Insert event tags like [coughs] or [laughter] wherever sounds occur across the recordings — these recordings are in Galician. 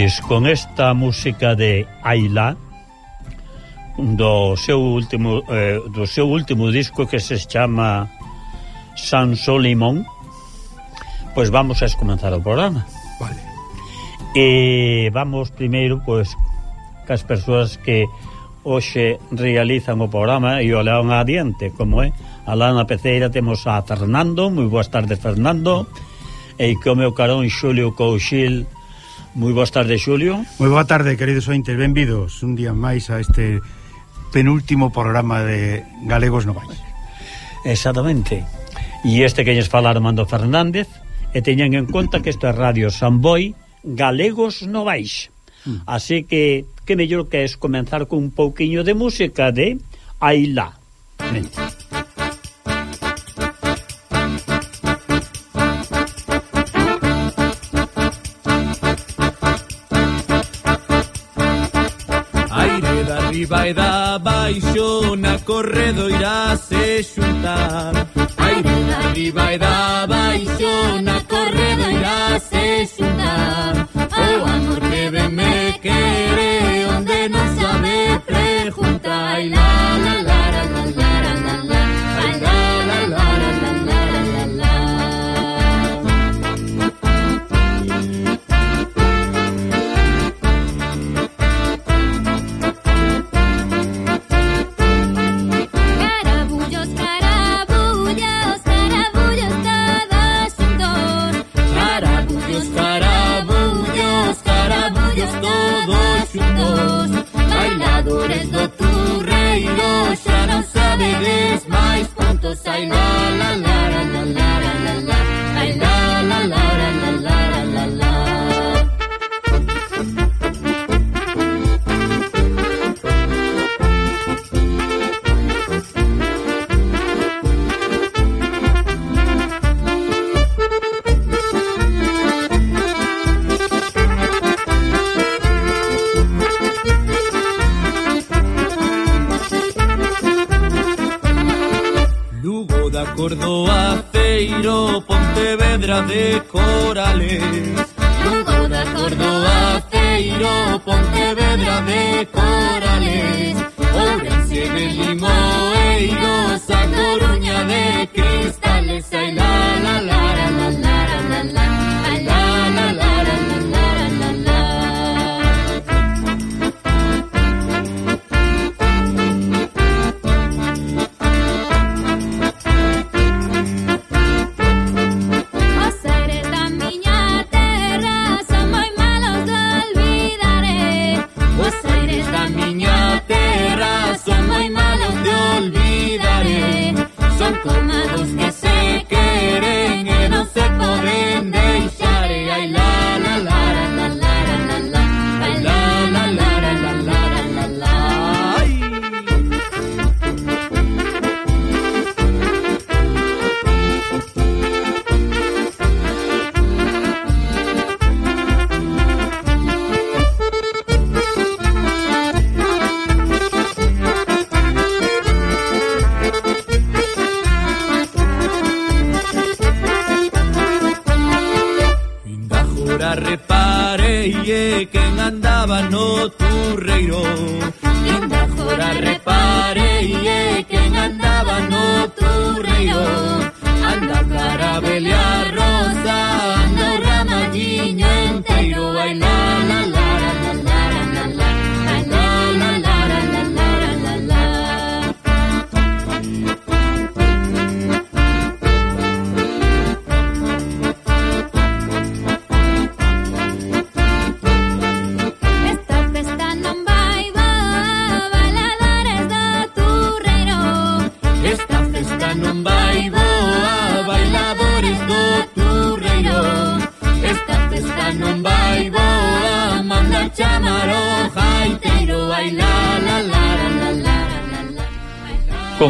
Pois con esta música de Aila do seu último eh, do seu último disco que se chama San Solimón pois vamos a comenzar o programa. Vale. E vamos primeiro pois cas persoas que hoxe realizan o programa e o león adiante como é a Lana peceira temos a Fernando. Moi boas tardes Fernando. E que o meu carón Xulio Couchil Moi boas tardes, Xulio. Moi boa tarde, queridos ointes, benvidos un día máis a este penúltimo programa de Galegos no Exactamente. E este que lles fala Armando Fernández, e teñan en conta que isto é Radio Samboy Galegos no Baix. Mm. Así que que mellor que es comenzar con un pouquiño de música de Ailá. Mente. vai da baixo na corredoira se xuntar. Ai, Ai vai da baixo na corredoira se xuntar. O amor que ven me quer I know. de.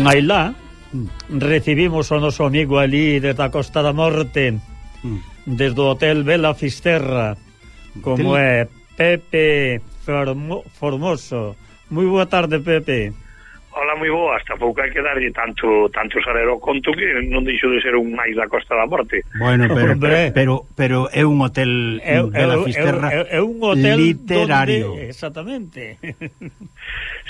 con Ailá mm. recibimos o noso amigo ali desde a Costa da Morte mm. desde o Hotel Vela Fisterra como é Pepe Formo, Formoso. Moi boa tarde Pepe escala moi boa, hasta pouco hai que darlle tanto tanto salero conto que non deixo de ser un máis da Costa da Morte. Bueno, [laughs] pero pero, pero, pero é un hotel é, de la Fisterra é, é, é un hotel literario. Donde, exactamente.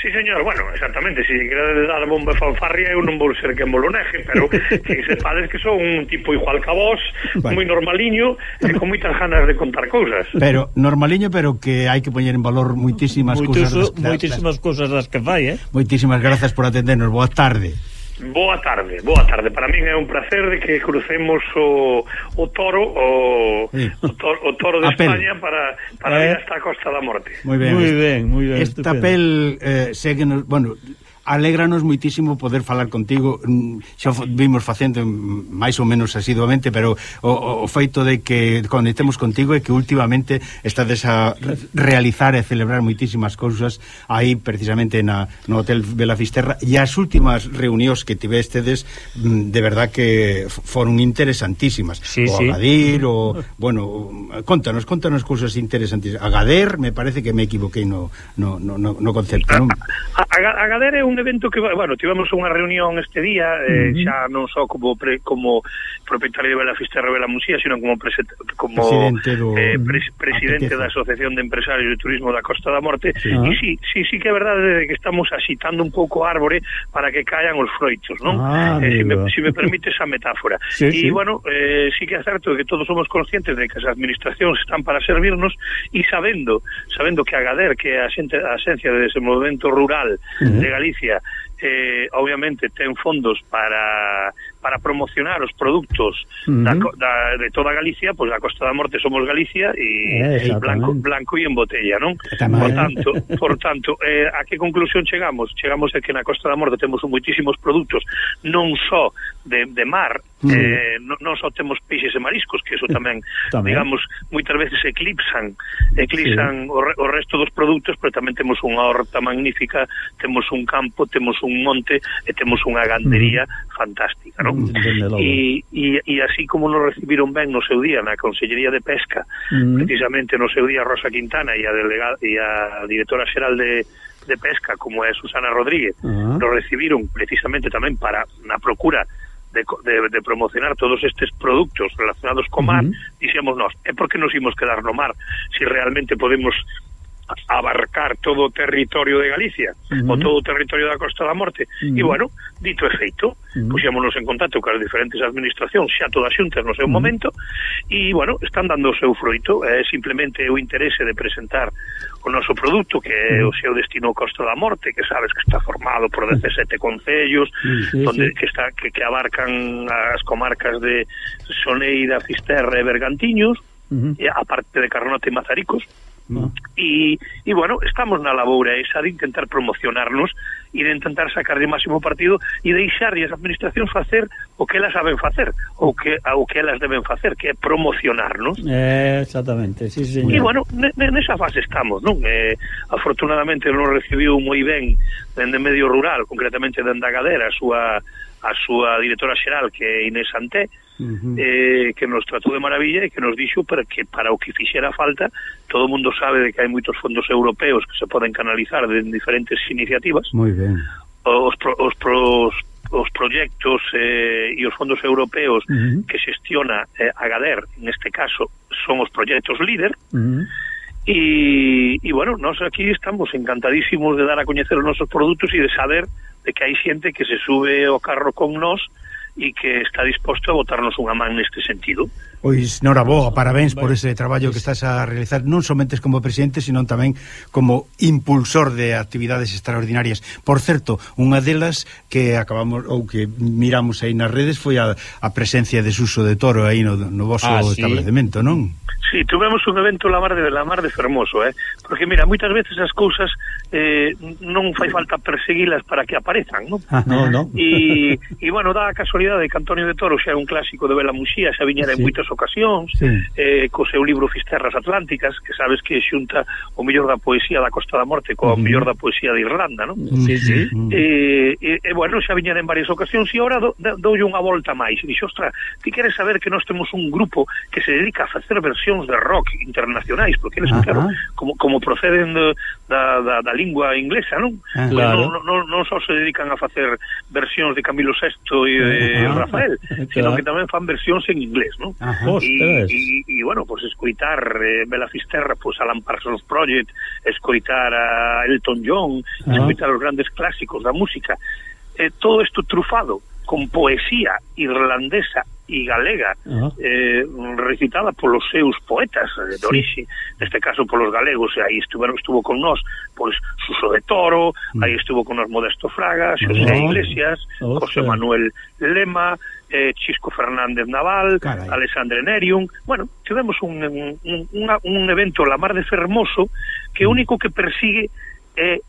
sí, señor, bueno, exactamente, se si queredes dar bomba fanfarria eu non vou ser que emboloneje, pero [laughs] que sepades que son un tipo igual que vos, vale. moi normaliño e con moitas ganas de contar cousas. Pero normaliño, pero que hai que poñer en valor moitísimas cousas. Moitísimas cousas das que fai, eh? Moitísimas grazas gracias por atendernos. Boa tarde. Boa tarde, boa tarde. Para min é un placer de que crucemos o, o toro o, sí. o, toro, o toro de a España pel. para, para eh. ir hasta a Costa da Morte. Moi ben. Muy ben, muy ben. Esta estupendo. pel eh, segue, bueno, alégranos muitísimo poder falar contigo mm, xa vimos facendo máis ou menos asiduamente pero o, o feito de que conectemos contigo é que últimamente estades a realizar e celebrar moitísimas cousas aí precisamente na, no Hotel Belafisterra e as últimas reunións que tivestedes mm, de verdad que foron interesantísimas sí, o Agadir, sí. o... bueno contanos, contanos cousas interesantes Agader, me parece que me equivoquei no, no, no, no concepto non? Agadir é un un evento que, bueno, tivemos unha reunión este día, eh, uh -huh. xa non só como pre, como propietario de Bela Fisterra Bela Musía, sino como prese, como presidente, do, eh, pres, presidente da Asociación de Empresarios de Turismo da Costa da Morte, sí. Ah. e sí, sí, sí que é verdade que estamos asitando un pouco a árbore para que caian os froitos, non? Ah, eh, se si me, si me permite esa metáfora. [laughs] sí, e, sí. bueno, eh, sí que é certo que todos somos conscientes de que as administracións están para servirnos e sabendo, sabendo que a GADER, que é a, xente, a Xencia de Desenvolvemento Rural uh -huh. de Galicia, Galicia eh, obviamente ten fondos para para promocionar os produtos uh -huh. da, da, de toda Galicia, pois pues, a Costa da Morte somos Galicia e eh, blanco, blanco e en botella, non? Tamén. Por tanto, por tanto eh, a que conclusión chegamos? Chegamos a que na Costa da Morte temos moitísimos produtos non só de, de mar, Uh -huh. eh, non non só temos peixes e mariscos que eso tamén, tamén. digamos, moitas veces eclipsan eclipsan sí. o, re, o resto dos produtos pero tamén temos unha horta magnífica temos un campo, temos un monte eh, e temos unha gandería uh -huh. fantástica, non? non? E, e, e así como nos recibiron ben no seu día na Consellería de Pesca, mm. precisamente no seu día Rosa Quintana e a, delegada, e a directora xeral de, de Pesca, como é Susana Rodríguez, uh -huh. nos recibiron precisamente tamén para na procura de, de, de promocionar todos estes produtos relacionados co mar, uh -huh. dixemos nós, é porque nos imos quedar no mar, se si realmente podemos abarcar todo o territorio de Galicia uh -huh. ou todo o territorio da Costa da Morte uh -huh. e bueno, dito e feito uh -huh. puxémonos en contacto coas diferentes administracións xa todas xuntas no seu uh -huh. momento e bueno, están dando o seu froito é eh, simplemente o interese de presentar o noso produto que é o seu destino Costa da Morte que sabes que está formado por 17 concellos sí, sí, donde sí. que está que, que abarcan as comarcas de Soneira, Fisterra e Bergantiños uh -huh. e a parte de Carnota e Mazaricos E, e, bueno, estamos na laboura esa de intentar promocionarnos e de intentar sacar de máximo partido e deixar as administracións facer o que elas saben facer, o que o que elas deben facer, que é promocionarnos. Eh, exactamente, sí, señor. E, bueno, nesa fase estamos, non? Eh, afortunadamente non recibiu moi ben dende medio rural, concretamente dende a Gadera, a súa, a súa directora xeral, que é Inés Santé, uh -huh. eh, que nos tratou de maravilla e que nos dixo para que para o que fixera falta todo o mundo sabe de que hai moitos fondos europeos que se poden canalizar de diferentes iniciativas Moi ben. os, pro, os, pros, os proxectos eh, e os fondos europeos uh -huh. que xestiona eh, a Gader, caso, son os proxectos líder, uh -huh. e, e, bueno, nós aquí estamos encantadísimos de dar a coñecer os nosos produtos e de saber de que hai xente que se sube o carro con nós e que está disposto a votarnos unha man neste sentido. Pois, noraboa, parabéns por ese traballo que estás a realizar, non somente como presidente, sino tamén como impulsor de actividades extraordinarias. Por certo, unha delas que acabamos ou que miramos aí nas redes foi a, a presencia de Suso de Toro aí no, no vosso ah, sí. establecemento, non? Sí, tuvemos un evento la mar de la mar de fermoso, eh? Porque mira, moitas veces as cousas eh, non fai falta perseguilas para que aparezan, non? Ah, no, no. E, e bueno, dá a casualidade que Antonio de Toro xa é un clásico de Vela Muxía, xa viñera ah, sí. en moitas ocasións sí. eh, co seu libro Fisterras Atlánticas que sabes que xunta o mellor da poesía da Costa da Morte co uh -huh. mellor da poesía de Irlanda non? Sí, sí. Uh -huh. eh, e, eh, bueno, xa viñan en varias ocasións e agora do, doulle unha volta máis e dixo, ostra, ti queres saber que nós temos un grupo que se dedica a facer versións de rock internacionais porque eles, uh -huh. claro, como, como proceden de, da, da, da lingua inglesa non? Ah, pois claro. non, non, non só se dedican a facer versións de Camilo VI e de uh -huh. Rafael, sino que tamén fan versións en inglés, non? E, e, e, bueno, pues escoitar eh, Bela Fisterra, pues Alan Parsons Project, escoitar a Elton John, ah. escoitar os grandes clásicos da música. Eh, todo isto trufado con poesía irlandesa e galega uh -huh. eh, recitada polos seus poetas de sí. orixe, neste caso polos galegos e aí estuveron, estuvo con nós pois Suso de Toro, aí estuvo con nós Modesto Fraga, José uh -huh. Iglesias uh. José Manuel Lema eh, Chisco Fernández Naval Carai. Alexandre Nerium bueno, tivemos un, un, un, un evento la mar de fermoso que o único que persigue é eh,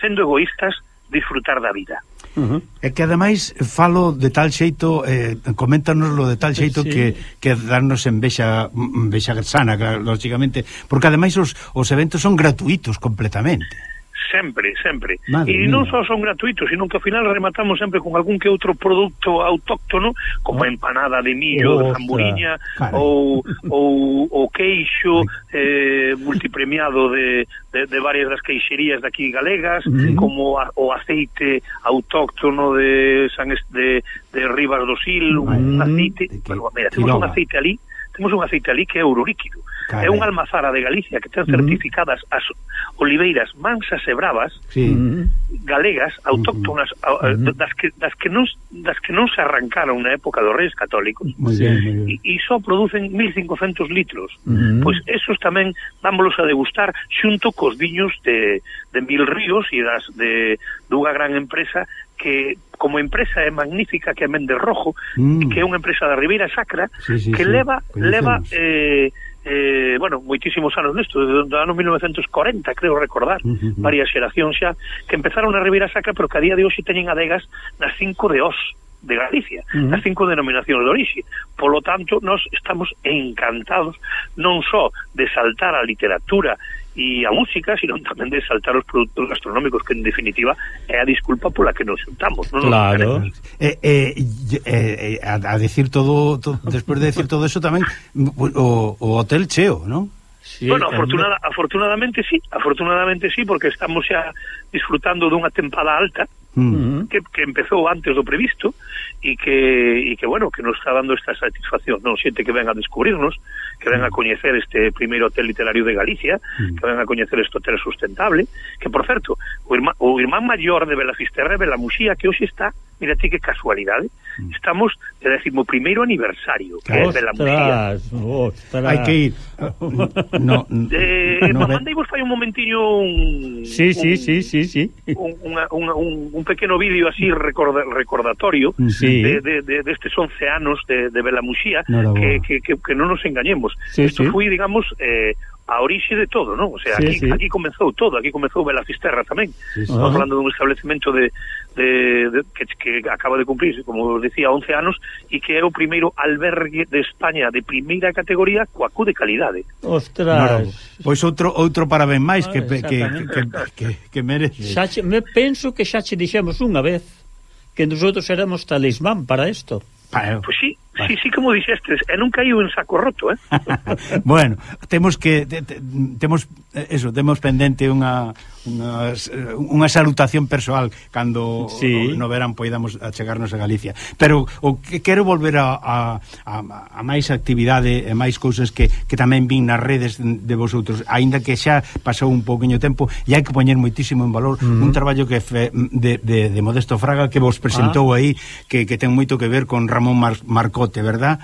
sendo egoístas disfrutar da vida Uh -huh. E que ademais falo de tal xeito, eh, coméntanoslo de tal xeito sí. que, que darnos en vexa, vexa sana, lógicamente, porque ademais os, os eventos son gratuitos completamente sempre, sempre. Madre e non só son gratuitos, sino que ao final rematamos sempre con algún que outro produto autóctono, como oh. empanada de millo, oh, zamburiña, ou, ou o queixo eh, multipremiado de, de, de varias das queixerías daqui galegas, como a, o aceite autóctono de San Est, de, de Rivas do Sil, uh -huh. un aceite, bueno, mira, temos Quiroga. un aceite ali, temos un aceite ali que é ouro líquido Carai. é unha almazara de Galicia que ten certificadas as oliveiras mansas e bravas sí. galegas, autóctonas mm. das, que, das, que non, das que non se arrancaron na época dos reis católicos bien, bien. E, e só producen 1500 litros mm. pois esos tamén vámonos a degustar xunto cos viños de, de Mil Ríos e das de dunha gran empresa que como empresa é magnífica que é Méndez Rojo, mm. que é unha empresa da Ribeira Sacra sí, sí, que sí. leva leva eh, eh, bueno, moitísimos anos nisto, desde o ano 1940, creo recordar, uh -huh. varias xeracións xa, que empezaron na Ribeira Sacra, pero que a día de hoxe teñen adegas nas cinco de Os de Galicia, uh -huh. as cinco denominacións de orixe. Por lo tanto, nós estamos encantados non só de saltar a literatura e a música, sino tamén de saltar os produtos gastronómicos, que en definitiva é a disculpa pola que nos juntamos. Non claro. Nos eh, eh, eh, eh, a, a decir todo, to, despois de decir todo eso tamén, o, o hotel cheo, non? Sí, bueno, afortunada, afortunadamente sí, afortunadamente sí, porque estamos xa disfrutando dunha tempada alta, mm. uh -huh. que, que empezou antes do previsto e que, e que bueno, que nos está dando esta satisfacción, non xente que ven a descubrirnos, que ven a coñecer este primeiro hotel literario de Galicia, mm. que ven a coñecer este hotel sustentable, que por certo, o irmán, o irmán maior de Belafisterra é Belamuxía, que hoxe está mírate que casualidade, ¿eh? mm. estamos de décimo primeiro aniversario ¿eh? que é de la Ostras, Hai que ir. No, [laughs] eh, no, mandai vos fai un momentiño un... Sí, sí, un, sí, sí, sí. Un, un, un, un pequeno vídeo así recorda, recordatorio mm-hmm. sí. de, de, de, de 11 anos de, de Belamuxía no que, que, que, que non nos engañemos. Sí, sí. foi, digamos, eh, a orixe de todo, non? O sea, sí, aquí, sí. aquí comezou todo, aquí comezou Bela Fisterra tamén. Sí, sí. Estamos falando dun establecemento de, de, de que, que acaba de cumprirse, como decía, 11 anos e que é o primeiro albergue de España de primeira categoría coa cu de calidade. Ostras. Pois outro outro parabén máis ah, que, que, que, que, que, que merece. Xa che, me penso que xa che dixemos unha vez que nosotros éramos talismán para isto. Pois pues sí, Sí, sí, como dixestes, e non caiu en saco roto, eh? [laughs] bueno, temos que te, te, temos eh, eso, temos pendente unha unha, unha salutación persoal cando sí. no verán poidamos achegarnos a Galicia pero o que quero volver a, a, a, a máis actividade e máis cousas que, que tamén vin nas redes de vosotros aínda que xa pasou un pouquiño tempo e hai que poñer moitísimo en valor mm. un traballo que fe, de, de, de Modesto Fraga que vos presentou ah. aí que, que ten moito que ver con Ramón Mar Marcote, verdad?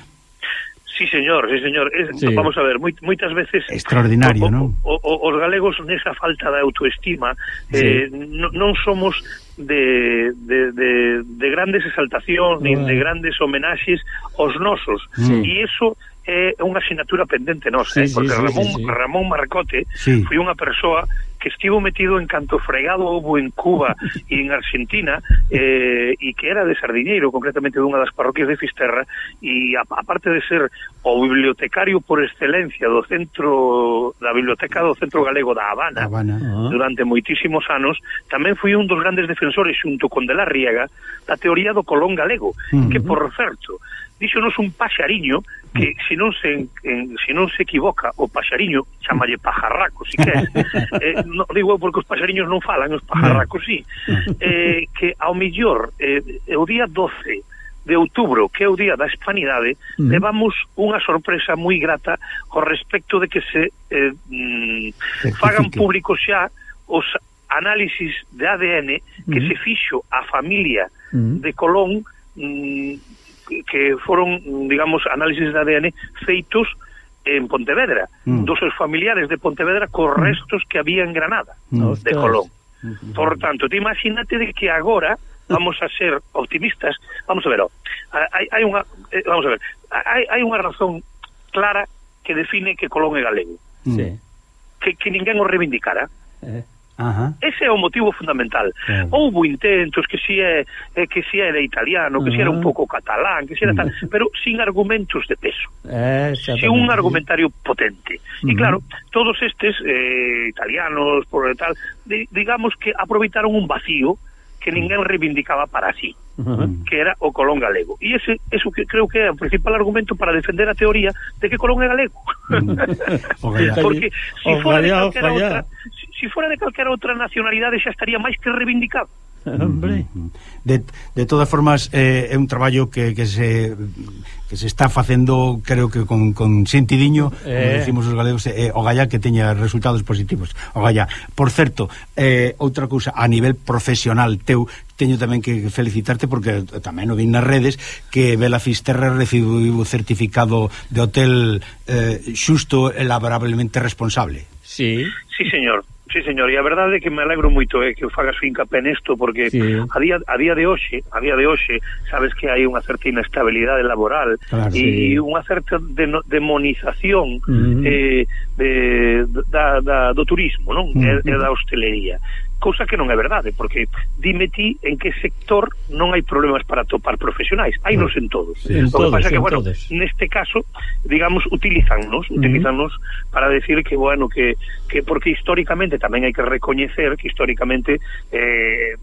Sí, señor, sí, señor. Es, sí. Vamos a ver, moi, moitas veces... Extraordinario, o, non? O, o, os galegos nesa falta de autoestima sí. eh, non, non somos de, de, de, de grandes exaltacións nin de grandes homenaxes aos nosos sí. e iso é unha asignatura pendente nos, sí, eh, porque sí, Ramón, sí, sí. Ramón Marcote sí. foi unha persoa que estivo metido en canto fregado houve en Cuba e en Argentina eh, e que era de Sardiñeiro, concretamente dunha das parroquias de Fisterra e aparte de ser o bibliotecario por excelencia do centro da biblioteca do Centro Galego da Habana, Habana uh -huh. durante moitísimos anos, tamén foi un dos grandes defensores xunto con de la Riega da teoría do Colón Galego, uh -huh. que por certo díxonos un paxariño que mm. se non se en, se non se equivoca o paxariño chamalle pajarraco si quer [laughs] eh, no, digo porque os paxariños non falan os pajarracos si sí. Mm. eh, que ao mellor eh, o día 12 de outubro, que é o día da hispanidade, mm. levamos unha sorpresa moi grata ao respecto de que se eh, mm, fagan públicos xa os análisis de ADN que mm. se fixo a familia mm. de Colón mm, que foron, digamos, análisis de ADN feitos en Pontevedra, mm. dos seus familiares de Pontevedra cos mm. restos que había en Granada, mm. de Colón. Mm. Por tanto, te imagínate de que agora vamos a ser optimistas, vamos a ver, oh, hai, hai unha eh, vamos a ver, hai, hai unha razón clara que define que Colón é galego. Sí. Que, que ninguén o reivindicara. Eh. Ajá. Ese é o motivo fundamental. Claro. Houve intentos que si é eh, que si era italiano, que Ajá. si era un pouco catalán, que si era tal, pero sin argumentos de peso. Eh, sin un argumentario potente. Ajá. E claro, todos estes eh, italianos por tal, de, digamos que aproveitaron un vacío que ninguén reivindicaba para sí, que era o Colón galego. E ese eso que creo que é o principal argumento para defender a teoría de que Colón é galego. [laughs] Porque se si fora de calquera outra, se fuera de calquera outra nacionalidade xa estaría máis que reivindicado. [laughs] Hombre. De, de todas formas eh, é un traballo que, que se que se está facendo creo que con, con sentidiño eh. como dicimos os galegos eh, o galla que teña resultados positivos. O galla por certo eh, outra cousa a nivel profesional teu teño tamén que felicitarte porque tamén o vi nas redes que Bela Fisterra recibiu o certificado de hotel eh, xusto elaborablemente responsable. Sí, sí señor. Sí, señor, e a verdade é que me alegro moito é eh, que fagas fincapé nesto porque sí. a día a día de hoxe, a día de hoxe, sabes que hai unha certa inestabilidade laboral claro, e sí. unha certa de, demonización uh -huh. eh, de, da, da, do turismo, non? Uh -huh. e, e da hostelería cousa que non é verdade, porque dime ti en que sector non hai problemas para topar profesionais, hai nos en todos. Sí, en o que todos, pasa que, bueno, todos. neste caso, digamos, utilizannos, utilizannos uh -huh. para decir que, bueno, que, que porque históricamente, tamén hai que recoñecer que históricamente eh,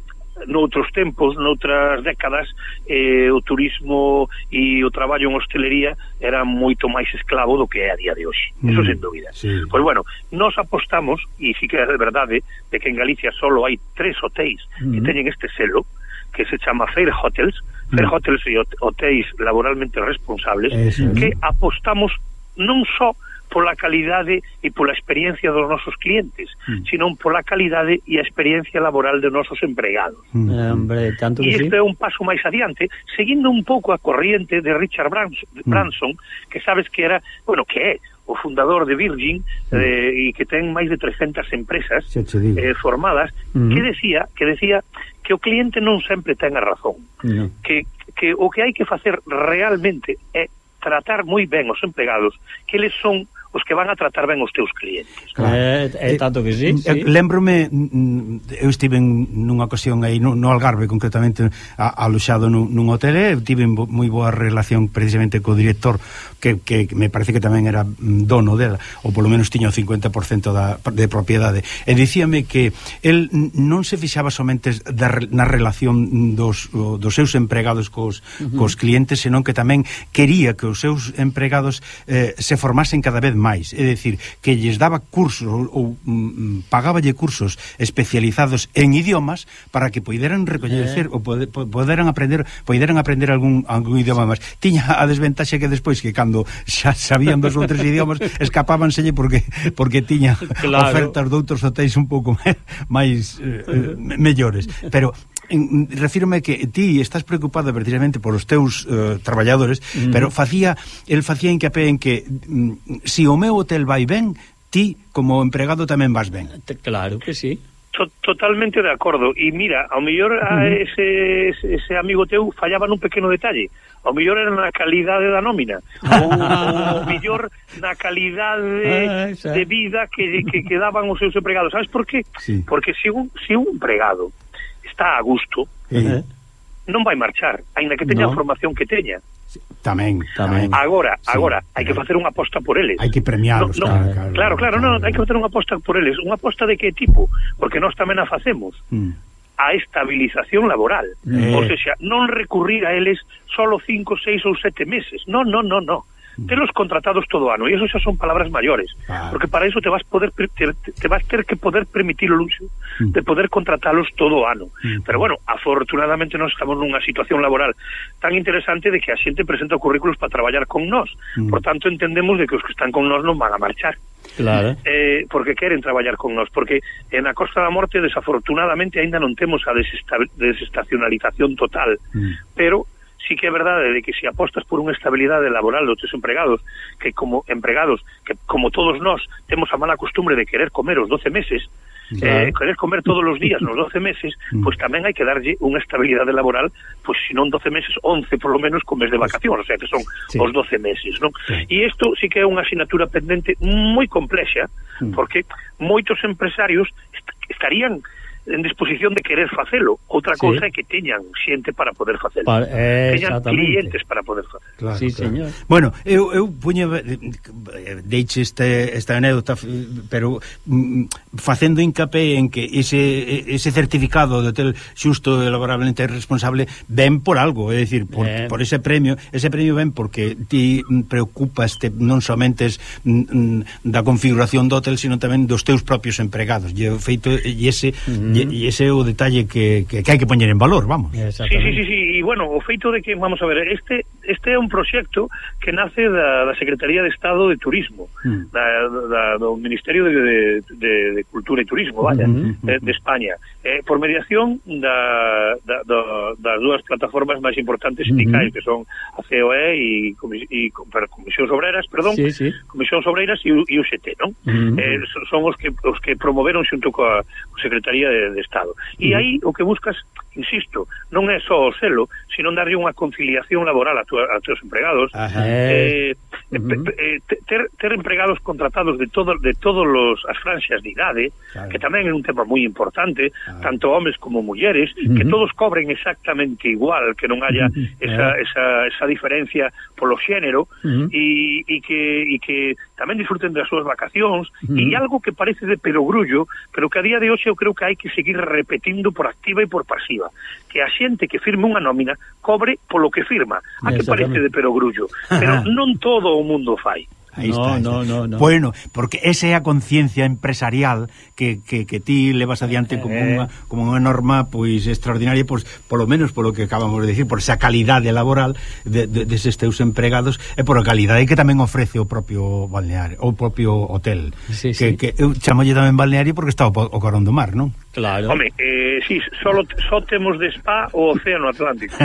noutros tempos, noutras décadas, eh, o turismo e o traballo en hostelería era moito máis esclavo do que é a día de hoxe. Mm, Eso sen dúbida. Sí. Pois bueno, nos apostamos, e si que é verdade, de que en Galicia solo hai tres hotéis mm. que teñen este selo, que se chama Fair Hotels, mm. Fair Hotels e hotéis laboralmente responsables, eh, sí. que apostamos non só so pola calidade e pola experiencia dos nosos clientes, mm. sino pola calidade e a experiencia laboral dos nosos empregados. Mm. Eh, hombre, tanto que e isto sí. é un paso máis adiante, seguindo un pouco a corriente de Richard Branson, mm. Branson que sabes que era, bueno, que é o fundador de Virgin mm. eh, e que ten máis de 300 empresas eh, formadas, mm. que decía que decía que o cliente non sempre ten a razón. No. Que, que o que hai que facer realmente é tratar moi ben os empregados, que eles son os que van a tratar ben os teus clientes. Claro. É, eh, tanto que sí, eh, sí. Lembrome, eu estive nunha ocasión aí no, no Algarve, concretamente a, aloxado nun, nun hotel, e tive moi boa relación precisamente co director, que, que me parece que tamén era mm, dono dela, ou polo menos tiña o 50% da, de propiedade. E dicíame que el non se fixaba somente da, na relación dos, dos seus empregados cos, uh -huh. cos clientes, senón que tamén quería que os seus empregados eh, se formasen cada vez máis, é dicir, que lles daba cursos ou mm, mm, pagáballe cursos especializados en idiomas para que poideran recoñecer eh. ou poder, poderan aprender, poideran aprender algún algún idioma máis. Tiña a desventaxe que despois que cando xa sabían dos outros idiomas [laughs] escapábanselle porque porque tiña claro. ofertas doutros hotéis un pouco [laughs] máis eh, eh mellores, pero en, refírome que ti estás preocupada precisamente por os teus uh, traballadores, mm. pero facía el facía hincapié en que mm, si o meu hotel vai ben, ti como empregado tamén vas ben. Claro que sí. To totalmente de acordo. E mira, ao mellor ah, a ese, ese amigo teu fallaba nun pequeno detalle. Ao mellor era na calidade da nómina. Ou ao [laughs] mellor na calidade de vida que, que, que daban os seus empregados. Sabes por qué? Sí. Porque se si un, si un empregado está a gusto, uh non vai marchar, aínda que teña no. a formación que teña. Sí, tamén, tamén. Agora, sí, agora, sí, hai que facer unha aposta por eles. Hai que premiálos, no, no, claro, claro. Claro, claro, claro. non, hai que facer unha aposta por eles. Unha aposta de que tipo? Porque nós tamén a facemos. Mm. A estabilización laboral. Eh. Ou seja, non recurrir a eles solo 5, 6 ou sete meses. Non, non, non, non. Mm. telos contratados todo ano, e eso xa son palabras maiores, ah. porque para iso te vas poder te, te vas ter que poder permitir o luxo mm. de poder contratalos todo o ano. Mm. Pero bueno, afortunadamente nós estamos nunha situación laboral tan interesante de que a xente presenta currículos para traballar con nós. Mm. Por tanto, entendemos de que os que están con nós non van a marchar. Claro. Eh, porque queren traballar con nós, porque en a Costa da Morte desafortunadamente aínda non temos a desestacionalización total, mm. pero sí que é verdade de que se apostas por unha estabilidade laboral dos teus empregados, que como empregados, que como todos nós temos a mala costumbre de querer comer os 12 meses, claro. eh, querer comer todos os días nos 12 meses, pois [laughs] pues tamén hai que darlle unha estabilidade laboral, pois pues, se non 12 meses, 11 por lo menos con mes de vacacións, o sea que son sí. os 12 meses, non? Sí. E isto sí que é unha asignatura pendente moi complexa, mm. porque moitos empresarios est estarían en disposición de querer facelo. Outra sí. cousa é que teñan xente para poder facelo. Pa eh, teñan clientes para poder facelo. Claro, sí, claro. señor. Bueno, eu, eu puña eh, deixe este, esta anécdota eh, pero mm, facendo hincapé en que ese, eh, ese certificado de hotel xusto, elaborablemente responsable ven por algo, é dicir, por, ben. por ese premio ese premio ven porque ti mm, preocupas te, non somente es, mm, da configuración do hotel, sino tamén dos teus propios empregados. E feito e ese mm E ese é o detalle que, que, que hai que poñer en valor, vamos. Sí, sí, sí, sí. E, bueno, o feito de que, vamos a ver, este este é un proxecto que nace da, da Secretaría de Estado de Turismo, mm. da, da, do Ministerio de, de, de, de Cultura e Turismo, vaya, mm -hmm. de, de España, eh, por mediación da, da, da, das dúas plataformas máis importantes sindicais, mm -hmm. que son a COE e, Comis, e Comisións Obreras, perdón, sí, sí. Comisións Obreras e, e UGT, non? Mm -hmm. eh, son os que, os que promoveron xunto coa Secretaría de de Estado. E aí o que buscas, insisto, non é só o selo, sino darlle unha conciliación laboral a, tu, a teus empregados. Ajá. Eh, uh -huh. eh, eh, eh ter, ter empregados contratados de todo de todos los as franxas de idade, claro. que tamén é un tema moi importante, ah. tanto homes como mulleres, uh -huh. que todos cobren exactamente igual, que non haya uh -huh. esa, esa, esa diferencia polo xénero uh -huh. e, e, que, e que tamén disfruten das súas vacacións uh -huh. e algo que parece de perogrullo, pero que a día de hoxe eu creo que hai que seguir repetindo por activa e por pasiva que a xente que firme unha nómina cobre polo que firma. A que parece de perogrullo. [laughs] Pero non todo o mundo fai. Ahí no, está, ahí no, está. no, no. Bueno, porque esa é a conciencia empresarial que, que, que ti levas adiante como eh, eh. unha, como unha norma pois extraordinaria, pois, polo menos polo que acabamos de decir, por esa calidade laboral de, de, deses teus empregados e por a calidade que tamén ofrece o propio balneario, o propio hotel. Sí, que, sí. que eu chamolle tamén balneario porque está o, o carón do mar, non? Claro. Home, eh, sí, solo, só temos de spa o Océano Atlántico.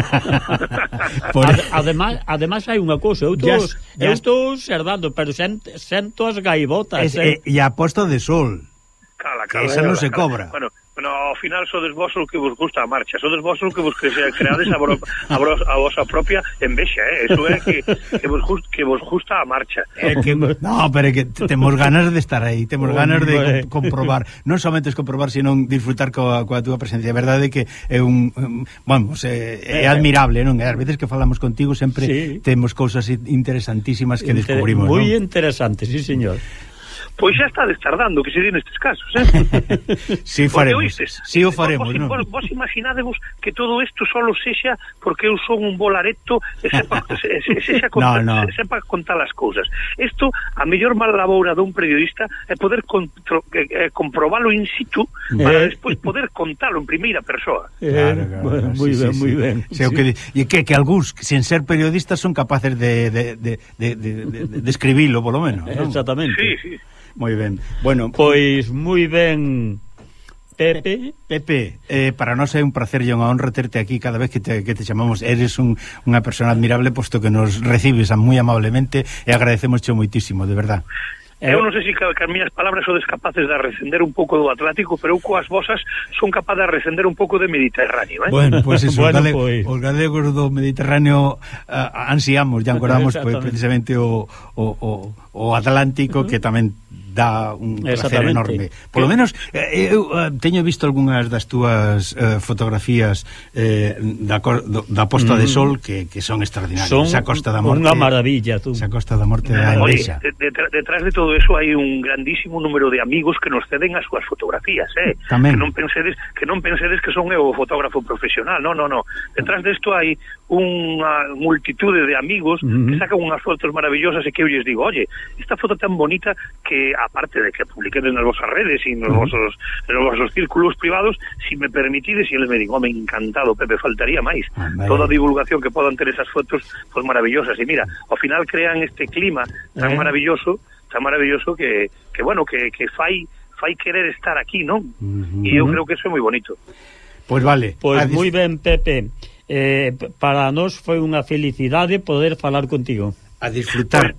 por... [laughs] Ad, además, además hai unha cousa, eu estou yes, yes. herdando pero sento as gaivotas. Es, eh. eh e, e a posto de sol. Cala, cala, Esa non se cala. cobra. Bueno, Bueno, ao final sodes vos o que vos gusta a marcha, sodes vos o que vos creades a, a, vos, a vosa propia envexa, eh? Eso é que, que, vos, just, que vos gusta a marcha. É que, no, pero é que temos ganas de estar aí, temos oh, ganas de com comprobar, non somente comprobar, sino disfrutar coa, coa túa presencia. É verdade que é un, vamos, é, é eh, eh. admirable, non? As veces que falamos contigo sempre sí. temos cousas interesantísimas que Inter descubrimos, Moi non? interesante, sí, señor. Pois xa está destardando que se di nestes casos, eh? [laughs] si faremos. Oístes, si o faremos, vos, non? Vos, vos imaginadevos que todo isto solo sexa porque eu son un bolareto e sepa, [laughs] se, se, sexa contar, no, no. Se, sepa contar as cousas. Isto, a mellor mal laboura dun periodista é poder contro, eh, eh, comprobalo in situ para eh. despois poder contalo en primeira persoa. [laughs] Eh, claro, claro, bueno, moi sí, ben, sí, moi sí. ben. Sí. Que, e que, que algúns, sen ser periodistas, son capaces de, de, de, de, de, de, de escribilo, polo menos. Eh, exactamente. Sí, sí. Moi ben. Bueno, pois moi ben Pepe. Pepe, eh, para nós é un placer e unha honra terte aquí cada vez que te, que te chamamos. Eres un, unha persona admirable, posto que nos recibes moi amablemente e agradecemos moitísimo, de verdad. Eu non sei se si as miñas palabras sodes capaces de recender un pouco do Atlántico, pero eu coas vosas son capaz de recender un pouco de Mediterráneo, eh? Bueno, pois pues eso, [laughs] bueno, gale, pues. os galegos do Mediterráneo uh, ansiamos, ya acordamos pues, pois, precisamente o, o, o, o Atlántico que tamén dá un placer enorme. Por lo menos eh, eu eh, teño visto algunhas das túas eh, fotografías eh, da, do, da posta mm. de sol que, que son extraordinarias. Son esa costa da morte. Unha maravilla, tú. Esa costa da morte da Endesa. Detrás de, de todo eso hai un grandísimo número de amigos que nos ceden as súas fotografías, eh? Tamén. Que non pensedes que non pensedes que son eu o fotógrafo profesional. No, no, no. Detrás de isto hai unha multitude de amigos uh -huh. que sacan unhas fotos maravillosas e que eu lles digo, oye, esta foto tan bonita que, aparte de que publiquedes nas vosas redes e nos, uh -huh. vosos, nos vosos círculos privados, si me permitides, e eles me digo, home, encantado, Pepe, faltaría máis. Ah, vale. Toda a divulgación que podan ter esas fotos, pues maravillosas. E mira, ao final crean este clima tan uh -huh. maravilloso, tan maravilloso que, que bueno, que, que fai fai querer estar aquí, non? Uh -huh. E eu creo que eso é moi bonito. Pois pues vale. Pois pues moi ben, Pepe eh, para nós foi unha felicidade poder falar contigo. A disfrutar.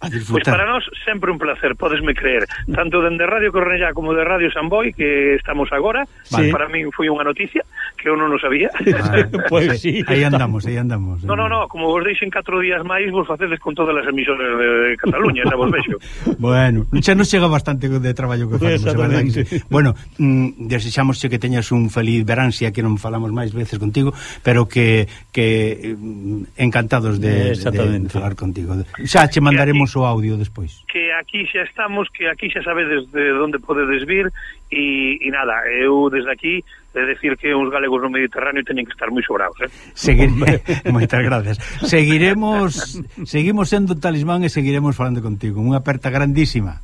A disfrutar. Pois para nós sempre un placer, podesme creer. Tanto dende Radio Cornellá como de Radio Samboy, que estamos agora, sí. para min foi unha noticia que eu non o sabía. Ah, [laughs] pois pues sí, aí andamos, aí andamos. No, no, no, como vos deixen 4 días máis, vos facedes con todas as emisoras de Cataluña, xa vos vexo. [laughs] bueno, xa nos chega bastante de traballo que facemos, verdad que sí. Bueno, mm, desexamos que teñas un feliz verán, xa que non falamos máis veces contigo, pero que que mm, encantados de, de falar contigo. Xa che mandaremos O audio despois. Que aquí xa estamos, que aquí xa sabedes de onde podedes vir e, e nada, eu desde aquí de decir que uns galegos no Mediterráneo teñen que estar moi sobrados, eh? Seguir... [laughs] Moitas gracias. Seguiremos seguimos sendo talismán e seguiremos falando contigo. Unha aperta grandísima.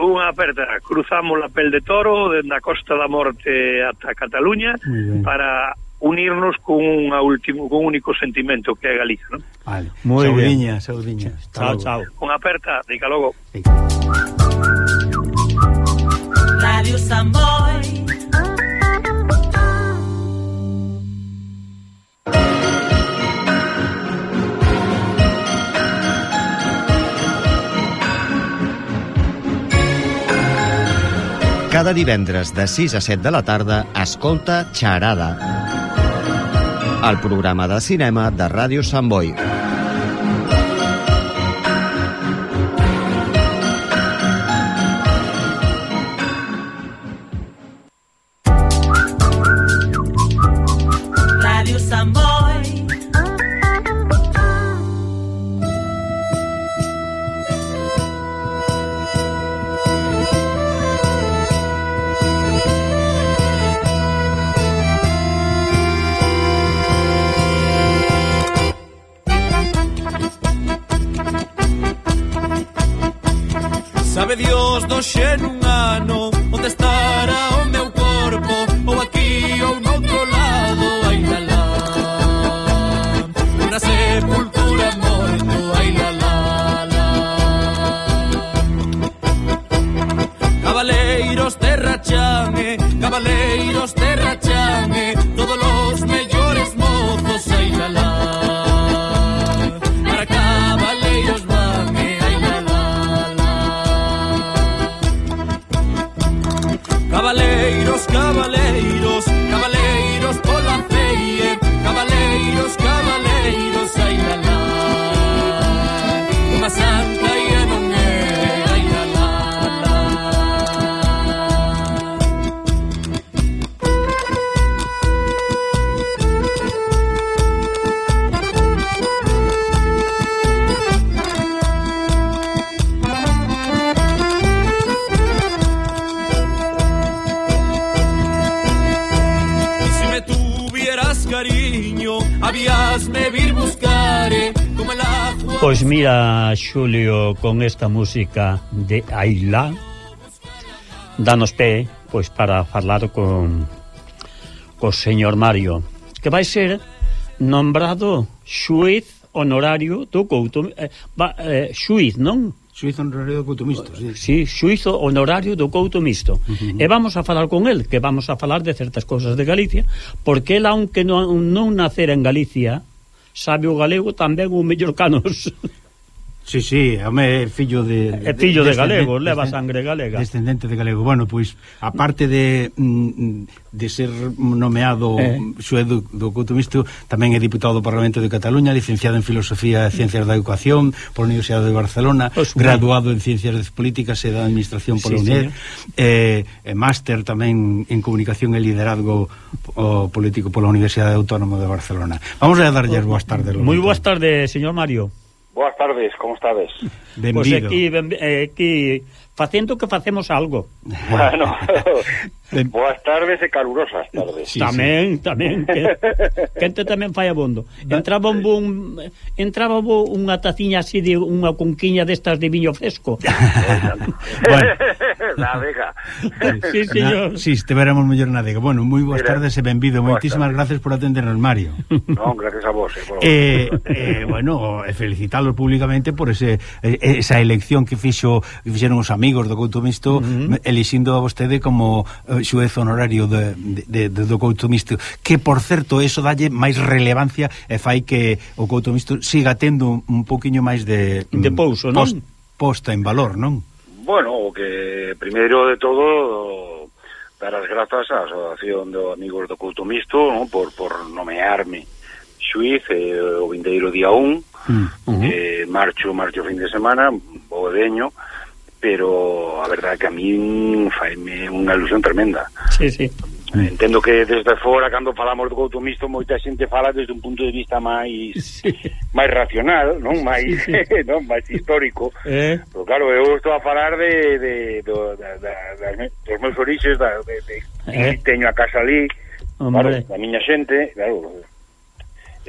Unha aperta, cruzamos la pel de toro dende a Costa da Morte ata Cataluña para unirnos con un último con un único sentimento que é Galicia, non? Vale. Moi saudiña, saudiña. Chao, chao. Unha aperta, dica logo. Sí. Radio Samboy. Cada divendres de 6 a 7 de la tarda, escolta Xarada. Xarada al programa de cinema de Ràdio Sant Boi. Sabe Dios, doxe nun ano Onde está? despedir a Xulio con esta música de Ailá danos pé pois para falar con co señor Mario que vai ser nombrado xuiz honorario do Couto eh, va, eh, xuiz, non? Xuiz honorario do Couto Misto, sí. sí xuizo honorario do Couto Misto. Uh -huh. E vamos a falar con el, que vamos a falar de certas cousas de Galicia, porque el, aunque non, non nacera en Galicia, sabe o galego tamén o mellor canos. [laughs] Sí, sí, home, é fillo de... É fillo de, de galego, leva sangre galega. Descendente de galego. Bueno, pois, aparte de, mm, mm, de ser nomeado eh. xuedo do Couto Misto, tamén é diputado do Parlamento de Cataluña, licenciado en Filosofía e Ciencias da Educación pola Universidade de Barcelona, pois pues, graduado en Ciencias Políticas e da Administración pola sí, UNED, eh, e máster tamén en Comunicación e Liderazgo o, Político pola Universidade Autónoma de Barcelona. Vamos a darlles boas tardes. Moi boas tardes, señor Mario. Boas tardes, como estades? Benvido. Pois pues aquí, ben, eh, aquí facendo que facemos algo. Bueno, [laughs] boas tardes e calurosas tardes. Sí, tamén, sí. tamén, que, [laughs] quente tamén fai abondo. Entraba un bun, entraba bo unha taciña así de unha conquiña destas de viño fresco. [laughs] bueno. Na vega. Sí, sí, na, sí, estivéramos mellor na adega. Bueno, moi boas Mira, tardes e benvido. Moitísimas gracias por atendernos, Mario. Non, gracias a vos. Eh, por... eh, eh, bueno, felicitalos públicamente por ese, esa elección que fixo que fixeron os amigos amigos do Couto Misto uh -huh. elixindo a vostede como uh, xuez honorario de, de, de, do Couto Misto que por certo eso dalle máis relevancia e fai que o Couto Misto siga tendo un poquinho máis de, mm, de pouso, non? Post, posta en valor, non? Bueno, o que primeiro de todo dar as grazas á Asociación de Amigos do Couto Misto non? Por, por nomearme xuiz eh, o vindeiro día 1 mm, uh -huh. eh, marcho marcho fin de semana o deño pero a verdade que a min faime unha ilusión tremenda. Sí, sí. Entendo que desde fora, cando falamos do couto Misto, moita xente fala desde un punto de vista máis sí. máis racional, non máis sí, sí. [laughs] non máis histórico. Eh. Pero claro, eu estou a falar de, de, do, da, da, da, dos meus orixes, da, de, de, eh. teño a casa ali, Hombre. claro, da miña xente, claro,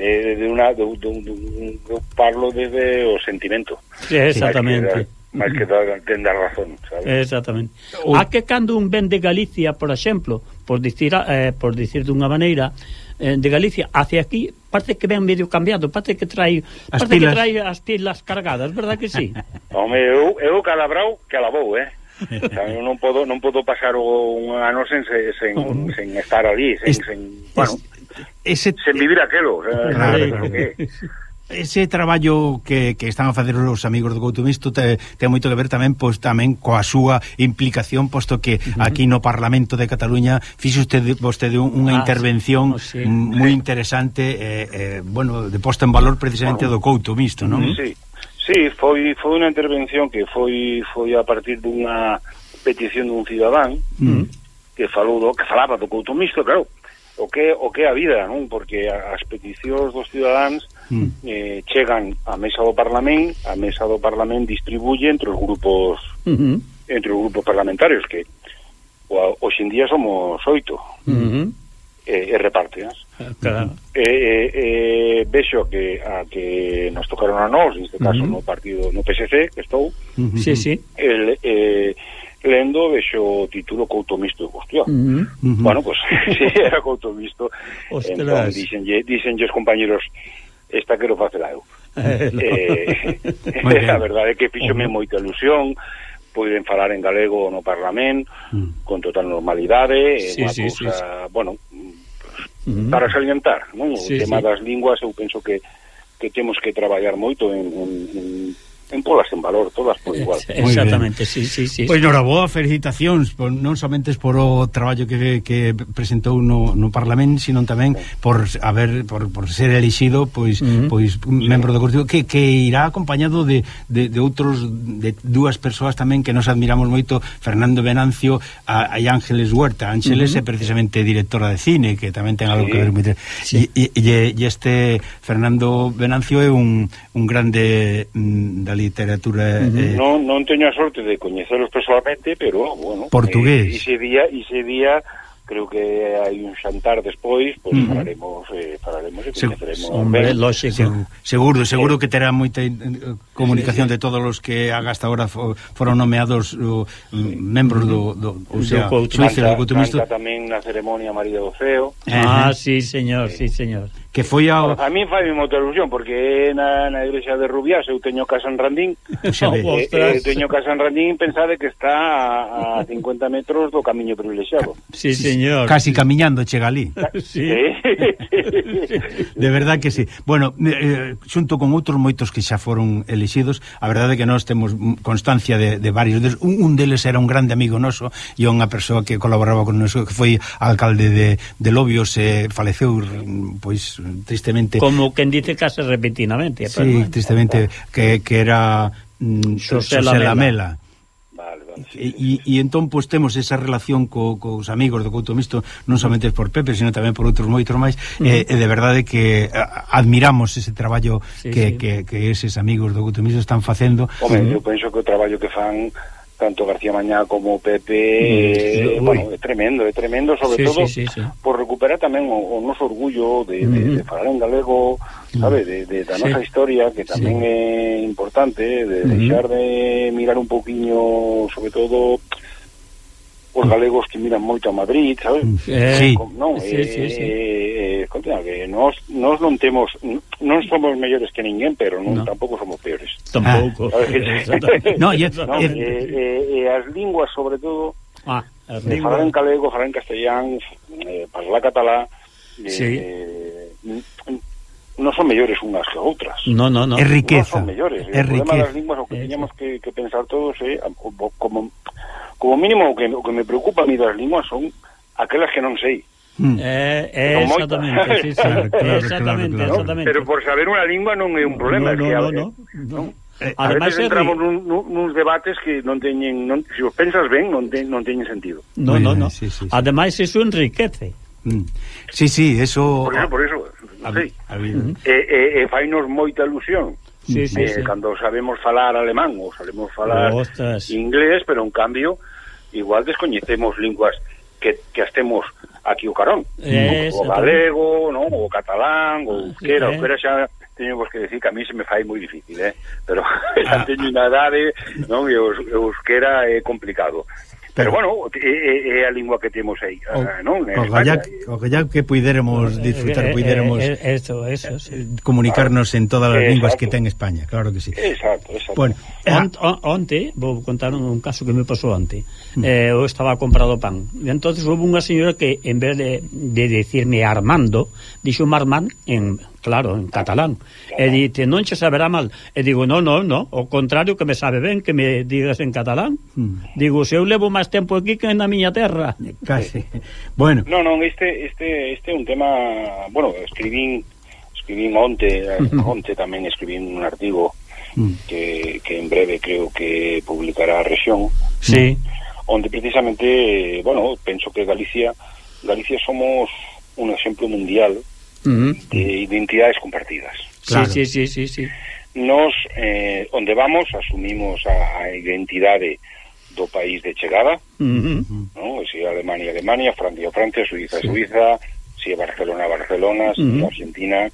eh, de una, de, de, de, de, eu parlo desde o sentimento. Sí, exactamente. Que, máis que ten da razón, sabes? Exactamente. A que cando un vende Galicia, por exemplo, por dicir eh, por dicir dunha maneira, eh, de Galicia hacia aquí, parece que ven medio cambiado, parece que trae as parece pilas... que trae as pilas cargadas, verdad que sí? [laughs] Home, eu, eu calabrau, calabou, eh? [laughs] Eu non podo non podo pasar un ano sen sen, sen, sen estar ali, sen, es, sen bueno, ese, sen vivir aquelo, claro, claro que [laughs] ese traballo que, que están a facer os amigos do Couto Misto te, ten moito que ver tamén pois tamén coa súa implicación posto que uh -huh. aquí no Parlamento de Cataluña fixe usted, vostede unha ah, intervención sí. Oh, sí. moi interesante eh, eh, bueno, de posta en valor precisamente bueno, do Couto Misto, non? Sí, sí foi, foi unha intervención que foi, foi a partir dunha petición dun cidadán uh mm. -huh. que falou do, que falaba do Couto Misto, claro o que o que é a vida, non? Porque as peticións dos cidadáns mm. eh, chegan á mesa do Parlamento, a mesa do Parlamento distribuye entre os grupos uh -huh. entre os grupos parlamentarios que hoxe en día somos oito. Uh -huh. E, e reparte, eh, claro. Mm-hmm. e, e, e vexo que a que nos tocaron a nós, neste caso uh no partido no PSC, que estou. mm -hmm. Sí, sí. El, eh, lendo vexo o título Couto Misto de cuestión Uh -huh. Bueno, pois, pues, si [laughs] sí, era Couto Misto, entón, dixenlle, dixenlle os compañeros esta quero facela eu [laughs] eh, a verdade é que fixome moita ilusión poden falar en galego no Parlamento mm. con total normalidade sí, unha sí, cousa, sí, sí. bueno mm. para salientar non? Sí, o tema sí. das linguas eu penso que que temos que traballar moito en, en, en en polas en valor, todas por igual. [laughs] Exactamente, sí, sí, sí. Pois pues, noraboa, felicitacións, por, non somente por o traballo que, que presentou no, no Parlamento, sino tamén por haber por, por ser elixido pois uh -huh. pois membro do Consello que, que irá acompañado de, de, de outros de dúas persoas tamén que nos admiramos moito, Fernando Venancio a, a Ángeles Huerta. Ángeles uh -huh. é precisamente directora de cine, que tamén ten algo sí. que ver moito. Sí. E, e, e este Fernando Venancio é un, un grande mm, da literatura... Uh -huh. eh, non, non teño a sorte de coñecelos personalmente, pero, bueno... Portugués. Eh, ese día, ese día creo que hai un xantar despois, pois pues, uh -huh. falaremos, eh, falaremos e coñeceremos. Hombre, lógico. Se, seguro, seguro eh. que terá moita eh, comunicación sí, sí, de todos os que hasta ahora foron nomeados o, mm, sí. membros do, do, o sea, do Suízo, do canta tamén na ceremonia María do Feo. Ah, si, sí, señor, si, sí, señor que foi ao... A min fai moita ilusión, porque na, na igrexa de Rubiás eu teño casa en Randín, Xa ve. [laughs] Eh, eh, e, e, teño casa en Randín, pensade que está a, a [laughs] 50 metros do camiño privilexiado. Sí, señor. Casi camiñando chega ali. [laughs] Eh, sí. De verdad que sí. Bueno, eh, xunto con outros moitos que xa foron elixidos, a verdade é que nós temos constancia de, de varios deles. Un, un deles era un grande amigo noso e unha persoa que colaboraba con noso, que foi alcalde de, de Lobios, eh, faleceu pois tristemente... Como quen dice case repentinamente. Sí, tristemente, que, que era mm, Xosé Lamela. Lamela. Vale, vale, sí, e, e entón pois pues, temos esa relación co, cos amigos do Couto Misto non somente por Pepe, sino tamén por outros moitos máis mm. e, e de verdade que admiramos ese traballo sí, que, sí. Que, que eses amigos do Couto Misto están facendo Home, mm. eu penso que o traballo que fan tanto García Mañá como Pepe, mm, eh, bueno, é tremendo, é tremendo, sobre sí, todo sí, sí, sí. por recuperar tamén o, o noso orgullo de, de, uh de falar en galego, sabe, de, de da sí. nosa historia, que tamén sí. é importante, de mm-hmm. uh deixar de mirar un poquinho, sobre todo, os galegos que miran moito a Madrid, sabes? Eh, eh sí. Non, sí, eh, sí, sí. Eh, continua, que nós, nós non temos non somos mellores que ninguén, pero non no. tampouco somos peores. Tampouco. Ah, [laughs] no, e- non. Eh, eh, eh, as linguas sobre todo ah, eh, falar en galego, falar en castellán, eh, falar catalá, eh, sí. eh, non son mellores unhas que outras. No, no, no. É riqueza. Non son mellores. É riqueza. O problema das linguas o que teñamos que, que pensar todos é eh, como como mínimo o que, o que me preocupa a mí das linguas son aquelas que non sei. Mm. Eh, eh, exactamente, sí, sí. [laughs] Claro, claro, exactamente, claro, claro. exactamente. Pero por saber unha lingua non é un problema, no, no, que, no, no, no. Eh, eh a Ademais, veces entramos nun, nuns debates que non teñen, non, se si os pensas ben, non, te, non teñen sentido. No, no, no. Sí, sí, sí. Ademais, iso enriquece. Mm. Sí, sí, eso... Por eso, por eso, sí. A, a, eh, eh, eh, fainos moita ilusión. Sí, sí, eh, sí. Cando sabemos falar alemán ou sabemos falar Ostras. inglés, pero en cambio igual descoñecemos linguas que, que as temos aquí o carón. Eso, o galego, non? o catalán, o ah, euskera, sí, eh. xa teñemos que decir que a mí se me fai moi difícil, eh? pero [laughs] ah. teño unha idade, non? e o euskera é complicado. Pero, pero bueno, é, é a lingua que temos aí, o, ah, non? O gallac, o gallac que puidéramos eh, disfrutar, puidéramos eh, eh, eh, eso, eso, sí. comunicarnos claro. en todas as linguas que ten España, claro que sí. Exacto, exacto. Bueno, Ont, on, onte, vou contar un, un caso que me pasou onte. Mm. eh, eu estaba comprado pan. E entonces houve unha señora que en vez de, de decirme Armando dixo Marmán en claro, en catalán. E dite, non che saberá mal. E digo, non, non, non, o contrario que me sabe ben que me digas en catalán. Mm. digo, se eu levo máis tempo aquí que na miña terra. Eh, casi, bueno. Non, non, este, este, este é un tema bueno, escribín escribín onte, [laughs] onte tamén escribín un artigo mm. que, que en breve creo que publicará a región sí. onde precisamente bueno, penso que Galicia Galicia somos un exemplo mundial uh de identidades compartidas claro. sí, sí, sí, sí, sí. nos eh, onde vamos asumimos a, a identidade do país de chegada uh no? si Alemania, Alemania Francia, Francia, Suiza, sí. Suiza si Barcelona, Barcelona se é. Argentina, Argentina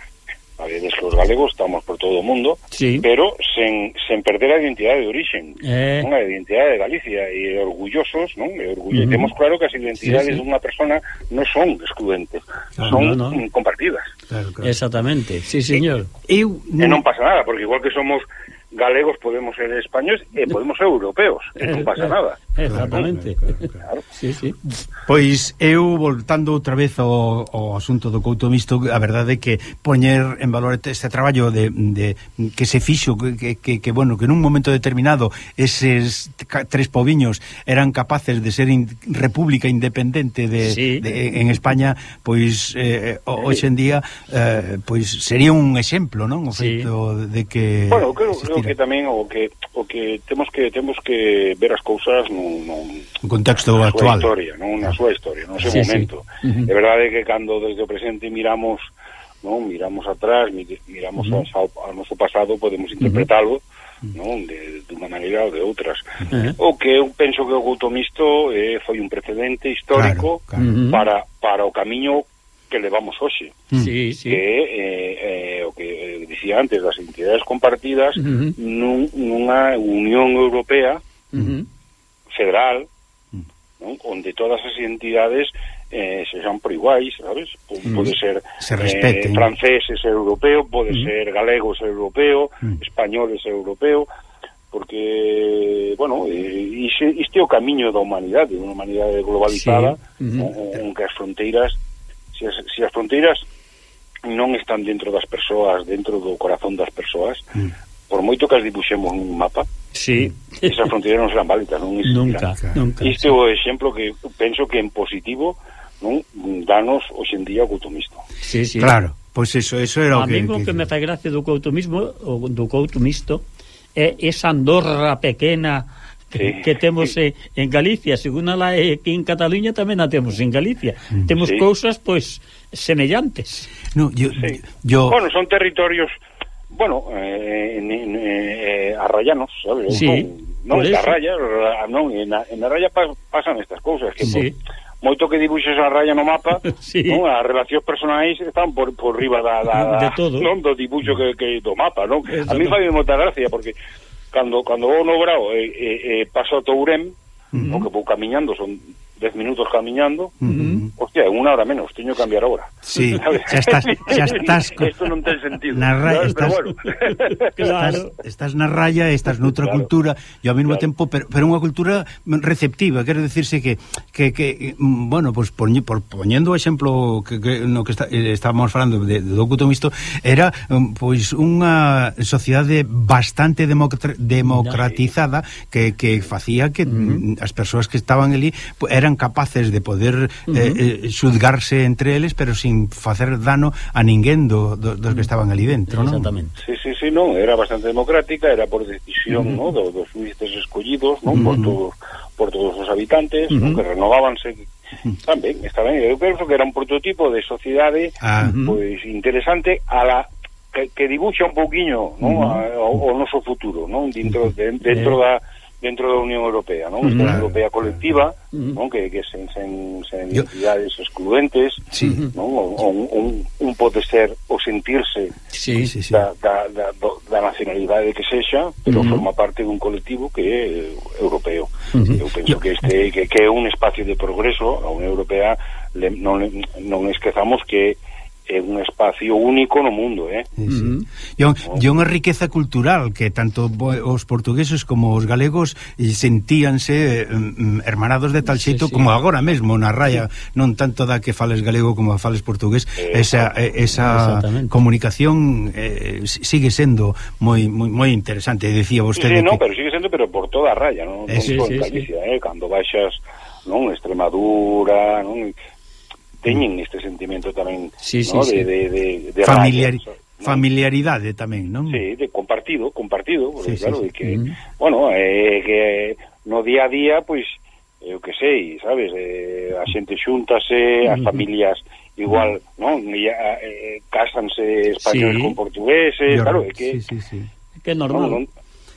sabedes que os galegos estamos por todo o mundo, sí. pero sen, sen perder a identidade de origen, eh. non? a identidade de Galicia, e orgullosos, non? E orgullo... uh -huh. temos claro que as identidades sí, sí. dunha persona non son excludentes, claro, ah, son no, no. compartidas. Claro, claro. Exactamente, sí, señor. E, eu, e non pasa nada, porque igual que somos galegos podemos ser españoles e podemos ser europeos, e non pasa eh, eh, nada. [laughs] Exactamente. Claro, claro, claro. Sí, sí. Pois eu voltando outra vez ao, ao asunto do couto Misto, a verdade é que poñer en valor este traballo de, de que se fixo que, que, que bueno, que nun momento determinado eses tres poviños eran capaces de ser in, república independente de, sí. de en España, pois eh, hoxe en día eh, pois sería un exemplo, non? O feito sí. de que Bueno, creo, creo que tamén o que o que temos que temos que ver as cousas nun nun, nun o contexto na actual. Historia, non na súa historia, non seu sí, momento. Sí. Uh -huh. É verdade que cando desde o presente miramos, non, miramos atrás, miramos uh -huh. ao, ao noso pasado, podemos interpretalo uh -huh. non, de, de unha maneira ou de outras. Uh -huh. O que eu penso que o couto misto eh, foi un precedente histórico claro, claro. para para o camiño que levamos hoxe. Sí, sí. Que eh, eh, o que eh, dicía antes das entidades compartidas uh -huh. nun, nunha Unión Europea uh -huh federal, mm. non? onde todas as entidades eh, sexan por iguais, sabes? Mm. Pode ser se respeten. eh, franceses europeo, pode mm. ser galegos europeo, mm. ser europeo, porque, bueno, eh, isto é o camiño da humanidade, unha humanidade globalizada, sí. mm -hmm. en que as fronteiras, se as, se as fronteiras non están dentro das persoas, dentro do corazón das persoas, mm por moito que as dibuxemos nun mapa, sí. esas fronteiras non serán válidas. Non nunca, nunca. Isto é o exemplo que penso que en positivo non danos hoxendía o coutumisto. Sí, sí. Claro, pois pues eso, eso era o que... Mí que, que me fai gracia do coutumismo, o, do coutumisto, é esa Andorra pequena que, sí. que temos eh, en Galicia, según a la eh, que en Cataluña tamén a temos en Galicia. Mm. Temos sí. cousas pois semellantes. No, yo, sí. yo... Bueno, son territorios bueno, eh, en, en, eh, arrayanos, sabes? Sí, non, non, raya, ah, non, en, a, en a raya pa, pasan estas cousas que sí. Mo, moito que dibuixes a raya no mapa, [laughs] sí. non? as relacións personais están por, por riba da, da, de todo. Non, do dibuixo que, que do mapa, non? A mí no. fai moita gracia, porque cando, cando vou no grau e, eh, eh, paso a Tourem, mm -hmm. que vou camiñando son 10 minutos camiñando, uh -huh. hostia, en unha hora menos, teño que cambiar a hora. Sí, [laughs] xa estás... Xa estás [laughs] Isto non ten sentido. Na raya, ¿sabes? estás, pero bueno. [laughs] claro. estás, estás na raya, estás noutra claro. cultura, e ao mesmo claro. tempo, pero, pero unha cultura receptiva, quero decirse que, que, que bueno, pues, poñe, por, poñendo o exemplo que, que, no que está, eh, estábamos falando de, de do misto, era um, pois unha sociedade bastante democra democratizada que, que facía que uh -huh. Mm, as persoas que estaban ali eran eran capaces de poder uh -huh. eh, eh, xuzgarse entre eles, pero sin facer dano a ninguén do, do, dos que estaban ali dentro, non? Exactamente. Sí, sí, sí, non, era bastante democrática, era por decisión, uh -huh. no, do, dos juízes escollidos, non, uh -huh. por todos por todos os habitantes, uh -huh. non, que renovábanse tamén, está ben, eu penso que era un prototipo de sociedade ah, uh -huh. pois interesante a la que, que dibuxa un pouquiño, non, uh -huh. a, o, o noso futuro, non, dentro de, dentro uh -huh. da dentro da Unión Europea, non? Claro. Europea colectiva, mm. non? Que, que sen, sen, sen Yo... identidades excludentes, sí. non? O, un, un, un pode ser o sentirse sí, sí, sí. Da, da, da, da nacionalidade que sexa, pero mm. forma parte dun colectivo que é europeo. Mm -hmm. Eu penso Yo... que este que, que é un espacio de progreso, a Unión Europea le, non, non esquezamos que é un espacio único no mundo, eh? Sí, sí. E un, unha riqueza cultural que tanto os portugueses como os galegos eh, sentíanse mm, hermanados de tal xeito sí, sí. como agora mesmo na raya, sí. non tanto da que fales galego como fales portugués, eh, esa esa comunicación eh, sigue sendo moi moi moi interesante, dicía vostede. Sí, sí, que... no, pero sigue sendo pero por toda a raya, non, eh, non sí, sí, Galicia, sí. eh, cando baixas non Extremadura, non teñen este sentimento tamén sí, sí, no? sí. de, de, de, de Familiar, rayos, familiaridade tamén, non? Sí, de compartido, compartido, porque, sí, claro, sí, sí. que, mm. bueno, eh, que no día a día, pois, pues, eh, eu que sei, sabes, eh, a xente xúntase, as familias igual, non, eh, casanse españoles sí. con portugueses, Yo, claro, é que sí, sí, sí. que normal. No, non,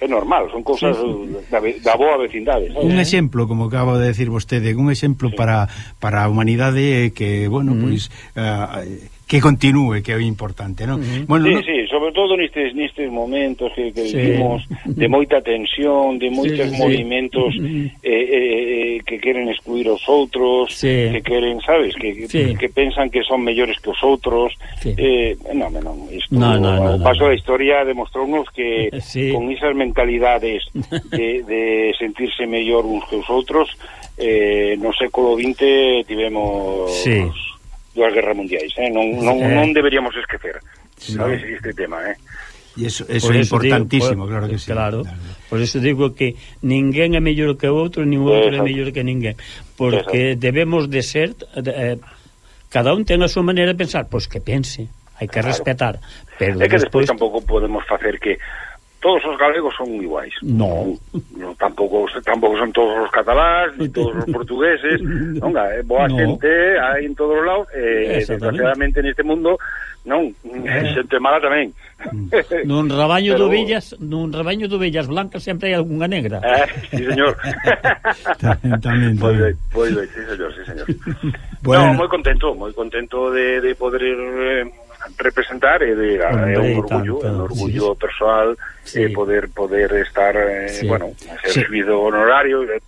é normal, son cousas sí, sí. da, da boa vecindade. ¿sabes? Un exemplo, como acaba de decir vostede, un exemplo sí. para, para a humanidade que, bueno, mm. pois pues, uh, que continúe, que é o importante, non? Uh -huh. bueno, sí, no... sí, sobre todo nestes, nestes momentos que, que sí. vivimos de moita tensión, de moitos sí, sí. movimentos uh eh, eh, eh, que queren excluir os outros, sí. que queren, sabes, que, sí. que pensan que son mellores que os outros. Sí. Eh, non, non, isto, no, no, no, o paso no, no. da historia demostrounos que [laughs] sí. con esas mentalidades [laughs] de, de sentirse mellor uns que os outros, eh, no século XX tivemos... Sí dúas guerras mundiais, eh? non, non, eh. non deberíamos esquecer sabes este tema, eh? E eso, eso é importantísimo, digo, claro que sí. Claro, por eso digo que ninguén é mellor que o outro, nin o outro é mellor que ninguén, porque Exacto. debemos de ser eh, cada un ten a súa maneira de pensar, pois que pense, hai que claro. respetar, pero é que despois, despois tampouco podemos facer que todos os galegos son iguais. No. no tampouco, tampouco son todos os catalás, ni todos os portugueses. [laughs] Non, é eh, boa no. xente, hai en todos os lados, eh, desgraciadamente neste mundo, non, eh. xente mala tamén. Mm. Nun [laughs] rabaño Pero... de ovellas, nun rabaño de ovellas blancas sempre hai algunha negra. Eh, sí, señor. [laughs] tamén, tamén. Pois ben, pois ben, sí, señor, sí, señor. Bueno. No, moi contento, moi contento de, de poder... Eh, representar e de, Hombre, é un orgullo, tanto, un orgullo sí. personal sí. Eh, poder poder estar, eh, sí. bueno, ser sí. subido honorario. Eh,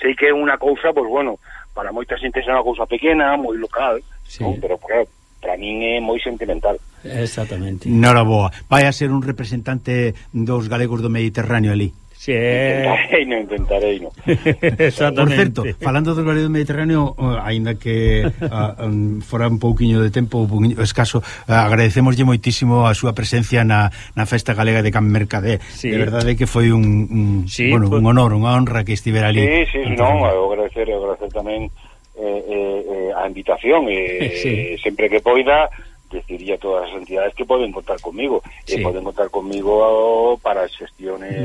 sei que é unha cousa, pois pues, bueno, para moita xente é unha cousa pequena, moi local, sí. non? pero claro, para min é moi sentimental. Exactamente. Nora boa. Vai a ser un representante dos galegos do Mediterráneo ali. Sí. Intentarei, non intentarei, non. [laughs] Por certo, falando do Laredo Mediterráneo, eh, aínda que uh, um, fora un pouquiño de tempo, un pouquiño escaso, eh, agradecemoslle moitísimo a súa presencia na, na Festa Galega de Can Mercadé. Sí. De verdade que foi un, un, sí, bueno, pues... un honor, unha honra que estivera ali. Sí, sí, non, agradecer, agradecer tamén eh, eh, a invitación eh, [laughs] sí. sempre que poida deciría a todas as entidades que poden contar conmigo Sí. poden contar conmigo para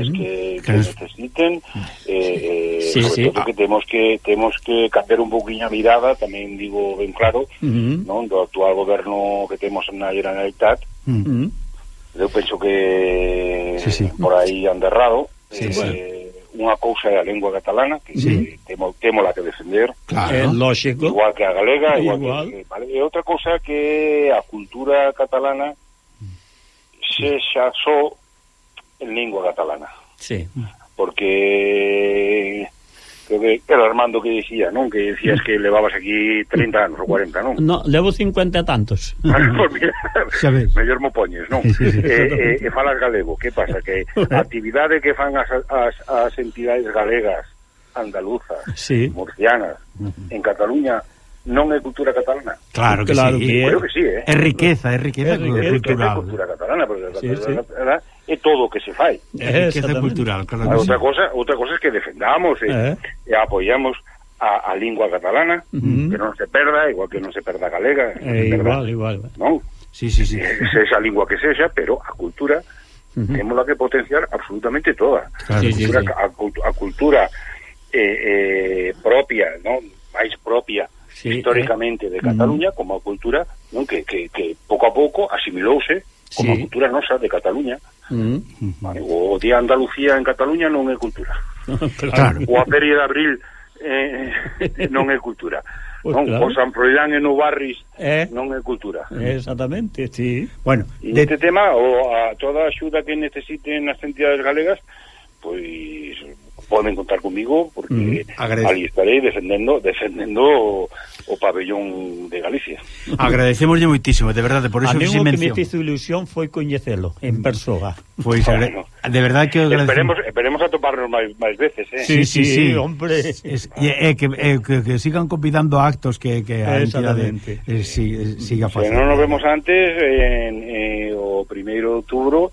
Ujú. que, necesiten eh, eh, Sí, sobre sí. todo que temos que temos que cambiar un poquinho a mirada tamén digo ben claro non do actual goberno que temos na Generalitat Mm. Ujú. eu penso que Sí, sí. por aí anda errado Sí, eh, sí. unha cousa é a lengua catalana que sí. temo, temo la que defender claro. é lógico igual que a galega igual igual. Que, vale? e outra cousa que a cultura catalana se xa só en lingua catalana sí. porque creo que era Armando que dicía, non? Que dicías que levabas aquí 30 anos ou 40, non? No, levo 50 e tantos. [laughs] Ah, pues mira, mellor mo poñes, non? Sí, sí, sí, e, eh, e falas galego, que pasa? Que a [laughs] actividade que fan as, as, as entidades galegas, andaluzas, sí. murcianas, uh -huh. en Cataluña, non é cultura catalana. Claro que claro sí. Que, creo que sí, eh? É riqueza, é riqueza, é riqueza cultural. É cultura catalana, porque a sí, catalana sí é todo o que se fai. É riqueza cultural, claro que outra sí. cosa, outra cosa é que defendamos e, eh. e apoiamos a, a lingua catalana, uh -huh. que non se perda, igual que non se perda a galega. Eh, igual, perda, igual. Non? Sí, sí, sí. Sexa a lingua que sexa, pero a cultura uh -huh. temos la que potenciar absolutamente toda. Claro. Sí, a cultura, sí, sí. A, cultu a cultura eh, eh, propia, non? máis propia, sí, eh. históricamente eh? de uh-huh. Cataluña uh -huh. como a cultura non que, que, que pouco a pouco asimilouse como sí. a cultura nosa de Cataluña Mm vale, o Día Andalucía en Cataluña non é cultura. [laughs] claro. O a Feria de Abril eh, eh non é cultura. [laughs] Pues non, claro. O San Froilán en Ubarris eh, non é cultura. Exactamente, sí. Bueno, e de... este tema, o a toda a axuda que necesiten as entidades galegas, pois poden contar comigo porque mm, ali estarei defendendo defendendo o, o pabellón de Galicia. Agradecemoslle moitísimo, de verdade, por iso que se mención. A que me fez ilusión foi coñecelo en persoa. Pois, pues, ah, bueno. De verdad que esperemos, esperemos a toparnos máis, máis veces, eh? Sí, sí, sí, sí. hombre. Es, es, e, eh, que, eh, que, que sigan convidando a actos que, que a entidade eh, si, eh, siga facendo. Se non nos vemos antes en, eh, o primeiro de outubro,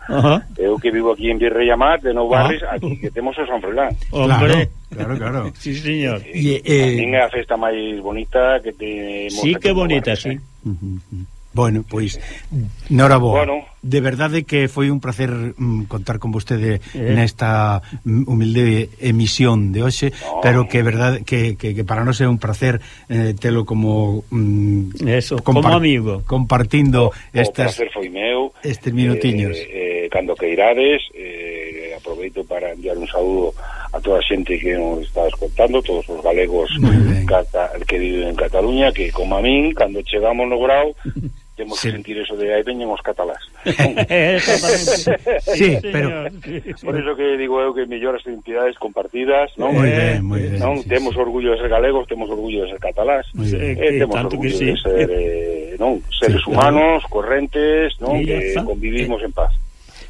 eu que vivo aquí en Virrey Amat, de Nou Barris, ah. aquí que temos o San Froilán. Hombre. Claro, claro. claro. [laughs] sí, señor. E, eh, eh Tamén a festa máis bonita que temos Sí, que bonita, Barris, sí. Eh? Uh -huh. Bueno, pois, pues, noraboa. Bueno, de verdade que foi un placer mm, contar con vostede eh. nesta mm, humilde emisión de hoxe, oh. pero que verdade que, que, que para nós é un placer eh, telo como mm, Eso, como amigo, compartindo oh, oh, o, estas o foi meu, estes minutiños. Eh, eh, eh cando que irades, eh, aproveito para enviar un saúdo a toda a xente que nos está escoltando, todos os galegos cata, que viven en Cataluña, que como a min, cando chegamos no grau [laughs] temos sí. que sentir eso de aí veñen os catalás. [laughs] sí, sí, pero por iso que digo eu que mellor as identidades compartidas, non? Moi ben, moi ben. Non sí, temos orgullo de ser galegos, temos orgullo de ser catalás. Eh, temos tanto orgullo que sí. de ser eh, non seres sí, humanos, claro. correntes, non, que convivimos eh, en paz.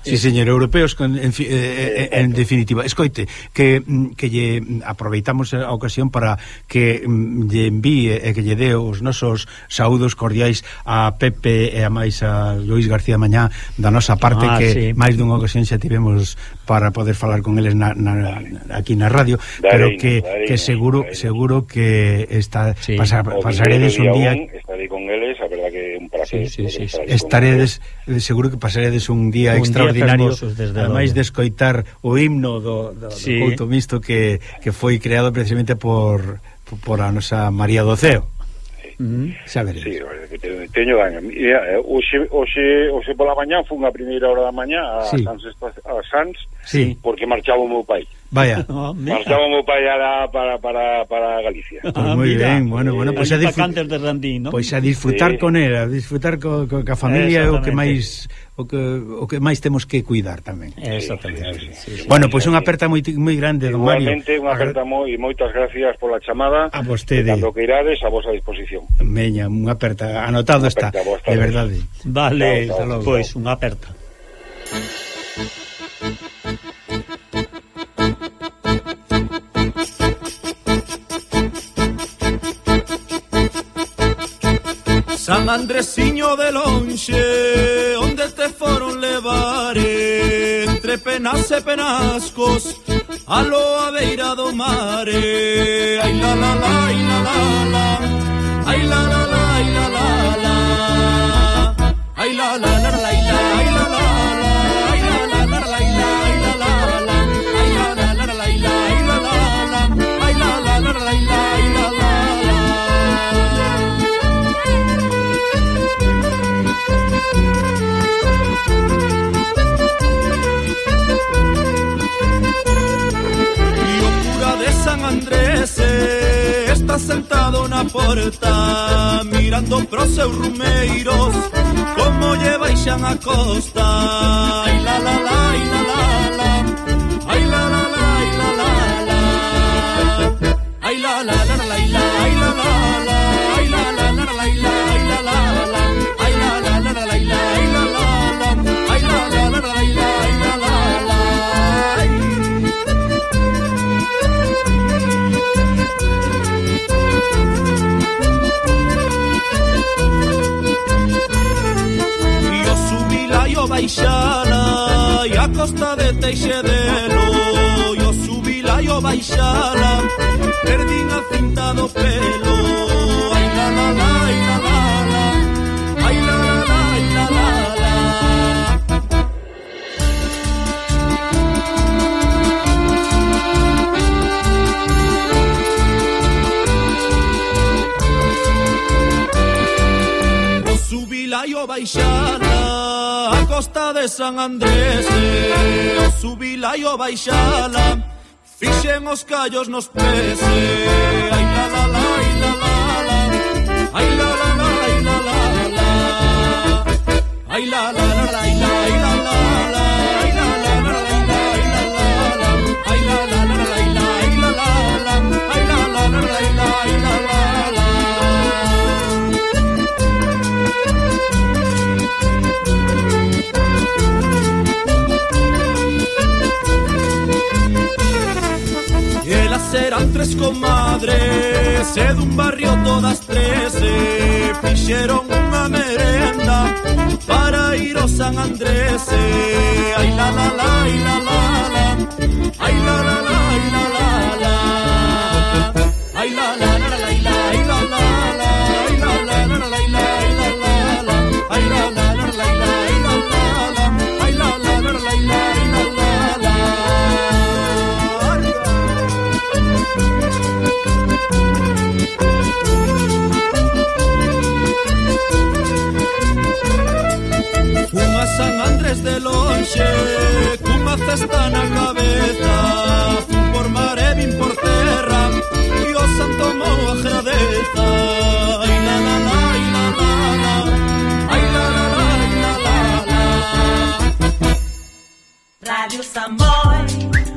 Sí, señor, europeos con, en, eh, eh, eh, en eh, definitiva. Escoite, que, mm, que lle aproveitamos a ocasión para que mm, lle envíe e que lle dé os nosos saúdos cordiais a Pepe e a máis a Luis García Mañá da nosa parte ah, que sí. máis dunha ocasión xa tivemos para poder falar con eles na, na, aquí na radio, darina, pero que, darina, que seguro darina. seguro que está sí. pasa, pasaredes un día un, estaré con eles, a verdad que un placer. Sí, sí, sí, estaredes seguro que pasaredes un día un extraordinario, día ademais de escoitar o himno do do, sí. do couto misto que que foi creado precisamente por por a nosa María Doceo. Mm, xa veres. Sí, que te, teño gaño. Eh, hoxe, hoxe, hoxe pola mañá, fun a primeira hora da mañá a sí. Sans, a Sans sí. porque marchaba o meu pai. Vaya. [laughs] Oh, Marchaba o meu pai para, para, para, para Galicia. Pues ah, ah moi ben, bueno, bueno, pois pues a disfrutar de Randín, ¿no? Pois pues a disfrutar sí. con él, a disfrutar co, co, ca familia é o que máis o que, o que máis temos que cuidar tamén. Exactamente. Sí, sí, sí, bueno, pois sí, unha aperta moi moi grande, don Mario. Igualmente, unha aperta moi moitas gracias pola chamada. A vostede. Cando que irades a vosa disposición. Meña, unha aperta, anotado unha está, aperta, de verdade. Vale, pois pues, unha aperta. San Andresiño de lonxe Onde te foron levar Entre penas e penascos A loa beira do mare Ai la la la, ai la la la Ai la la la, ai la la la Ai la la la, ai la la la San Andrés está sentado na porta mirando pros seus rumeiros como lle baixan a costa. Ai, la, la, la. baixala e a costa de Teixedelo yo subila o baixala perdín a cinta do pelo ai la la la ai la la la. Ai la la la ai la la la. O subila yo baixala costa de San Andrés e o subila e o baixala Fixen os callos nos pés e ai la la la ai la la la ai la la la ai la la la ai la la la la ai la la la la ai la la la la ai la la la la ai la la la la ai la la la la ai la la la Elas eran tres comadres, E dun un barrio todas trece, fixeron unha merenda para ir a San Andrés. Ai la la la, ai la la la, Ai la la la, ay la la la. San Andrés de lonxe Cunha cesta na cabeza Fun por mar e vin por terra E o oh santo mo agradeza Ai la la la, ai la la la Ai la la la, ai la la la. Radio Samboy.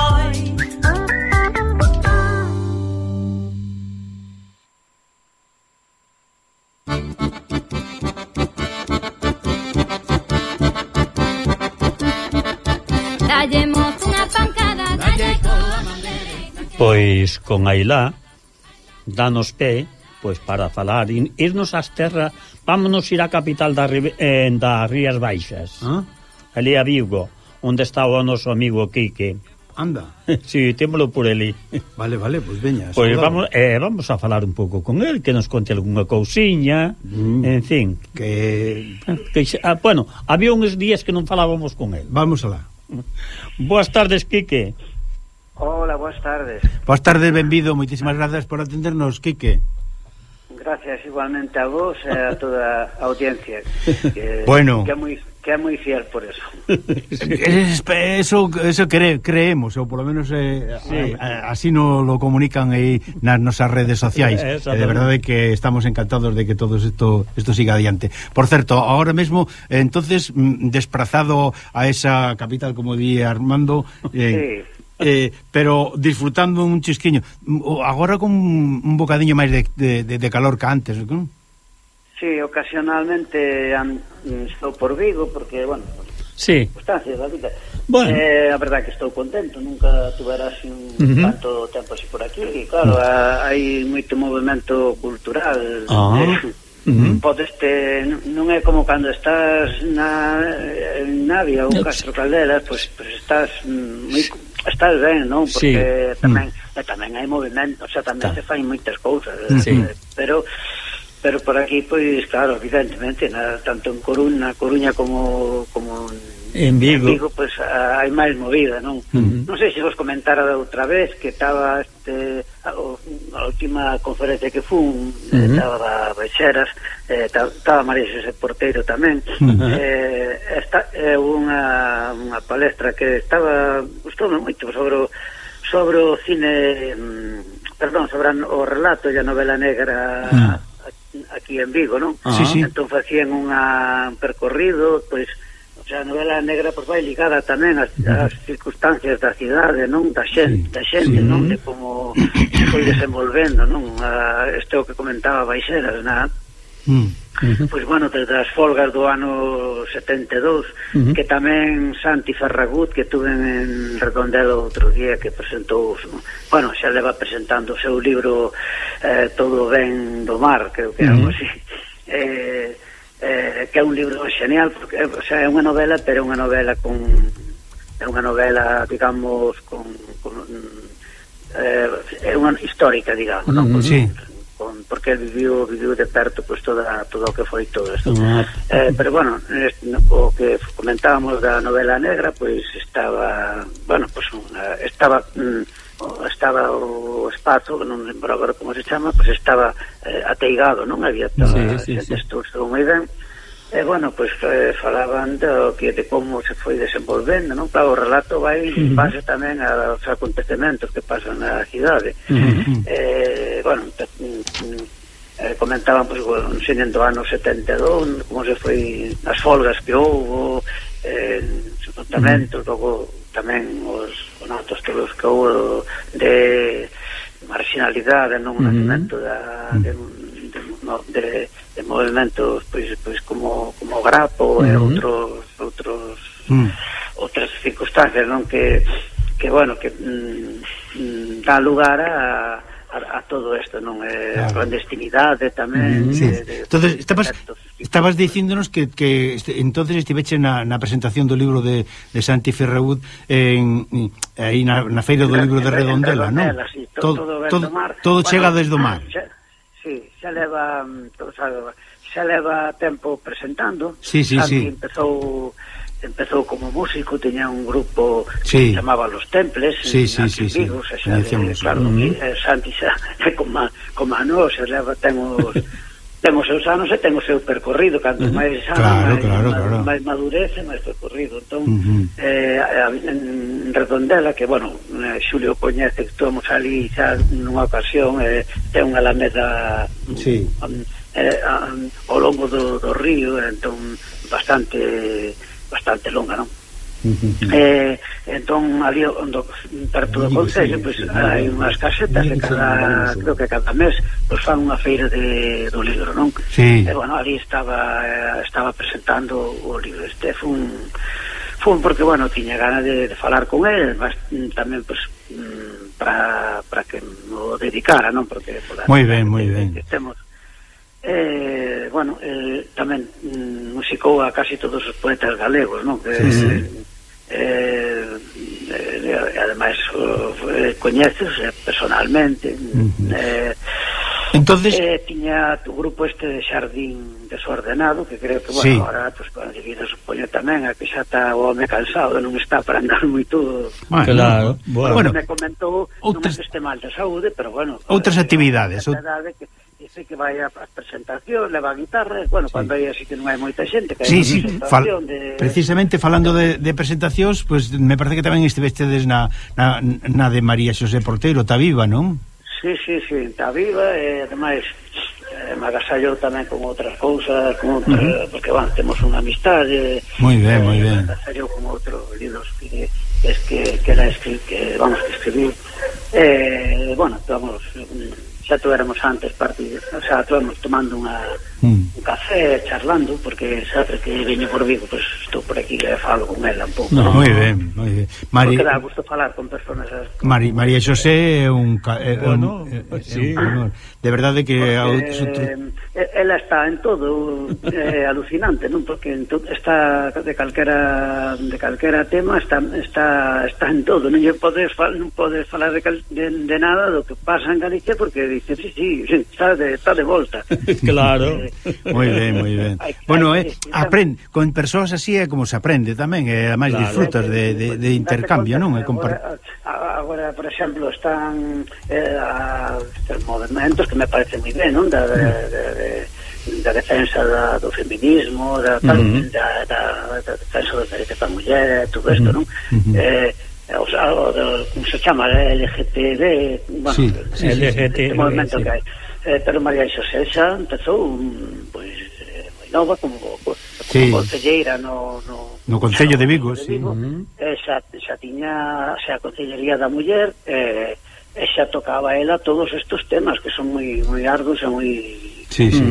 pois con Ailá danos pé pois para falar irnos ás terras, vámonos ir á capital da, eh, das Rías Baixas. Ah? Ali a Vigo, onde está o noso amigo Quique. Anda. [laughs] Sí, témolo por ali. Vale, vale, pois veña. Pois vamos, eh, vamos a falar un pouco con el, que nos conte algunha cousiña, mm. en fin. Que... que ah, bueno, había uns días que non falábamos con el. Vamos alá. Boas tardes, Quique. Hola, boas tardes. Boas tardes, benvido. Moitísimas grazas por atendernos, Quique. Gracias igualmente a vos e a toda a audiencia. Que, [laughs] bueno. Que é moi que é moi fiel por eso. [laughs] eso eso cre, creemos, ou polo menos eh, sí. a, a, así no lo comunican aí nas nosas redes sociais. [laughs] Eh, de verdade que estamos encantados de que todo isto isto siga adiante. Por certo, ahora mesmo entonces mm, desplazado a esa capital como di Armando eh, sí eh, pero disfrutando un chisquiño. Mm, agora con un bocadiño máis de, de, de calor que antes, non? Sí, ocasionalmente an, estou por Vigo porque, bueno, sí. circunstancias da vida. Bueno. Eh, a verdade que estou contento, nunca tuvera así un uh -huh. tanto tempo así por aquí, e claro, uh -huh. hai moito movimento cultural. Ah. Eh, Uh -huh. Podeste, non é como cando estás na en Navia ou Castro Caldelas, pois, pois estás mm, moi está ben, non? Porque sí. tamén mm. e tamén hai movimento, o sea, tamén Ta. se fai moitas cousas, eh, sí. Eh, pero pero por aquí pois claro, evidentemente, na, tanto en Coruña, Coruña como como En Vigo. En Vigo, pois, pues, ah, hai máis movida, non? Uh -huh. Non sei se vos comentara da outra vez que estaba este, ah, a, a última conferencia que fun, uh -huh. estaba eh, estaba María Xosé Porteiro tamén. Uh -huh. eh, esta é eh, unha, unha palestra que estaba, gustoume moito sobre o, sobre o cine, mm, perdón, sobre o relato e a novela negra uh -huh. aquí en Vigo, non? Uh -huh. Entón facían unha, un percorrido, pois, a novela negra pois vai ligada tamén ás, ás circunstancias da cidade, non? Da xente, sí, da xente, sí. non? De como se foi desenvolvendo, non? A, este o que comentaba Baixeras, na Mm. Uh -huh. Pois bueno, desde as folgas do ano 72 uh -huh. Que tamén Santi Ferragut Que tuve en Redondelo outro día Que presentou Bueno, xa leva presentando o seu libro eh, Todo ben do mar Creo que uh -huh. algo así eh, eh, que é un libro genial porque eh, o sea, é unha novela pero é unha novela con é unha novela digamos con, con eh, é unha histórica digamos mm, -hmm, non? Con, sí. con, porque el viviu viviu de perto pues, toda, todo o que foi todo isto ah. eh, pero bueno este, o que comentábamos da novela negra pois pues, estaba bueno, pues, unha, estaba mm, estaba o o espazo, non lembro agora como se chama, pues estaba eh, ateigado, non? Había toda sí, sí, xente sí. estuvo moi ben. E, bueno, pois eh, falaban do que de como se foi desenvolvendo, non? Claro, o relato vai uh -huh. base tamén aos acontecementos que pasan na cidade. Uh -huh. eh, bueno, mm, eh, comentaban, pois, bueno, sendo ano 72, como se foi as folgas que houve, eh, os notamentos, uh -huh. logo tamén os, os que houve de marginalidade non o nacemento da, de, de, de, de movimentos pois, pois como, como o Grapo uh -huh. e outros outros uh -huh. outras circunstancias non que, que bueno que mm, mm, dá lugar a a, a todo isto, non é claro. clandestinidade tamén mm, sí. de, de, Entonces, estamos, Estabas dicíndonos que, que este, entonces estiveche na, na presentación do libro de, de Santi Ferraud en, aí na, na feira do libro de Redondela, non? Sí, to, todo, todo, mar. todo bueno, chega desde o mar. Xa, sí, xa leva, mm, todo, xa, xa leva tempo presentando. Sí, sí, Santi sí. empezou empezou como músico, teña un grupo sí. que chamaba Los Temples, sí, sí, sí, sí. Vigo, xa, xa, claro, mm -hmm. Santi xa, con, ma, con Manu, xa leva, ten [laughs] ten os seus anos e ten o seu percorrido canto uh, máis anos, claro, máis, claro, claro. máis madurez e máis percorrido entón, uh -huh. eh, en Redondela que, bueno, eh, Xulio coñece que estamos ali xa nunha ocasión eh, ten unha alameda sí. um, eh, um, ao longo do, do río entón bastante bastante longa, non? eh, entón ali onde perto do Concello pois, hai unhas casetas e cada, creo que cada mes pois, fan unha feira de, do libro non? Sí. e bueno, ali estaba estaba presentando o libro este foi un fun porque, bueno, tiña ganas de, de falar con el, mas tamén, pues, mm, para, para que o dedicara, non? Porque, pola, moi ben, moi ben. Que temos. Eh, bueno, eh, tamén mm, musicou a casi todos os poetas galegos, non? Que, sí, sí. Eh, eh, eh, ademais eh, coñeces eh, personalmente uh -huh. eh, entonces eh, tiña o grupo este de xardín desordenado que creo que, bueno, sí. ahora pues, con debido supoño tamén a que xa está o home cansado non está para andar moi todo bueno, claro, bueno. bueno me comentou outras, non este mal de saúde pero bueno outras eh, actividades que, que que vai a presentación, leva a guitarra, bueno, sí. cando hai así que non hai moita xente, que sí, hai sí, fal de... precisamente falando de, de presentacións, pues me parece que tamén estivestedes na, na, na de María Xosé Porteiro, está viva, non? Sí, sí, sí, está viva e ademais eh, magasallou tamén con outras cousas, con outra, uh -huh. porque van, temos unha amistade. Moi ben, eh, moi ben. Magasallou con outros libros que es que que era escri que vamos que escribir. Eh, bueno, estamos mm, xa tuéramos antes partido, o sea, tuéramos tomando unha mm. un café charlando, porque sabe que veño por Vigo, pues estou por aquí e falo con ela un pouco. No, moi ben, moi ben. Mari... Porque dá gusto falar con personas... Con... Mari, María Xosé é un... É, bueno, un, é, sí. un de verdade que... Porque, outro... Eh, ela está en todo, é [laughs] alucinante, non? Porque en to, está de calquera, de calquera tema, está, está, está en todo, non lle podes, fal, non podes falar de, cal, de, de nada do que pasa en Galicia, porque dice sí, sí, sí está, de, está de volta. [laughs] claro. Eh, [laughs] moi ben, moi ben. Bueno, eh, aprende, con persoas así é como se aprende tamén, e ademais claro, disfrutas de, de, de intercambio, non? É compar... agora, agora, por exemplo, están eh, a, movimentos que me parece moi ben, non? Da, de, de, de, da defensa da, do feminismo, da, tal, uh -huh. da, da, da defensa dos derechos da muller, todo isto, mm-hmm. non? Uh -huh. eh, o sea, o, o, como se chama, eh, LGTB, bueno, sí, sí, LGTB, sí, movimento sí. que hai eh, pero María Xosé xa empezou mm, pois, eh, moi nova como, como sí. concelleira no, no, no Concello de Vigo, de Vigo sí. eh, xa, xa tiña xa a Concellería da Muller eh, e xa tocaba ela todos estes temas que son moi moi arduos e moi sí, sí.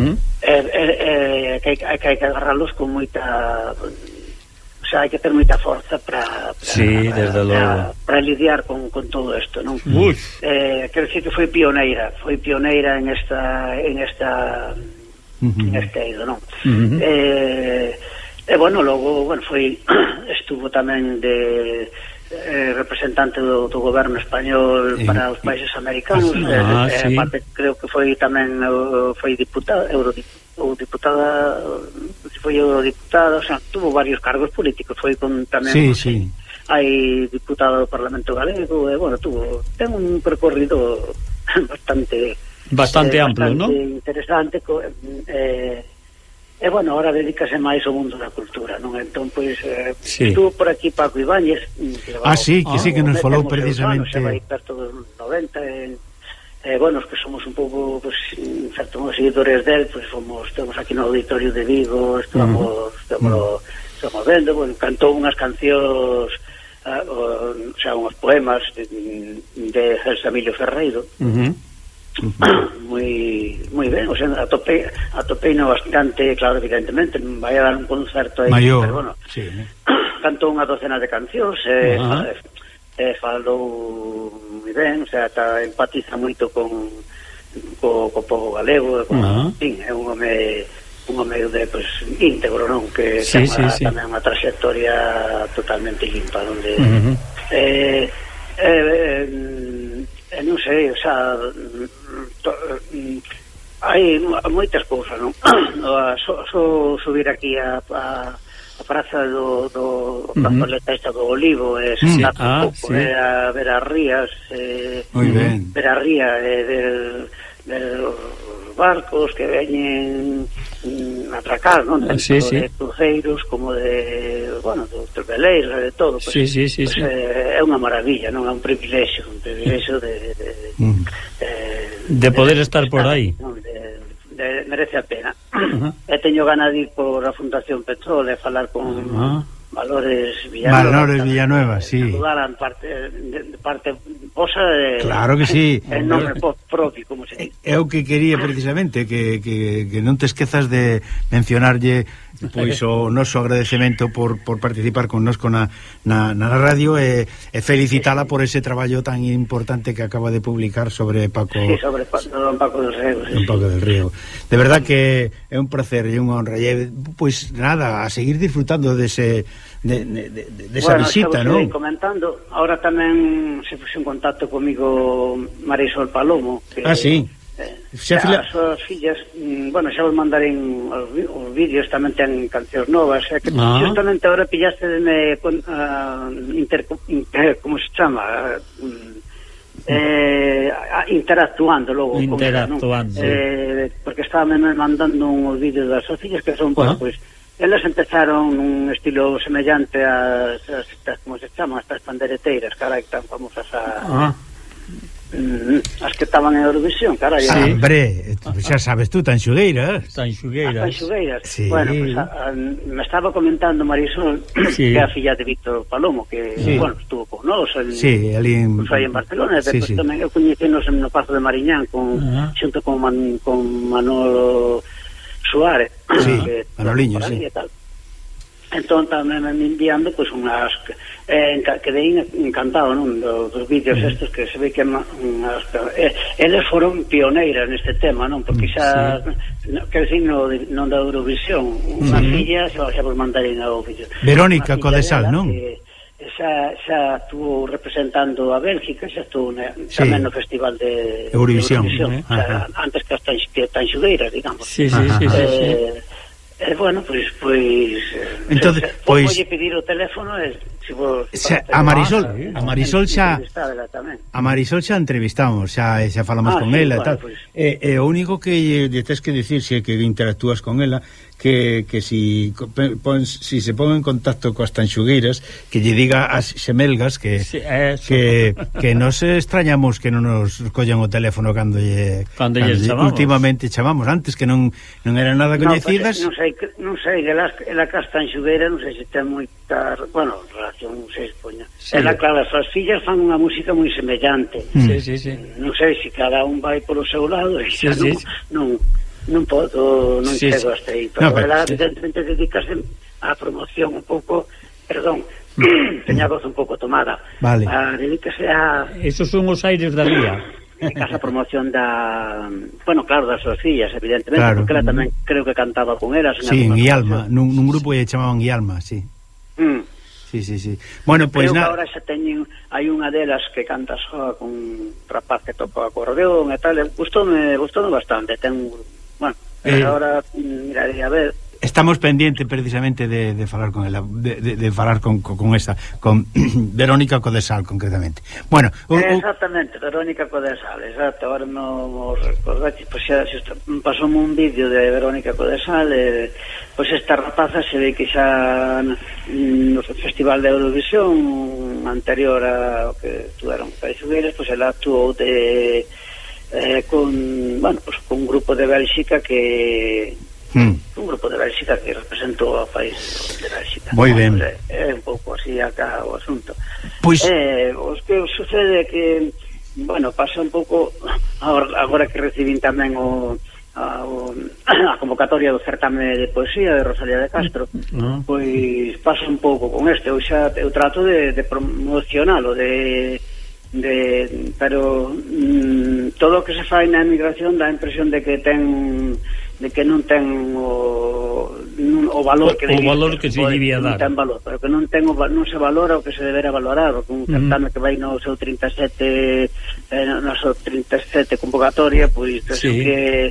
Eh, eh, eh, que, hai, que hai que agarrarlos con moita xa hai que ter moita forza para sí, desde logo para lidiar con, con todo isto, non? Eh, quero dicir que foi pioneira, foi pioneira en esta en esta uh -huh. en este eido, non? Uh -huh. Eh, e bueno, logo, bueno, foi [clears throat] estuvo tamén de eh, representante do, do goberno español eh, para os países americanos, eh, ah, eh, sí. parte, creo que foi tamén eh, foi diputado, eurodiputado ou deputada foi eurodiputado, o sea, tuvo varios cargos políticos, foi con tamén sí, sí. hai diputado do Parlamento Galego, e bueno, tuvo ten un percorrido [laughs] bastante bastante eh, amplo, bastante ¿no? interesante eh, e bueno, ahora dedícase máis ao mundo da cultura, non? Entón, pois, eh, sí. estuvo por aquí Paco Ibáñez. Ah, sí, que ah, sí, que nos falou precisamente. Xa vai perto dos 90, eh, eh, bueno, os que somos un pouco, pues, en certo modo, seguidores del, pues, fomos, estamos aquí no auditorio de Vigo, estamos, uh -huh. estamos, uh -huh. estamos vendo, bueno, cantou unhas cancións, uh, o, o sea, unhos poemas de, de Celso Emilio Ferreiro, uh -huh. Uh -huh. moi moi ben, o sea, atopei atopei no bastante, claro, evidentemente, vai a dar un concerto aí, Mayor, pero bueno. Sí. [coughs] Canto unha docena de cancións, eh, uh eh, -huh eh, falou moi ben, o sea, ta, empatiza moito con co, co povo galego, con, uh -huh. fin, é un home un home de pues, íntegro, non? Que sí, sí, sí. tamén unha trayectoria totalmente limpa, onde uh -huh. eh, eh, eh, eh, non sei, o sea, to, hai moitas cousas, non? [clears throat] so, so, subir aquí a, a a praza do, do uh -huh. da esta do Olivo é mm. sí. ah, pouco, sí. eh, a ver as rías eh, ben. ver a ría eh, ver, ver barcos que veñen mm, atracar, non? Ah, Tanto sí, sí. de cruceiros como de, bueno, de treveleiros, de todo. Pues, sí, sí, sí, pues, sí. Eh, é unha maravilla, non? É un privilexio, un privilexio de... de, de, mm. de, de poder de, estar por aí. Non? De, merece a pena. Uh -huh. E teño gana de ir por a Fundación Petrol e falar con uh -huh. Valores Villanueva. Valores Villanueva, sí. Saludaran parte, de, parte posa de, Claro que sí. [laughs] En nome propio, como se dice. Eh, é o que quería precisamente, que, que, que non te esquezas de mencionarlle pois o [laughs] noso agradecemento por, por participar con nos con na, na, na radio e, e felicitala por ese traballo tan importante que acaba de publicar sobre Paco... Sí, sobre Paco, Paco del Río. Sí. Paco del Río. De verdad que é un placer e unha honra. E, pois nada, a seguir disfrutando dese... De de, de, de, de esa bueno, visita, non? comentando, ahora tamén se fose en contacto comigo Marisol Palomo. Que, ah, sí. Eh, xa fila... As súas fillas, mm, bueno, xa vos mandaren os, os vídeos, tamén ten cancións novas, xa que ah. justamente ahora pillaste de con, uh, inter, inter, como se chama, uh, eh, interactuando logo interactuando con ela, non? eh, porque estaban mandando uns vídeos das socias que son pues, ah. pues Elas empezaron un estilo semellante ás, ás, ás como se chama, estas pandereteiras, carai, tan famosas a... Ah. Mm, as que estaban en Eurovisión, carai. Sí. Ah, hombre, xa sabes tú, tan xugueiras. Tan ah, xugueiras. Tan xugueiras. Sí. Bueno, pues, a, a, me estaba comentando Marisol, [clears throat] sí. que é a filla de Víctor Palomo, que, sí. bueno, estuvo con nós. En, sí, ali en... Pues, en Barcelona, sí, depois sí. tamén eu coñecenos no Pazo de Mariñán, con, uh -huh. xunto con, Man, con Manolo Suárez. Sí, eh, que, Manoliño, sí. E tal. Entón tamén me enviando pois pues, unhas eh, quedei encantado non Do, dos vídeos mm. estes que se ve que unhas, eh, eles foron pioneiras neste tema, non? Porque mm, xa sí. quer decir no, non da Eurovisión, unha mm. filla xa, xa vos mandarei ao vídeo. Verónica Codesal, non? Que, xa, xa estuvo representando a Bélgica, xa estuvo na, sí. tamén no Festival de Eurovisión, de eh? xa, antes que as tan, que tan xugueiras, digamos. Sí, sí, sí, sí, sí. Eh, eh, bueno, pois... Pois eh, Entonces, eh, pois... Pues, pedir o teléfono e... Si vos, xa, a Marisol, ah, a, Marisol xa a Marisol xa entrevistamos, xa xa falamos ah, con sí, ela e tal. Pues... Eh, eh, o único que lle tes que dicir se si é que interactúas con ela que, que si, pon, si se pon en contacto coas tanxugueiras que lle diga as xemelgas que sí, eso. que, que nos extrañamos que non nos collan o teléfono cando lle, cando, cando lle chamamos. últimamente chamamos antes que non non eran nada coñecidas no, non sei, non sei que las, la castanxugueira non sei se ten moita bueno, relación non sei poña sí. ela, claro, as fillas fan unha música moi semellante mm. sí, sí, sí. non sei se cada un vai polo seu lado e sí, xa sí, non, sí. non non podo, non sí, chego sí. hasta aí, pero no, verdad, sí. evidentemente dedicarse á promoción un pouco, perdón, [clears throat] teña voz un pouco tomada. Vale. A, dedícase a... Esos son os aires da día. Dedicarse a promoción da... Bueno, claro, das súas fillas, evidentemente, claro. porque ela tamén creo que cantaba con elas. Sí, en Guialma, nun, nun grupo lle chamaban Guialma, sí. Mm. Sí, sí, sí. Bueno, pois pues, na... agora xa teñen hai unha delas que canta só con rapaz que toca acordeón e tal, gustoume, gustoume bastante, ten un Bueno, eh, ahora mirarei a ver estamos pendiente precisamente de, de falar con ela, de, de, de falar con, con, con esta, con [clears throat] Verónica Codesal concretamente. Bueno, o, eh, exactamente, Verónica Codesal, exacto, ahora no recordaxe, pois xa, xa pasoume un vídeo de Verónica Codesal, eh, pois esta rapaza se ve que xa no Festival de Eurovisión anterior a que tuveron País Ugueres, pois ela actuou de eh, con, bueno, pues, con un grupo de Bélxica que mm. un grupo de Bélxica que representou ao país de Bélxica. Moi ben. É, é un pouco así acá o asunto. Pois eh, os que sucede que bueno, pasa un pouco agora que recibín tamén o a, o, a convocatoria do certame de poesía de Rosalía de Castro no. pois pasa un pouco con este eu xa eu trato de, de promocionalo de de, pero mm, todo o que se fai na emigración dá a impresión de que ten de que non ten o, non, o valor que o, debía, o valor que se debía dar. Ten valor, pero que non ten o, non se valora o que se debera valorar, porque un certame mm. que vai no seu 37 eh, no seu 37 convocatoria, pois penso sí. que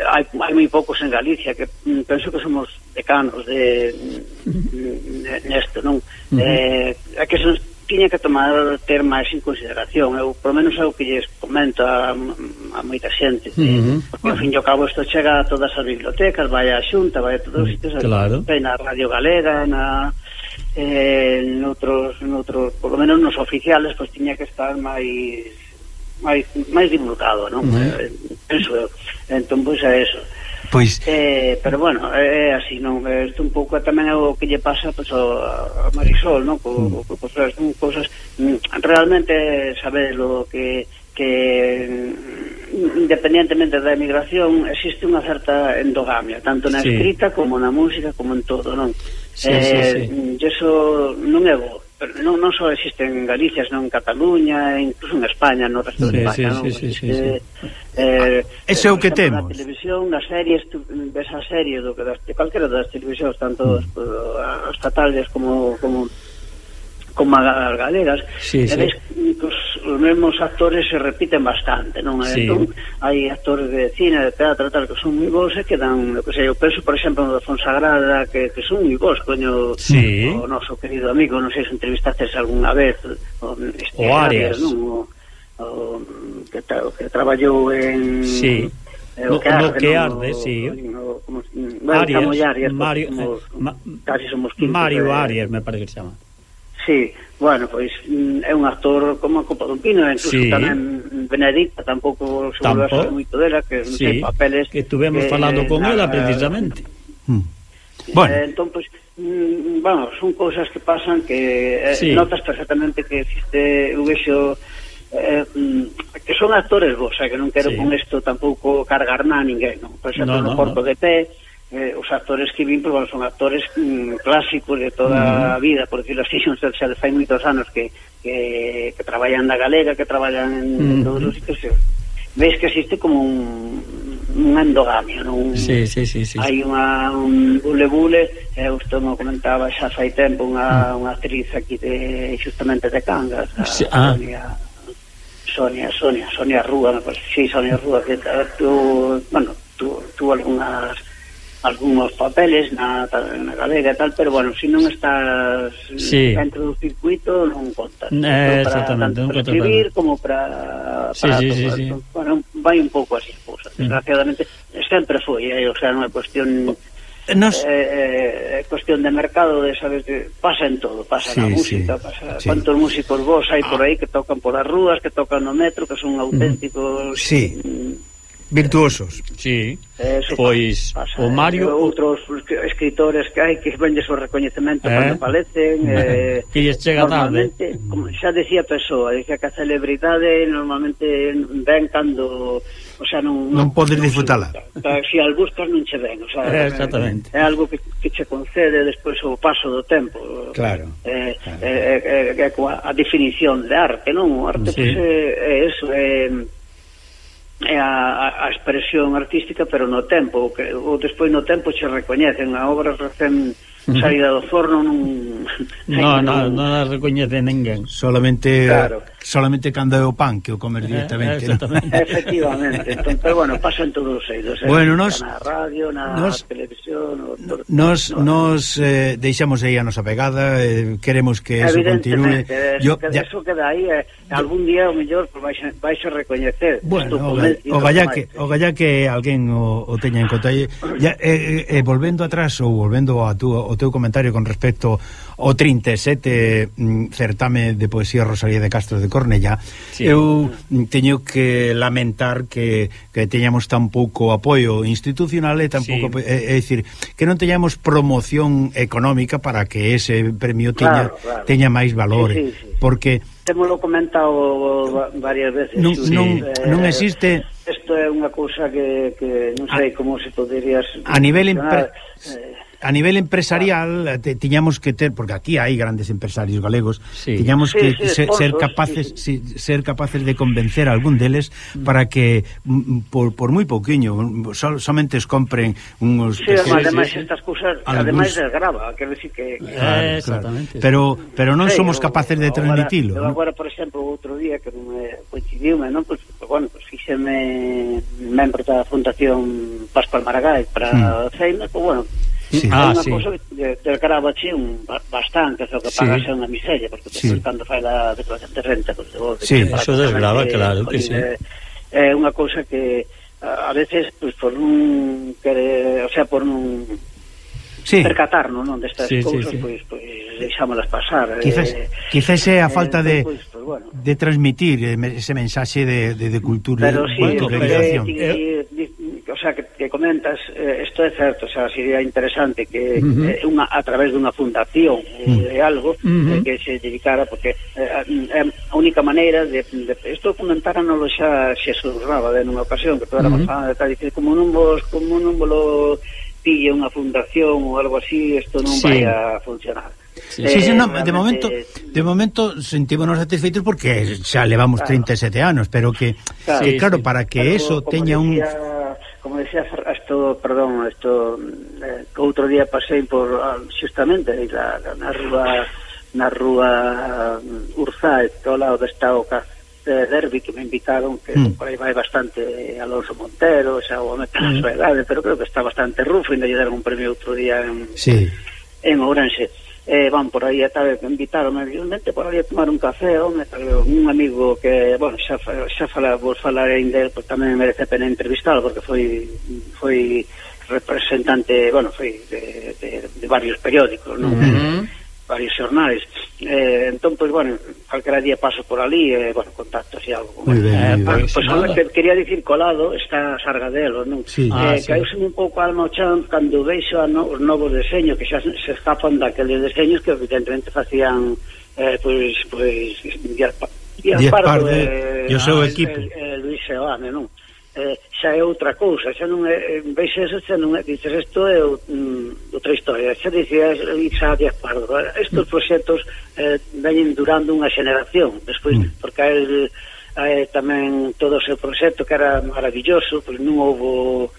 hai, hai moi poucos en Galicia que mm, penso que somos decanos de, de nesto, non? Mm. Eh, é que son tiña que tomar ter máis en consideración eu, por menos é o que lles comento a, a moita xente uh -huh. porque ao fin e ao cabo isto chega a todas as bibliotecas vai á xunta, vai a todos os sitios claro. vai na Radio Galega na, eh, noutros, noutros por lo menos nos oficiales pois tiña que estar máis máis, máis divulgado non? Uh eh, -huh. penso eu entón pois é eso Pois eh, pero bueno, é eh, así, non, eh, isto un pouco tamén é o que lle pasa pois a Marisol, non, co, mm. co, co, son cousas mm, realmente saber lo que que mm, independientemente da emigración existe unha certa endogamia, tanto na sí. escrita como na música como en todo, non? Sí, eh, sí, mm, sí. eso non é bo pero non, non só existe en Galicia, senón en Cataluña, incluso en España, no resto de España. Sí, sí, sí, sí, sí. Eh, eh ah, Ese é o que temos. Na televisión, nas series, ves a serie do que das, de calquera das televisións, tanto mm. estatais eh, como, como como as galegas sí, sí. Ves, os, os mesmos actores se repiten bastante non sí. entón, hai actores de cine de teatro tal que son moi bons e que dan o que sei, eu penso por exemplo no de Fonsagrada que, que son moi bons coño sí. o noso querido amigo non sei se entrevistaste algunha vez o, este, o Arias, non? O, o, que, tra, que traballou en sí. eh, o que arde, no, no que arde no, sí. no, como, bueno, Arias, Arias, Mario, como, eh, ma, casi somos quinto, Mario pero, Arias me parece que se chama Sí, bueno, pois mm, é un actor como a Copa do Pino, incluso sí. tamén Benedicta tampouco se volve a saber moito dela, que non sí. sei, papeles... Que estuvemos falando con ela precisamente. Mm. Eh, bueno. Eh, entón, pois, mm, vamos, son cousas que pasan que eh, sí. notas perfectamente que existe un eixo eh, mm, que son actores vos, o sea, que non quero sí. con isto tampouco cargar na ninguén, non? Por exemplo, no, no, no Porto no. de pé, eh, os actores que vin, pues, bueno, son actores mm, clásicos de toda a vida, por decirlo así, [laughs] xa, xa fai moitos anos que, que, que traballan na galega, que traballan en, mm. todos os sitios. Veis que existe como un, un endogamio, non? Sí, sí, sí, sí. Hai unha, un bule-bule, eh, usted me comentaba xa fai tempo unha, mm. unha actriz aquí de, justamente de Cangas, a, sí, ah. Sonia, Sonia, Sonia, Sonia Rúa, me parece, sí, Sonia Rúa, que eh, tú, bueno, tú, tú algunhas algúns papeles na, na galega e tal, pero bueno, se si non estás sí. dentro do circuito non contas. Eh, para, exactamente, tanto para escribir como para, para sí, sí, tomar, sí, sí. Bueno, vai un pouco así, pues, desgraciadamente mm. sempre foi, eh, o sea, non é cuestión eh, Nos... Eh, eh, cuestión de mercado de sabes de, pasa en todo, pasa sí, na música, sí, pasa sí. cuántos músicos vos hai por aí que tocan por as rúas, que tocan no metro, que son auténticos mm. sí. Mm, virtuosos. Sí. Eh, eso pois pasa, o Mario eh, outros escritores que hai que vendes o recoñecemento eh? cando falecen, [laughs] eh, que lles chega tarde. Como xa decía Pessoa, dicía que a celebridade normalmente ven cando o sea, non, non, podes disfrutala. Se eh, si al buscas non che ven, o sea, é, exactamente. É, algo que, que che concede despois o paso do tempo. Claro. É, claro. é, é, é, a definición de arte, non? O arte sí. pues, é, é eso, é é a, a expresión artística pero no tempo que, ou despois no tempo se recoñecen. A obra recén saída do forno non [laughs] no, no, non a recoñece ninguén. Solamente claro. solamente cando é o pan que o comer eh, directamente eh, ¿no? [laughs] [laughs] efectivamente. Entón, pero bueno, pasan todos os eidos eh? bueno, nos, na radio, na nos, televisión O... nos, no, nos eh, deixamos aí a nosa pegada eh, queremos que eso continue Evidentemente, eh, Yo, que ya... eso queda aí eh, algún día o mellor vais, a, vais a recoñecer. Bueno, o gallá que, o gallá que alguén o, o teña en conta. E, eh, eh, volvendo atrás ou volvendo a tu, o teu comentario con respecto o 37 mm, certame de poesía Rosalía de Castro de Cornellá sí. eu mm, teño que lamentar que, que teñamos tan pouco apoio institucional e tampouco sí. é, é dicir que non teñamos promoción económica para que ese premio teña claro, claro. teña máis valor sí, sí, sí. porque Témolo comentado varias veces. Non, sí. non, eh, non existe... Isto é unha cousa que, que non sei a, como se poderías... A nivel... Impre... Eh, a nivel empresarial eh, te, tiñamos que ter porque aquí hai grandes empresarios galegos, sí. tiñamos sí, que sí, ser, sponsors, ser capaces sí. ser capaces de convencer a algún deles mm. para que mm, mm, por, por moi pouquiño sol, somente es compren unos Sí, pequeños, ademais sí, sí. estas cousas ademais desgrava, quero decir que claro, eh, exactamente. Claro. Pero pero non sí, somos capaces de transmitilo. Agora, ¿no? agora por exemplo, outro día que non me coincidiume, non, pois pues, bueno, pues, fíxeme membro da Fundación Pascual Maragall para mm. Pois pues, bueno, sí. é ah, unha sí. cousa que te grava así un, bastante o que pagas sí. é unha miseria porque sí. cando fai a declaración de renta pues, oh, vos, sí, eso desgrava, claro que sí. é, é unha cousa que a veces pues, por un quere, o sea, por un sí. percatarnos non destas sí, cousas, sí, sí. pois pues, deixámolas pasar. Quizás, eh, quizás é a falta eh, de pues, pues, bueno. de transmitir ese mensaxe de, de, de cultura, pero, sí, cultura de educación. Eh, que comentas, eh, isto é certo, xa o sea, sería interesante que uh -huh. eh, unha a través dunha fundación uh -huh. de algo uh -huh. eh, que se dedicara porque eh, eh, a única maneira de isto fundamentáronlo xa se subraba de eh, nunha ocasión que toda uh -huh. a pasada de tal dice como non vos como non vos pille unha fundación ou algo así, isto non sí. vai a funcionar. Eh, sí, sí, eh, no, de momento de momento sentímonos satisfeitos porque xa levamos claro. 37 anos, pero que claro, que, sí, claro sí. para que pero, eso como teña decía, un como decía esto, perdón, esto eh, que outro día pasei por ah, xustamente na, na rúa na rúa uh, mm, Urzáez, ao lado da Estaoca de Derby que me invitaron que mm. por aí vai bastante Alonso Montero xa o homem mm. súa edade pero creo que está bastante rufo e le deron un premio outro día en, sí. en Orange eh, van por aí a tarde invitaron realmente por aí a tomar un café home, un amigo que bueno, xa, xa fala, vos falarei del pues, tamén merece pena entrevistalo porque foi foi representante bueno, foi de, de, de varios periódicos non? Uh -huh. varios xornales Eh, entón, pois, bueno, calquera día paso por ali, eh, bueno, contacto así algo. Moi ben, eh, ben. Pois, pues, nada. que, quería dicir colado, está Sargadelo, non? Sí. Ah, eh, ah, sí. Un pouco alma ao chan cando veixo a no, os novos deseños, que xa se escapan daqueles deseños que evidentemente facían, eh, pois, pois, Díaz, Díaz Pardo, Pardo eh, e o eh, seu equipo. Eh, eh, Luis Seoane, non? eh, xa é outra cousa, xa non é, en vez eso xa non é, dices, isto é mm, outra historia, xa dicías xa Díaz Pardo, estes eh, proxectos eh, veñen durando unha xeneración, despois, mm. porque el, eh, tamén todo o seu proxecto que era maravilloso, pois non houbo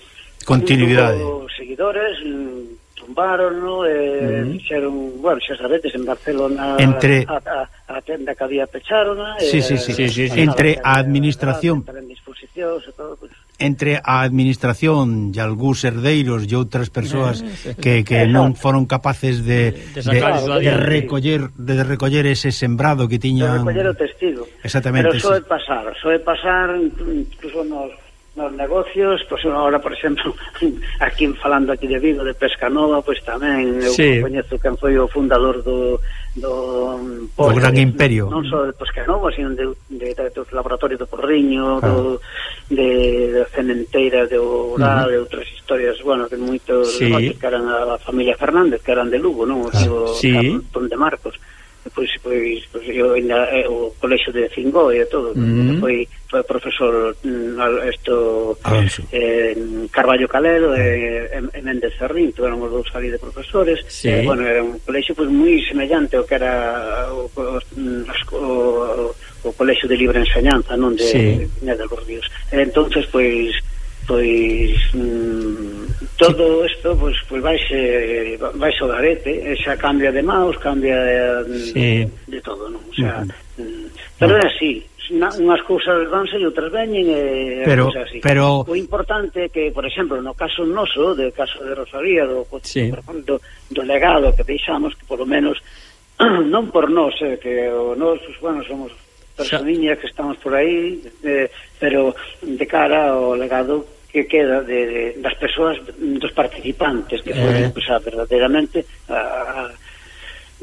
continuidade. Non houve seguidores, mm, tumbáronno e eh, uh -huh. fixeron, bueno, xa sabedes, en Barcelona entre... a, a, a tenda que había pecharona sí, sí, eh, sí. Sí, sí, sí. entre a administración disposicións e todo, pues. entre a administración e algúns herdeiros e outras persoas eh, que, que non foron capaces de, de, sacar de, de, de recoller de recoller ese sembrado que tiñan de recoller o testigo exactamente pero soe pasar, soe pasar incluso nos nos negocios, pois pues, agora, por exemplo, [laughs] aquí falando aquí de Vigo, de Pesca Nova, pois pues, tamén eu sí. coñezo quen foi o fundador do do, mm, do Gran de, Imperio. Non só de Pesca Nova, sino de, de, de, dos laboratorios do Porriño, ah. do, de, de Cementeira de Oral, uh -huh. de outras historias, bueno, que moitos sí. que eran a, familia Fernández, que eran de Lugo, non? O, ah, sí. Cantón de Marcos pois, pois, pois eu ainda, eh, o colexio de Cingó e todo, mm -hmm. foi, foi profesor mm, esto Avanzo. eh, Carballo Caledo e, mm-hmm. e, e Méndez Ferrín, tiveron os dous ali de profesores, sí. eh, bueno, era un colexio pois, moi semellante ao que era o, o, o, o colexio de libre enseñanza, non de, sí. de, de, Entonces, pois de, pois mm, todo isto pois, pois vaise vaise ao garete, e xa cambia de maus, cambia de, sí. de todo, non? O sea, mm. pero é así, na, unhas cousas vanse e outras veñen e pero, así. pero o importante é que, por exemplo, no caso noso, de caso de Rosalía, do, sí. do, do legado que deixamos, que polo menos [clears throat] non por nós, eh, que o nós, bueno, somos personiñas que estamos por aí, eh, pero de cara ao legado que queda de, de, das persoas dos participantes que eh. foron eh. pues, a, verdadeiramente a, a,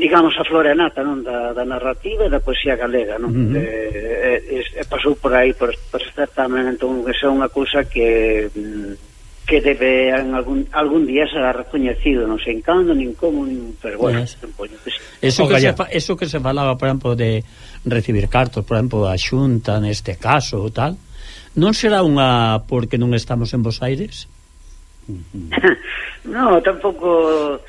digamos a flora nata non da, da narrativa e da poesía galega non? Uh -huh. eh, eh, eh, pasou por aí por, por estar tamén entón esa é unha cousa que mm, que debe en algún, algún día ser recoñecido, non sei en cando, nin como, nin, pero bueno, yes. poño, pues, eso, que se, eso que se falaba, por exemplo, de recibir cartos, por exemplo, a xunta neste caso, tal, non será unha porque non estamos en Bos Aires? [laughs] no, tampouco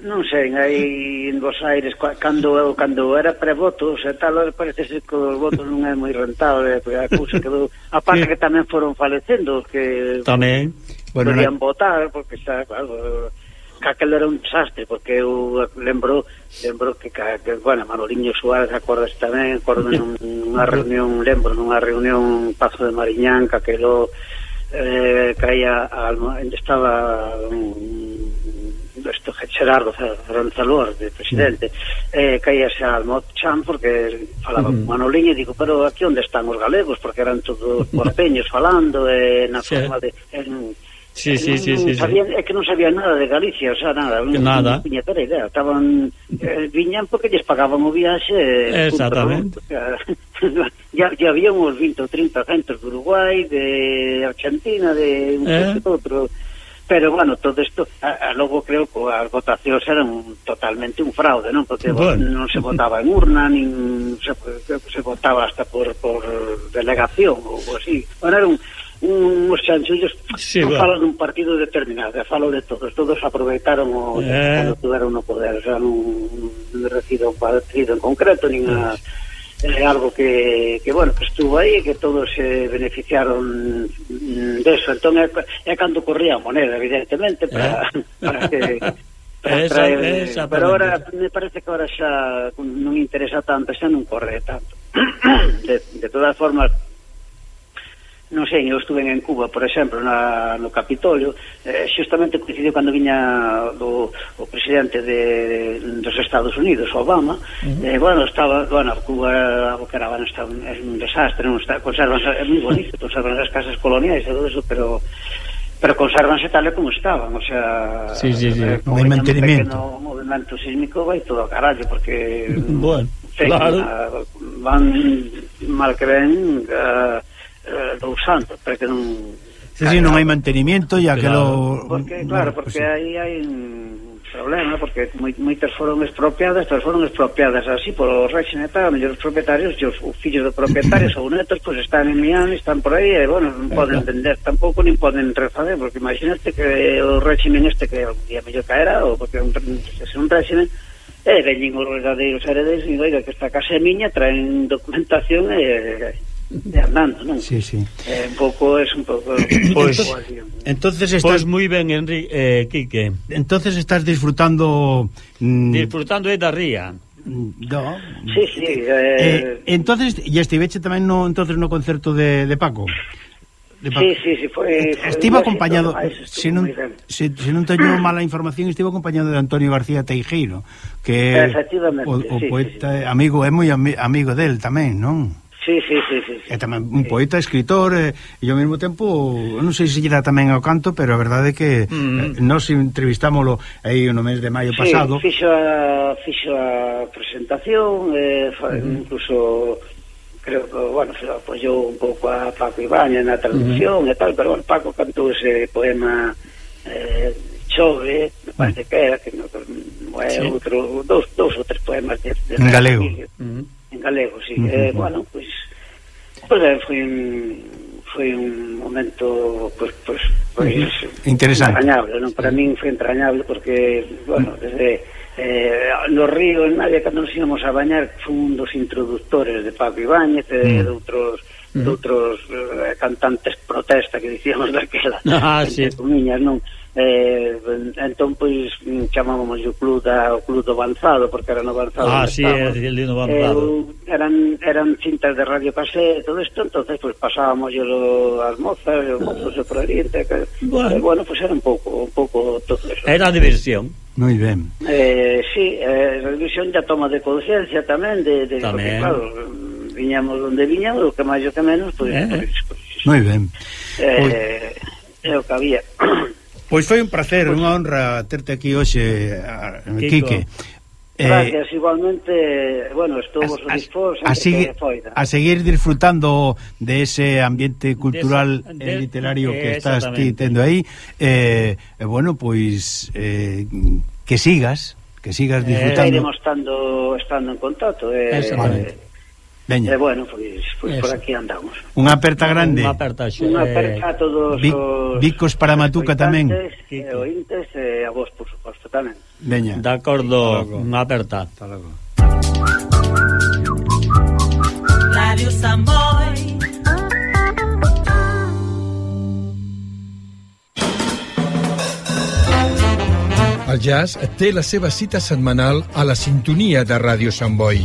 non sei, aí en Bos Aires cando eu cando era prevotos e tal, parece ser que os votos non é moi rentable, a cousa que a parte que tamén foron falecendo, que tamén bueno, podían no... votar porque xa, claro, que aquel era un desastre, porque eu lembro lembro que, que bueno, Manoliño Suárez, acordas tamén, acordo nunha reunión, lembro nunha reunión Pazo de Mariñán, que aquelo eh, caía, a, estaba um, esto, Gerardo Ranzalor, de presidente, eh, caíase al Mot Chan porque falaba uh -huh. Manoliño e digo, pero aquí onde están os galegos? Porque eran todos [laughs] porteños falando eh, na sí. forma de... En, Sí, sí, sí, sí, sabía, sí. É que non sabía nada de Galicia, o sea, nada, non, nada. non tiña idea. Estaban, eh, viñan porque lles pagaban o viaxe. Eh, Exactamente. Punto, [laughs] ya, ya había uns 20 ou 30 centros de Uruguai, de Argentina, de un eh? outro pero bueno, todo isto a, a logo creo que as votacións eran un, totalmente un fraude, non? Porque bueno. non se votaba en urna, nin se, se votaba hasta por, por delegación ou así. Bueno, era un uns chanchullos sí, non falo dun partido determinado falo de todos, todos aproveitaron o, eh. cando tuveron o poder xa non recido un partido en concreto nin a, eh, algo que, que bueno, que estuvo aí e que todos se eh, beneficiaron de eso, entón é, é cando corría a moneda, evidentemente para, eh. para que [laughs] Esa, esa pero ahora me parece que ahora xa non interesa tanto, xa non corre tanto. [clears throat] De, de todas formas, non sei, eu estuve en Cuba, por exemplo, na, no Capitolio, eh, xustamente coincidiu cando viña do, o presidente de, dos Estados Unidos, Obama, uh -huh. eh, bueno, estaba, bueno, Cuba, o caravana está un, é un desastre, non está, conservan, é moi bonito, conservan as casas coloniais e todo eso, pero pero conservanse tal e como estaban, o sea, sí, sí, sí. Eh, no mantenimiento. O movimento sísmico vai todo a carallo, porque... [laughs] bueno, claro. Van mal que ven... Uh, eh, eh, dous anos, para que non... Sí, sí, non hai mantenimiento, ya claro. que lo... Porque, claro, porque pues, aí hai un problema, porque moitas foron expropiadas, pero foron expropiadas así polo e tal, mellor os propietarios, os, os fillos de propietarios ou netos, pois pues, están en Miami, están por aí, e, bueno, non poden entender tampouco, nin poden refazer, porque imagínate que o régimen este que algún día mellor caerá, ou porque un, se un régimen, e veñen os verdadeiros heredes e oiga, que esta casa é miña, traen documentación e eh, de Hernando, non? Sí, sí. Eh, un pouco es un pouco Pois pues, entonces estás pues, moi ben Enrique eh, Quique. Entonces estás disfrutando mm, disfrutando é da ría. No. Sí, sí. Eh... Eh, entonces, e estiveche tamén no entonces no concerto de, de Paco. De Paco. Sí, sí, sí, foi, eh, foi Estivo acompañado, ah, se si non, se, se non teño mala información, estivo acompañado de Antonio García Teijeiro, que o, o sí, poeta sí, sí. amigo, é moi ami, amigo del tamén, non? Sí, sí, sí, sí, sí. É tamén un poeta, escritor e, e ao mesmo tempo, non sei se lle dá tamén ao canto, pero a verdade é que eh, mm. eh, nós entrevistámolo aí no mes de maio sí, pasado. fixo a, fixo a presentación, eh, fa, mm. incluso creo que, bueno, se apoyou un pouco a Paco Ibaña na traducción mm. e tal, pero bueno, Paco cantou ese poema eh, Chove, me parece mm. que era, que no, é sí. outro, dos, dos ou tres poemas de, de galego. Mm. En galego, sí. Uh -huh. eh, bueno, pois pues, pues, eh, foi un foi un momento pues, pues, pois interesante. entrañable, non? Para min foi entrañable porque, bueno, desde eh, no río en Navia cando nos íamos a bañar foi un dos introductores de Paco Ibáñez eh, e mm. de outros de outros eh, cantantes protesta que dicíamos [laughs] daquela ah, sí. comiñas, non? eh, entón pois chamábamos o club da o club do avanzado porque era no avanzado ah, sí, é el do avanzado. Eh, eran eran cintas de radio casé todo isto entonces pois pasábamos yo as mozas os mozos ah. por ali que, bueno. Eh, bueno pois era un pouco un pouco todo eso. era diversión Moi ben. Eh, sí, eh, revisión da toma de conciencia tamén de, de tamén. Porque, claro, viñamos onde viñamos, o que máis o que menos, pois, eh. pois, pois, pois Moi ben. Eh, pois... é o que había. Pois foi un placer, pois... unha honra terte aquí hoxe, Quique. Eh, Gracias, igualmente, bueno, estamos a, dispós a, a, seguir, a seguir disfrutando de ese ambiente cultural de esa, de, literario que estás ti tendo aí. Eh, bueno, pois eh, que sigas, que sigas eh, disfrutando. Eh, iremos estando, estando en contacto. Eh, Exactamente. Eh, Veña, bueno, pois, pois por Eso. aquí andamos. unha aperta grande Unha aperta xe- Unha eh, aperta a todos Vic- os Vicos para Matuca tamén. e ointes e a vos, por suposto, tamén. Veña. De acordo, unha aperta. Hasta logo. Radio Samboy. El jazz té la seva cita setmanal a la sintonia de Ràdio Sant Boi.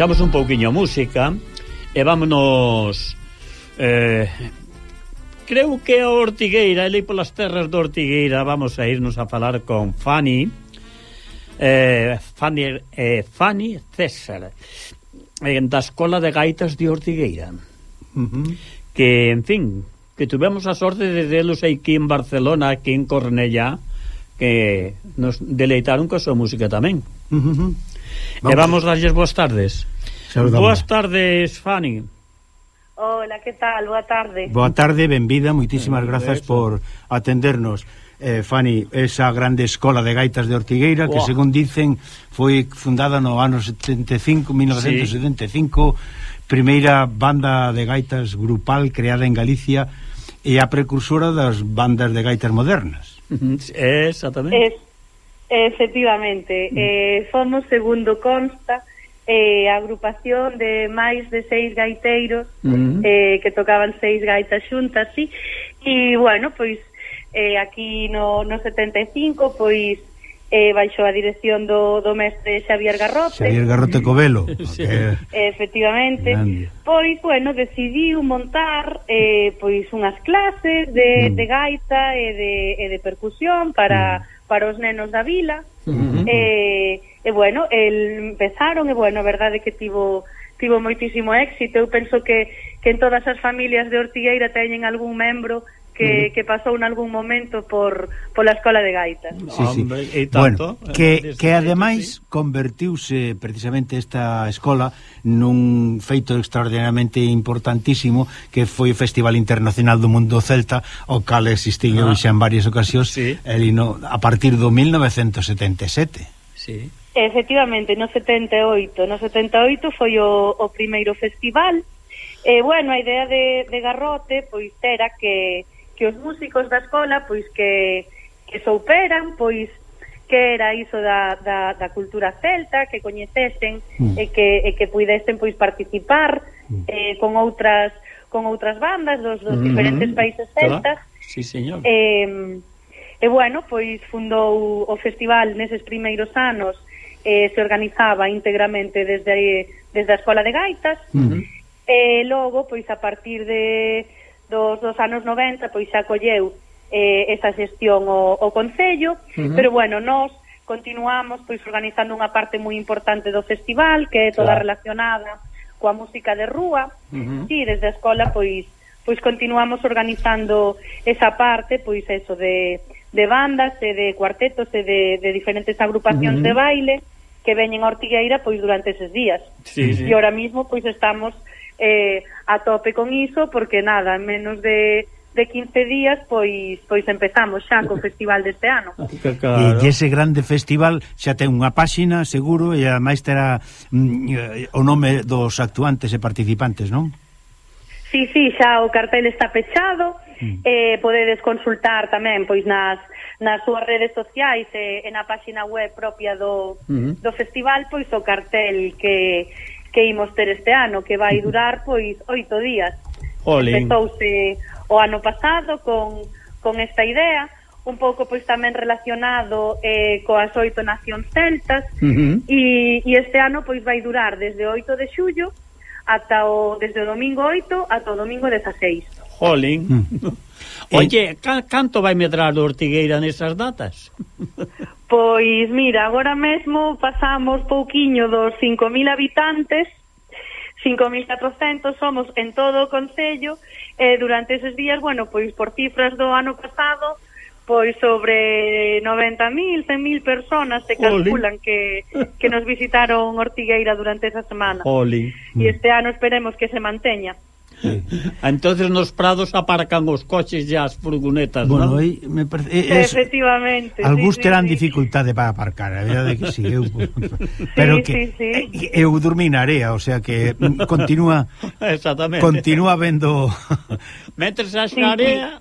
baixamos un pouquiño a música e vámonos eh, creo que a Ortigueira, ele polas terras de Ortigueira, vamos a irnos a falar con Fanny eh, Fanny, eh, Fanny César eh, da Escola de Gaitas de Ortigueira uh -huh. que, en fin, que tuvemos a sorte de delos aquí en Barcelona, aquí en Cornellá que nos deleitaron con a súa música tamén. Uh -huh. Vamos. E vamos darlles boas tardes. Saludamos. Boas tardes, Fanny. Hola, que tal? Boa tarde. Boa tarde, benvida, moitísimas eh, grazas por atendernos. Eh, Fanny, esa grande escola de gaitas de Ortigueira Uah. que según dicen foi fundada no ano 75, 1975 sí. primeira banda de gaitas grupal creada en Galicia e a precursora das bandas de gaitas modernas Exactamente es, Efectivamente, mm. eh, somos, segundo consta eh, a agrupación de máis de seis gaiteiros uh -huh. eh, que tocaban seis gaitas xuntas, sí. E, bueno, pois, eh, aquí no, no 75, pois, eh, baixo a dirección do, do mestre Xavier Garrote. Xavier Garrote Covelo. [laughs] sí. okay. Efectivamente. Grande. Pois, bueno, decidiu montar eh, pois unhas clases de, mm. de gaita e de, e de percusión para, mm. para os nenos da vila. Mm -hmm. eh, E bueno, el, empezaron e bueno, a verdade que tivo tivo moitísimo éxito. Eu penso que, que en todas as familias de Ortigueira teñen algún membro que, que pasou en algún momento por pola escola de gaitas. Sí, sí. E tanto, bueno, que, que ademais convertiuse precisamente esta escola nun feito extraordinariamente importantísimo que foi o Festival Internacional do Mundo Celta o cal existiu ah. xa en varias ocasións sí. Eh, elino, a partir do 1977. Sí. Efectivamente, no 78. No 78 foi o, o primeiro festival. E, bueno, a idea de, de Garrote, pois, era que, que os músicos da escola, pois, que, que souperan, pois, que era iso da, da, da cultura celta, que coñecesen mm. e que, e que puidesen pois participar mm. eh, con outras con outras bandas dos, dos mm -hmm. diferentes países celtas. Sí, señor. Eh, e bueno, pois fundou o festival neses primeiros anos eh, se organizaba íntegramente desde, desde a Escola de Gaitas, uh -huh. e logo, pois, a partir de dos, dos anos 90, pois, xa colleu eh, esa xestión o, o Concello, uh -huh. pero, bueno, nós continuamos, pois, organizando unha parte moi importante do festival, que é toda claro. relacionada coa música de rúa, uh -huh. desde a escola, pois, pois continuamos organizando esa parte, pois, eso de de bandas e de cuartetos e de, de diferentes agrupacións uh -huh. de baile que veñen a Ortigueira pois durante eses días. Sí, sí. E ahora mismo pois estamos eh, a tope con iso porque nada, en menos de de 15 días pois pois empezamos xa co [laughs] festival deste ano. Ah, claro. E ese grande festival xa ten unha páxina, seguro, e ademais terá mm, eh, o nome dos actuantes e participantes, non? Sí, sí, xa o cartel está pechado. Mm. Eh, podedes consultar tamén pois nas nas súas redes sociais e, e na páxina web propia do, uh -huh. do festival pois o cartel que, que imos ter este ano que vai durar pois oito días Olin. empezouse o ano pasado con, con esta idea un pouco pois tamén relacionado eh, coas oito nacións celtas uh -huh. e, e este ano pois vai durar desde o 8 de xullo ata o desde o domingo 8 ata o domingo 16. Jolín. [laughs] Oye, ca, canto vai medrar o Ortigueira nesas datas? [laughs] Pois, mira, agora mesmo pasamos pouquiño dos 5.000 habitantes 5.400 somos en todo o Concello e eh, durante eses días, bueno, pois por cifras do ano pasado pois sobre 90.000, 100.000 personas se calculan que, que nos visitaron Ortigueira durante esa semana. Oli. E este ano esperemos que se manteña. [laughs] entonces nos prados aparcan os coches e as furgonetas, bueno, non? Bueno, me parece... É, es, Efectivamente. Algúns sí, terán sí, dificultade para aparcar, a verdade que sí, eu... [laughs] pero sí, que sí, sí. Eh, eu dormí na area, o sea que continúa... [laughs] Exactamente. Continúa vendo... Mentres a sí, area...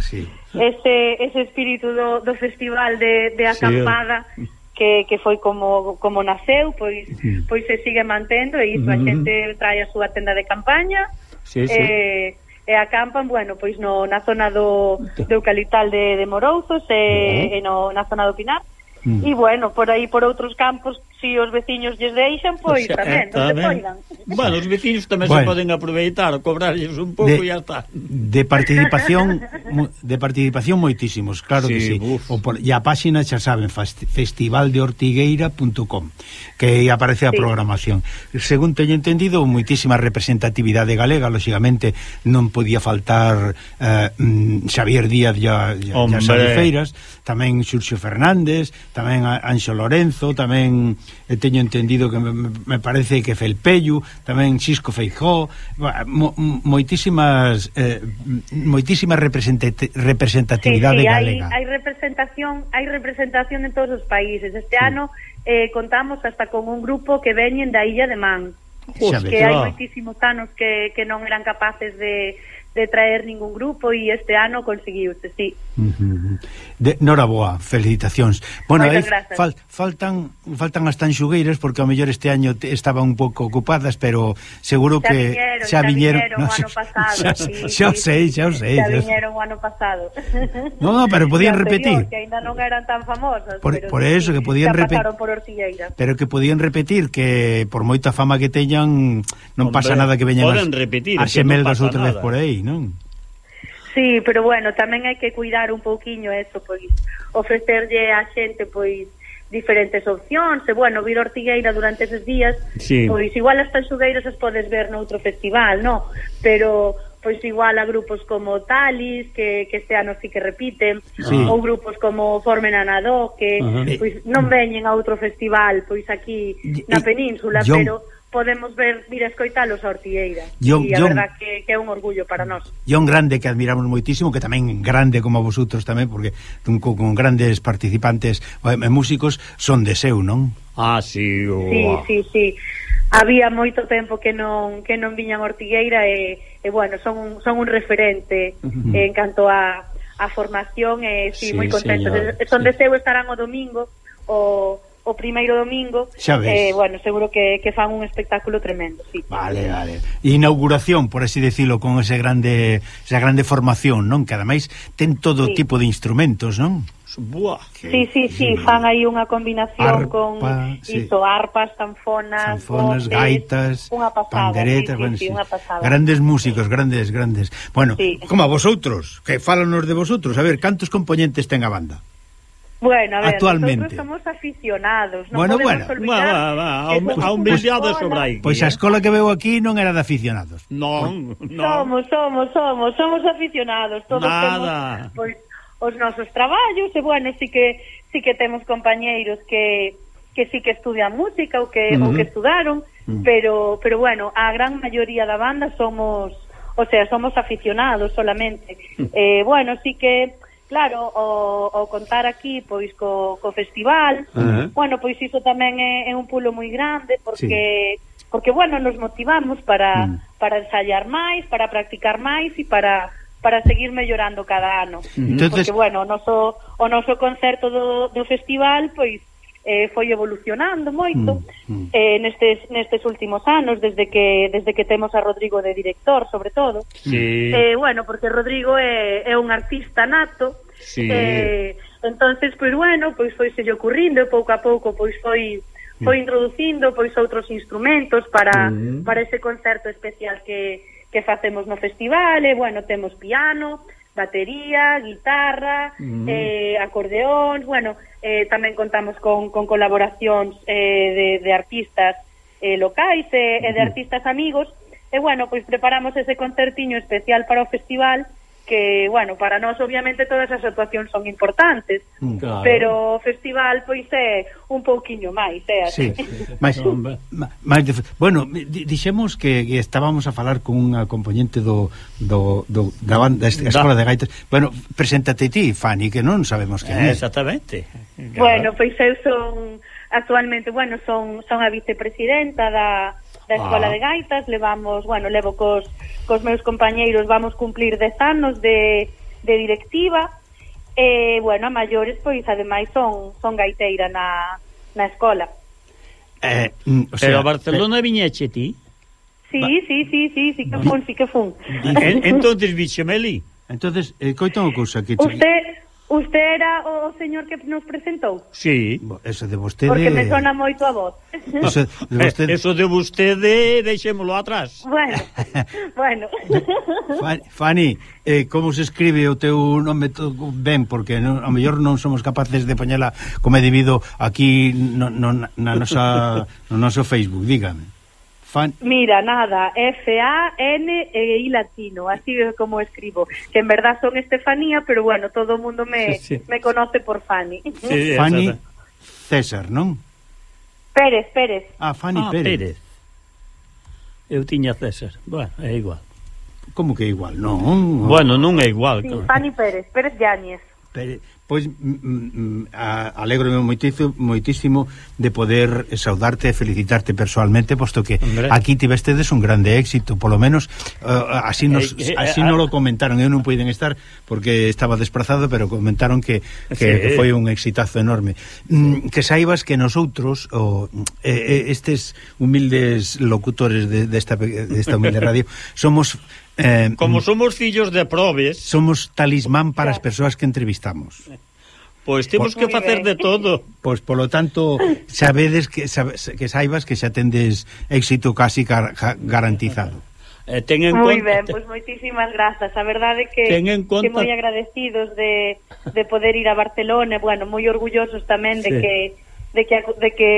Sí. Ese, ese espírito do, do festival de, de acampada... Sí, que, que foi como como naceu, pois sí. pois se sigue mantendo e iso uh -huh. a xente trae a súa tenda de campaña. Sí, sí. Eh, e acampan, bueno, pois no na zona do do eucalital de, de Morouzos e, uh -huh. e no na zona do Pinar. Mm. E bueno, por aí por outros campos, se si os veciños lles deixan, pois o sea, tamén, non poidan. Bueno, os veciños tamén bueno. se poden aproveitar, cobrarlles un pouco e ya está. De participación de participación moitísimos, claro sí, que si. Sí. O por, e a páxina xa saben, festivaldeortigueira.com, que aí aparece a sí. programación. Según teño entendido, moitísima representatividade galega, lóxicamente non podía faltar eh, mm, Xavier Díaz e Xavier Feiras, tamén Xurxo Fernández, tamén a Anxo Lorenzo, tamén eh, teño entendido que me, me parece que Felpello, tamén Xisco Feijó, mo, moitísimas eh, moitísima representatividade sí, sí, galega. Hai, hai representación, hai representación en todos os países. Este sí. ano eh, contamos hasta con un grupo que veñen da Illa de Man. Pues, que hai oh. moitísimos anos que, que non eran capaces de, de traer ningún grupo e este ano conseguiuse, sí. De, Noraboa, felicitacións. Bueno, aí fal, faltan faltan as tanxugueiras porque ao mellor este año te, estaban un pouco ocupadas, pero seguro xa que viñeron, xa viñeron, viñeron no, o ano pasado. Xa, sí, xa, sí, xa, sei, xa o sei, xa, xa viñeron o ano pasado. [laughs] No, no pero podían anterior, repetir. Que aínda non eran tan famosas, por, pero por eso que podían repetir. Pero que podían repetir que por moita fama que teñan non Hombre, pasa nada que veñan as, repetir, as xemeldas no outra vez por aí, non? Sí, pero bueno, tamén hai que cuidar un pouquiño eso, pois ofrecerlle á xente pois diferentes opcións, e bueno, vir Ortigueira durante esos días, sí. pois igual as tanxugueiras as podes ver noutro festival, no? Pero pois igual a grupos como Talis, que, que este ano sí que repiten, sí. ou grupos como Formen Anadó, que uh -huh. pois non veñen a outro festival, pois aquí na península, yo- pero podemos ver, vir a escoitalos a Ortigueira. Yon, e a yon, verdad que, que é un orgullo para nós. E un grande que admiramos moitísimo, que tamén grande como vosotros tamén, porque con, con grandes participantes e músicos son de seu, non? Ah, sí, oh. sí, ah. sí, sí. Había moito tempo que non que non viñan Ortigueira e, e bueno, son un, son un referente uh eh, -huh. en canto a, a formación e sí, sí moi contento. Señor, son sí. de seu estarán o domingo o o primeiro domingo Xa ves. eh, bueno, seguro que, que fan un espectáculo tremendo sí. Vale, vale Inauguración, por así decirlo, con ese grande esa grande formación, non? Que ademais ten todo sí. tipo de instrumentos, non? Buah, sí, sí, sí, fan aí unha combinación arpa, con sí. iso, arpas, sanfonas, sanfonas voces, gaitas, unha pasada, panderetas, sí, bueno, sí, sí, unha pasada. grandes músicos, sí. grandes, grandes. Bueno, sí. como a vosotros, que fálanos de vosotros, a ver, cantos componentes ten a banda? Bueno, a ver, actualmente. somos aficionados, non bueno, podemos bueno. olvidar... Va, va, va, a humildade pues, sobre aí. Pois a escola que veo aquí non era de aficionados. Non, non. Somos, somos, somos, somos aficionados. Todos Nada. Temos, pois, os nosos traballos e, bueno, sí que, sí que temos compañeiros que, que sí que estudian música ou que, uh -huh. ou que estudaron, uh -huh. pero, pero, bueno, a gran maioría da banda somos... O sea, somos aficionados solamente. Uh -huh. Eh, bueno, sí que Claro, o, o contar aquí pois co, co festival, uh -huh. bueno, pois iso tamén é, é un pulo moi grande porque sí. porque bueno, nos motivamos para mm. para ensaiar máis, para practicar máis e para para seguir mellorando cada ano. Entonces... Porque bueno, o noso o noso concerto do do festival pois eh, foi evolucionando moito mm, mm. eh, nestes, nestes últimos anos desde que desde que temos a Rodrigo de director sobre todo sí. eh, bueno, porque Rodrigo é, é un artista nato sí. eh, entonces pois bueno, pois foi se lle ocurrindo pouco a pouco pois foi foi introducindo pois outros instrumentos para mm. para ese concerto especial que que facemos no festival, e bueno, temos piano, batería, guitarra, uh -huh. eh, acordeóns, bueno, eh, tamén contamos con, con colaboracións eh, de, de artistas eh, locais e, eh, uh -huh. e de artistas amigos, e bueno, pois preparamos ese concertiño especial para o festival que, bueno, para nós obviamente todas as actuacións son importantes, mm. claro. pero o festival pois é un pouquiño máis, é así. Sí. [laughs] Mais, mais entón, de, bueno, dixemos que estábamos a falar con unha componente do, do, do da banda da Escola de Gaitas. Bueno, preséntate ti, Fanny, que non sabemos quen eh, é. Eh, exactamente. Claro. Bueno, pois eu son actualmente, bueno, son son a vicepresidenta da da Escola ah. de Gaitas, levamos, bueno, levo cos, cos meus compañeiros, vamos cumplir 10 anos de, de directiva, e, bueno, a maiores, pois, ademais, son, son gaiteira na, na escola. Eh, o sea, Pero Barcelona eh, viñeche ti? Sí, sí, sí, sí, sí que fun, sí que fun. [laughs] En, entonces, Bixemeli, entonces, eh, coitan o cousa que... Usted... Usted era o señor que nos presentou? Sí. Eso de vostede... Porque me eh, sona moito a voz. Eso de eh, vostede, Eso de vostede deixémolo atrás. Bueno, [laughs] bueno. Fanny, eh, como se escribe o teu nome ben? Porque non, a mellor non somos capaces de poñela como é debido aquí no, no, na nosa, no noso Facebook, dígame. Fan... Mira, nada, F-A-N e I latino, así como escribo. Que en verdad son Estefanía, pero bueno, todo o mundo me, sí, sí. me conoce por Fanny. Sí, Fanny César, non? Pérez, Pérez. Ah, Fanny ah, Pérez. Pérez. Eu tiña César, bueno, é igual. Como que igual, non? Bueno, non é igual. Sí, claro. Fanny Pérez, Pérez Llanes. Pérez, Pois mm, mm, mm a, alegrome moitísimo, moitísimo de poder saudarte e felicitarte persoalmente posto que Hombre. aquí tivestedes un grande éxito, polo menos uh, así nos eh, eh, así eh, non lo ah. comentaron, eu non puiden estar porque estaba desplazado, pero comentaron que, que, sí, que foi un exitazo enorme. Mm, que saibas que nosotros o eh, estes humildes locutores desta de, de de esta humilde radio somos Eh, Como mm. somos fillos de probes... Somos talismán para as persoas que entrevistamos. Pois temos Por, que facer de todo. Pois polo tanto, sabedes que, sabes, que saibas que xa tendes éxito casi gar, garantizado. Eh, ten en moi conta... ben, pois moitísimas grazas a verdade que, ten en conta... que moi agradecidos de, de poder ir a Barcelona bueno, moi orgullosos tamén de sí. que de que, de que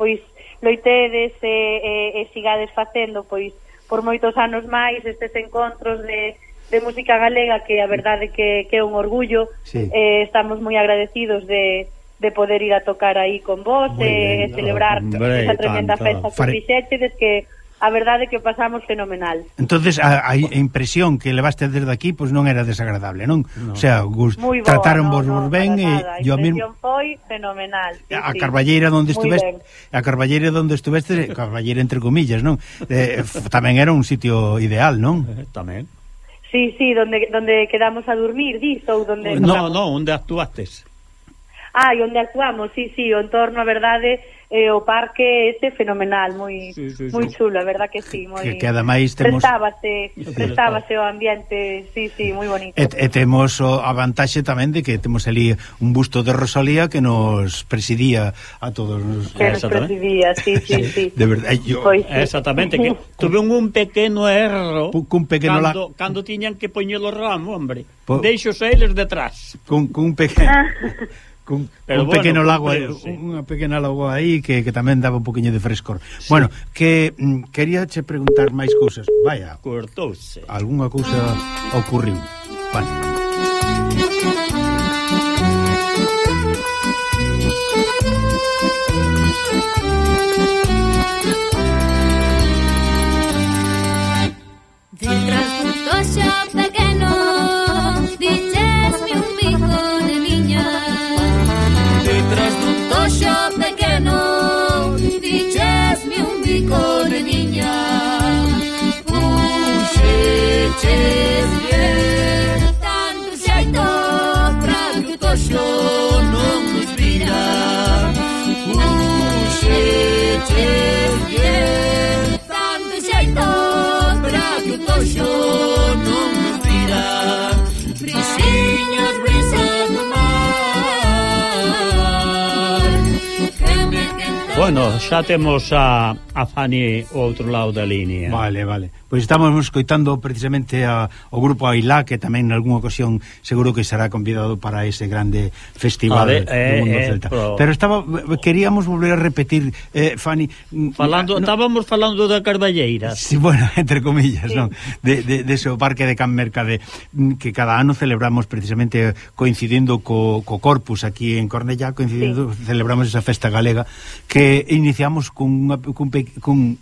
pois loitedes e, eh, e, eh, e eh, sigades facendo pois por moitos anos máis estes encontros de, de música galega que a verdade que, que é un orgullo sí. eh, estamos moi agradecidos de, de poder ir a tocar aí con vos e eh, celebrar esa tremenda tanto. festa que Fare... que a verdade é que pasamos fenomenal. Entonces a, a impresión que levaste desde aquí pois pues non era desagradable, non? No. O sea, gust, boa, trataron vos no, no, ben e yo mesmo foi fenomenal. Sí, a Carballeira onde estuveste, ben. a Carballeira onde estuveste, [laughs] Carballeira entre comillas, non? Eh, tamén era un sitio ideal, non? Eh, tamén. Sí, sí, donde donde quedamos a dormir, dis ou donde No, no, onde actuaste. Ah, e onde actuamos, sí, sí, o entorno, a verdade e o parque ese fenomenal, moi sí, sí, sí. moi chulo, a verdad que sí, moi Que, que ademais temos prestábase, prestábase o ambiente, sí, sí, moi bonito. E, e temos o, a vantaxe tamén de que temos ali un busto de Rosalía que nos presidía a todos nos Que nos presidía, sí, sí, sí. De verdade, yo... pois, sí. Exactamente, que tuve un, un pequeno erro cun pequeno cando, la... cando tiñan que poñer o ramo, hombre. Po... Deixos eles detrás. Cun, cun pequeno ah. [laughs] Con, Pero un bueno, pequeno lago aí, sí. unha pequena lago aí que, que tamén daba un poquinho de frescor. Sí. Bueno, que mm, quería che preguntar máis cousas. Vaya. Cortouse. Algunha cousa ocurriu. Vale. Detrás do xo pequeno xa temos a a Fani o outro lado da línea. Vale, vale. Pois estamos escoitando precisamente a, o grupo Ailá, que tamén en algunha ocasión seguro que será convidado para ese grande festival ver, eh, do mundo eh, celta. Pro... Pero estaba queríamos volver a repetir, eh, Fani... Mm, falando, no, estábamos falando da Carballeira. Sí, bueno, [laughs] entre comillas, sí. non? De, de, de ese parque de Can Mercade, mm, que cada ano celebramos precisamente coincidindo co, co Corpus aquí en Cornellá, coincidindo, sí. celebramos esa festa galega, que iniciamos cun, cun pequeno cun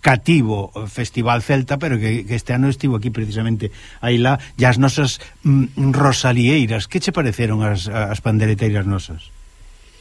cativo Festival Celta, pero que, que este ano estivo aquí precisamente aí lá, e as nosas mm, rosalieiras, que che pareceron as, as pandereteiras nosas?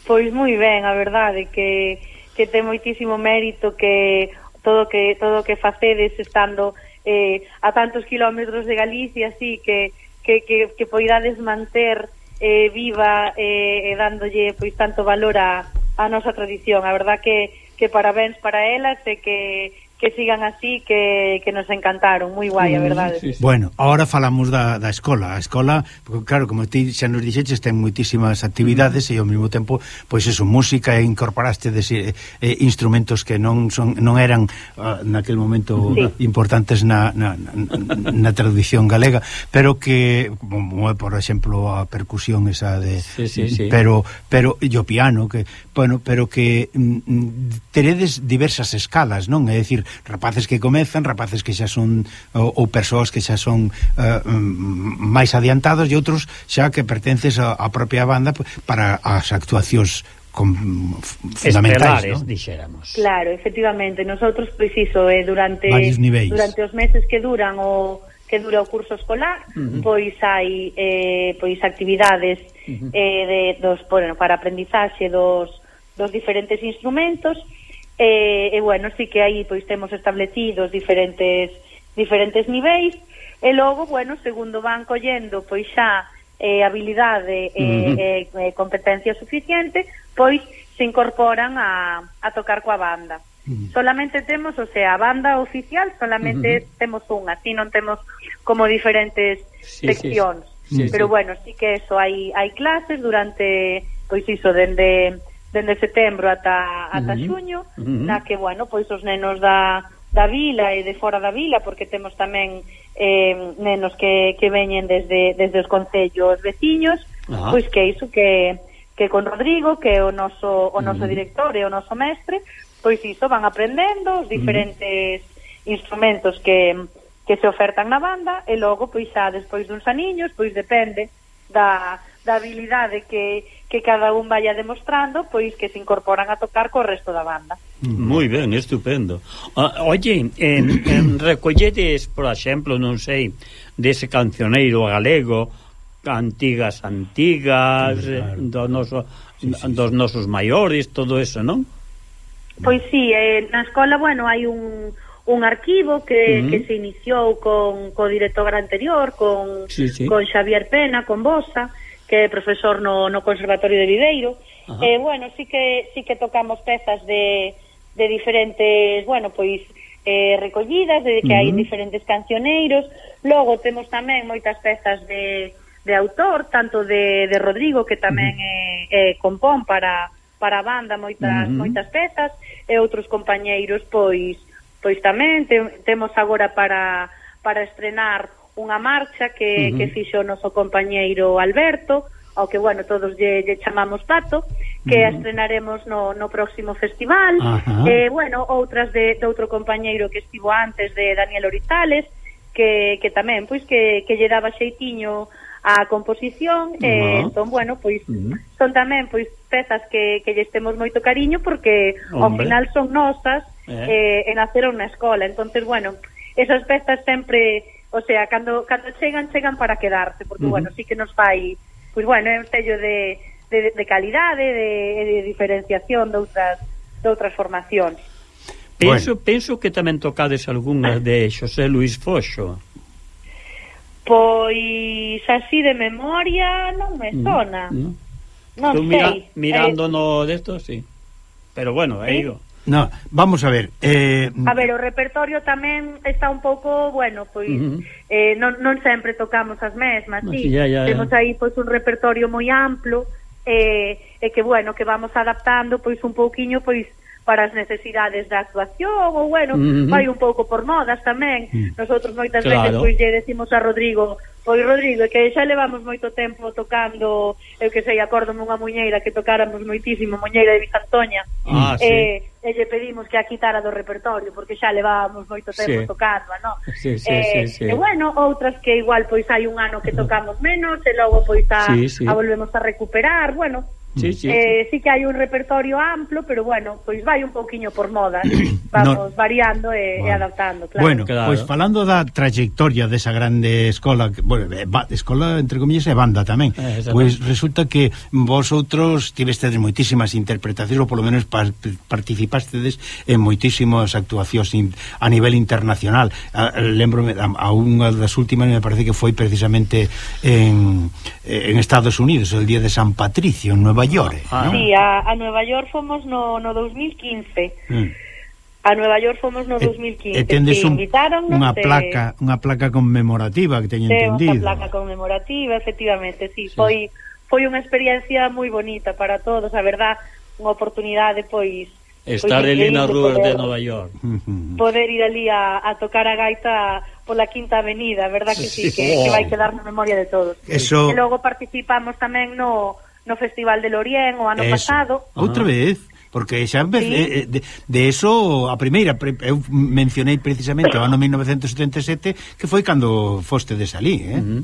Pois moi ben, a verdade que, que ten moitísimo mérito que todo que todo que facedes estando eh, a tantos kilómetros de Galicia, así que que, que, que poidades manter eh, viva eh, e dándolle pois tanto valor a, a nosa tradición. A verdad que que parabéns para elas e que que sigan así, que, que nos encantaron, moi guai, a mm, verdade. Sí, sí. Bueno, ahora falamos da, da escola. A escola, porque claro, como ti xa nos dixeches, ten moitísimas actividades mm. e ao mesmo tempo, pois eso, música e incorporaste dese, eh, eh, instrumentos que non son non eran uh, naquel momento sí. importantes na, na, na, na tradición galega, pero que como é, por exemplo, a percusión esa de sí, sí, sí. pero pero e o piano que bueno, pero que mm, mm, teredes diversas escalas, non? É dicir, rapaces que comezan, rapaces que xa son ou, ou persoas que xa son uh, máis adiantados e outros xa que pertences á propia banda para as actuacións con, fundamentais, ¿no? dixéramos. Claro, efectivamente, nosotros pois iso eh, durante durante os meses que duran o que dura o curso escolar, uh -huh. pois hai eh, pois actividades uh -huh. eh, de, dos, bueno, para aprendizaxe dos dos diferentes instrumentos e, e bueno, sí que aí pois temos establecidos diferentes diferentes niveis e logo, bueno, segundo van collendo pois xa eh, habilidade e eh, uh eh, -huh. eh, competencia suficiente, pois se incorporan a, a tocar coa banda. Uh -huh. Solamente temos, o sea, a banda oficial solamente uh -huh. temos unha, así non temos como diferentes sí, seccións. Sí, sí. Sí, Pero sí. bueno, sí que eso hai hai clases durante pois iso dende dende setembro ata ata uh -huh. xuño, uh -huh. na que bueno, pois os nenos da da vila e de fora da vila, porque temos tamén eh, nenos que, que veñen desde, desde os concellos veciños, ah. pois que iso que, que con Rodrigo, que é o noso, o noso mm. director e o noso mestre, pois iso van aprendendo os diferentes instrumentos que, que se ofertan na banda e logo pois xa despois duns aniños, pois depende da, da habilidade que, que cada un vaya demostrando pois que se incorporan a tocar co resto da banda. Moi ben, estupendo. Ah, oye, en, [coughs] en recolledes, por exemplo, non sei, dese cancioneiro galego, cantigas antigas, claro. do noso, sí, sí, dos nosos maiores, todo eso, non? Pois sí, eh, na escola, bueno, hai un un arquivo que, uh -huh. que se iniciou con co director anterior, con, sí, sí. con Xavier Pena, con Bosa, uh que é profesor no, no Conservatorio de Viveiro. Ajá. Eh, bueno, sí que sí que tocamos pezas de, de diferentes, bueno, pois eh, recollidas, de que uh -huh. hai diferentes cancioneiros. Logo temos tamén moitas pezas de, de autor, tanto de, de Rodrigo, que tamén uh -huh. eh, eh, compón para, para a banda moitas, uh -huh. moitas pezas, e outros compañeiros, pois, pois tamén te, temos agora para, para estrenar unha marcha que, uh -huh. que fixo o noso compañeiro Alberto, ao que, bueno, todos lle, lle chamamos Pato, que uh -huh. estrenaremos no, no próximo festival. Uh -huh. Eh, bueno, outras de, de outro compañeiro que estivo antes, de Daniel Orizales, que, que tamén, pois, que, que lle daba xeitiño a composición, uh -huh. eh, entón, bueno, pois, uh -huh. son tamén, pois, pezas que, que lle estemos moito cariño, porque Hombre. ao final son nosas, eh, eh e naceron na escola, entonces, bueno, esas pezas sempre O sea, cando, cando chegan, chegan para quedarse, porque, uh -huh. bueno, sí que nos fai, pois, pues, bueno, é un sello de, de, de calidade, de, de diferenciación de outras, de outras formacións. Penso, bueno. penso que tamén tocades algunhas de Xosé Luis Foxo. Pois así de memoria non me mm, sona. Mm. Non Tú sei. Mira, mirando eh, no desto, sí. Pero bueno, aí digo. No, vamos a ver. Eh... A ver, o repertorio tamén está un pouco, bueno, pois uh -huh. eh, non, non sempre tocamos as mesmas, ah, sí, ya, ya, ya. temos aí pois un repertorio moi amplo eh, e que bueno, que vamos adaptando pois un pouquiño pois para as necesidades da actuación ou bueno, uh -huh. vai un pouco por modas tamén. Uh -huh. Nosotros moitas claro. veces pois lle decimos a Rodrigo Pois Rodrigo, que xa levamos moito tempo tocando, eu que sei, acórdome unha muñeira que tocáramos moitísimo, muñeira de Visantoña. Ah, sí. eh, e lle pedimos que a quitara do repertorio porque xa levábamos moito tempo sí. tocando, ¿no? Sí, sí, eh, sí, sí. E bueno, outras que igual pois hai un ano que tocamos menos e logo pois a, sí, sí. a volvemos a recuperar, bueno, Sí, sí, eh, sí. sí que hai un repertorio amplo, pero bueno, pois vai un pouquiño por moda, [clears throat] vamos no. variando e, bueno. e adaptando, claro. Bueno, claro. pois falando da trayectoria desa grande escola, bueno, escola entre comillas e banda tamén, eh, pois resulta que vosotros tivestedes moitísimas interpretacións, ou polo menos pa, participastedes en moitísimas actuacións in, a nivel internacional. A, lembrome a, a unha das últimas me parece que foi precisamente en, en Estados Unidos, o día de San Patricio, en Nueva York, ah, ¿no? Sí, a, a Nueva York fomos no, no 2015. Mm. A Nueva York fomos no 2015. E, e tendes un, unha placa, unha placa conmemorativa que teño Temos entendido. Unha placa conmemorativa, efectivamente, sí, sí. foi foi unha experiencia moi bonita para todos, a verdad, unha oportunidade pois, pois Estar ali nas rúas de Nova York. Poder ir ali a, a tocar a gaita pola Quinta Avenida, verdad que sí, sí que, oh. que vai quedar na memoria de todos. Eso... E logo participamos tamén no no Festival de Lorien o ano eso. pasado. Ah. Outra ah. vez porque xa empecé, sí. Eh, eh, de, de eso a primeira pre, eu mencionei precisamente o ano 1977 que foi cando foste de salí, eh? Uh -huh.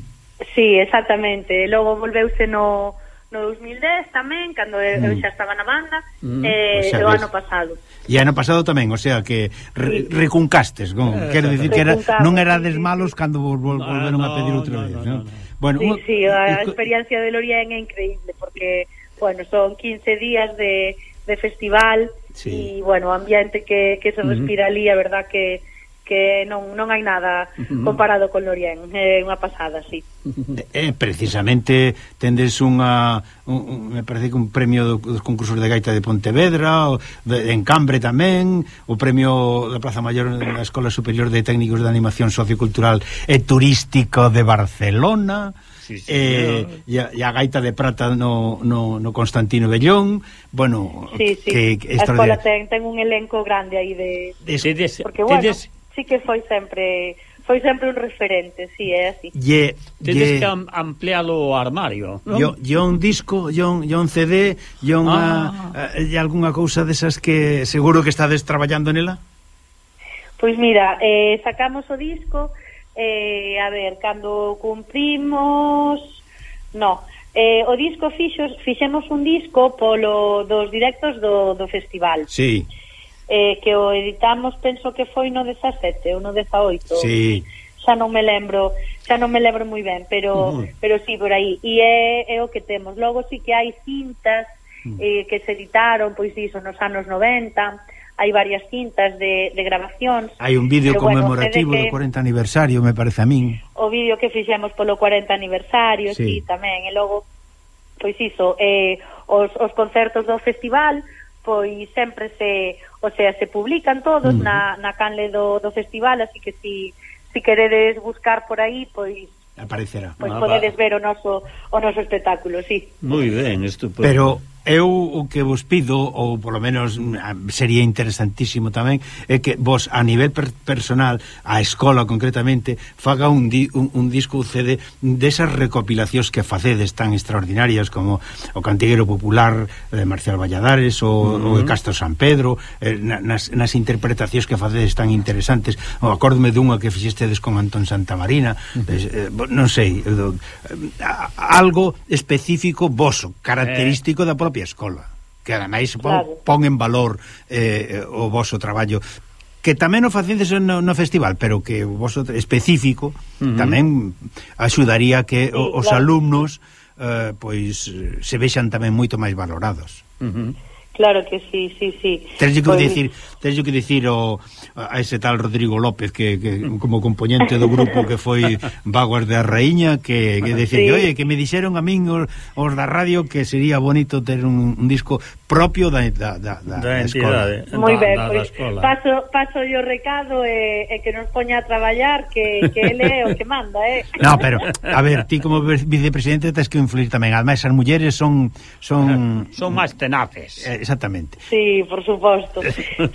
Sí, exactamente. Logo volveuse no no 2010 tamén, cando mm. eu xa estaba na banda, mm, eh, o, sea, o ano pasado. E ano pasado tamén, o sea, que re, sí. recuncastes, con, eh, quero dicir que era, non erades malos cando vos vol, volveron no, a pedir outra no, vez, non? No, no, no. Bueno, sí, sí, a experiencia de Lorien é increíble porque, bueno, son 15 días de, de festival sí. e, bueno, ambiente que, que se respira uh -huh. ali, a verdad que que non non hai nada comparado con Lorien, é unha pasada, sí. Eh, precisamente tendes unha un, un, me parece que un premio do, dos concursos de gaita de Pontevedra, o, de, en Cambre tamén, o premio da Plaza Maior da Escola Superior de Técnicos de Animación Sociocultural e Turístico de Barcelona. Sí, sí, eh, e, a, e a gaita de prata no, no, no Constantino Bellón bueno, sí, sí. que, que a escola ten, ten un elenco grande aí de, de, de, de porque, bueno, sí que foi sempre foi sempre un referente, sí, é así. Ye, Tedes que am, amplialo o armario, non? Yo, yo un disco, yo un, yo un CD, yo unha ah. eh, algunha cousa desas que seguro que estades traballando nela? Pois mira, eh, sacamos o disco, eh, a ver, cando cumprimos... No, eh, o disco fixos, fixemos un disco polo dos directos do, do festival. Sí eh, que o editamos penso que foi no 17 ou no 18 sí. xa non me lembro xa non me lembro moi ben pero uh -huh. pero sí por aí e é, é o que temos logo sí que hai cintas uh -huh. eh, que se editaron pois iso nos anos 90 hai varias cintas de, de grabacións. Hai un vídeo conmemorativo bueno, que, do 40 aniversario, me parece a min. O vídeo que fixemos polo 40 aniversario, sí, sí tamén, e logo pois iso, eh, os, os concertos do festival, pois sempre se o sea, se publican todos uh -huh. na, na canle do, do festival, así que si, si queredes buscar por aí, pois aparecerá. Pois ah, podedes ver o noso o noso espectáculo, sí. Moi ben, isto pues... Pero Eu o que vos pido, ou polo menos mm, sería interesantísimo tamén, é que vos a nivel per personal, a escola concretamente, faga un, di un, un disco CD desas recopilacións que facedes tan extraordinarias como o Cantiguero Popular de Marcial Valladares ou uh -huh. o de Castro San Pedro, eh, nas, nas interpretacións que facedes tan interesantes. O acórdome dunha que fixestedes con Antón Santa Marina, uh -huh. des, eh, non sei, do, eh, algo específico voso, característico eh... da propia propia escola que ademais pon, claro. pon en valor eh, eh o voso traballo que tamén o facedes no, no festival, pero que o voso específico uh -huh. tamén axudaría que sí, os claro. alumnos eh, pois se vexan tamén moito máis valorados. Uh -huh. Claro que sí, sí, sí. Tenes que pues... dicir, tenes que dicir o a ese tal Rodrigo López que, que como componente do grupo que foi Vaguas da Raíña que que decir, sí. oye, que me dixeron a min os, os da radio que sería bonito ter un, un disco, propio da, da, da, da, da entidade. Moi ben, da, pois, da paso, paso o recado e, e que nos poña a traballar que, que ele é o que manda, eh? [laughs] No, pero, a ver, ti como vicepresidente tens que influir tamén, ademais as mulleres son son [laughs] son máis tenaces. Eh, exactamente. Sí, por suposto.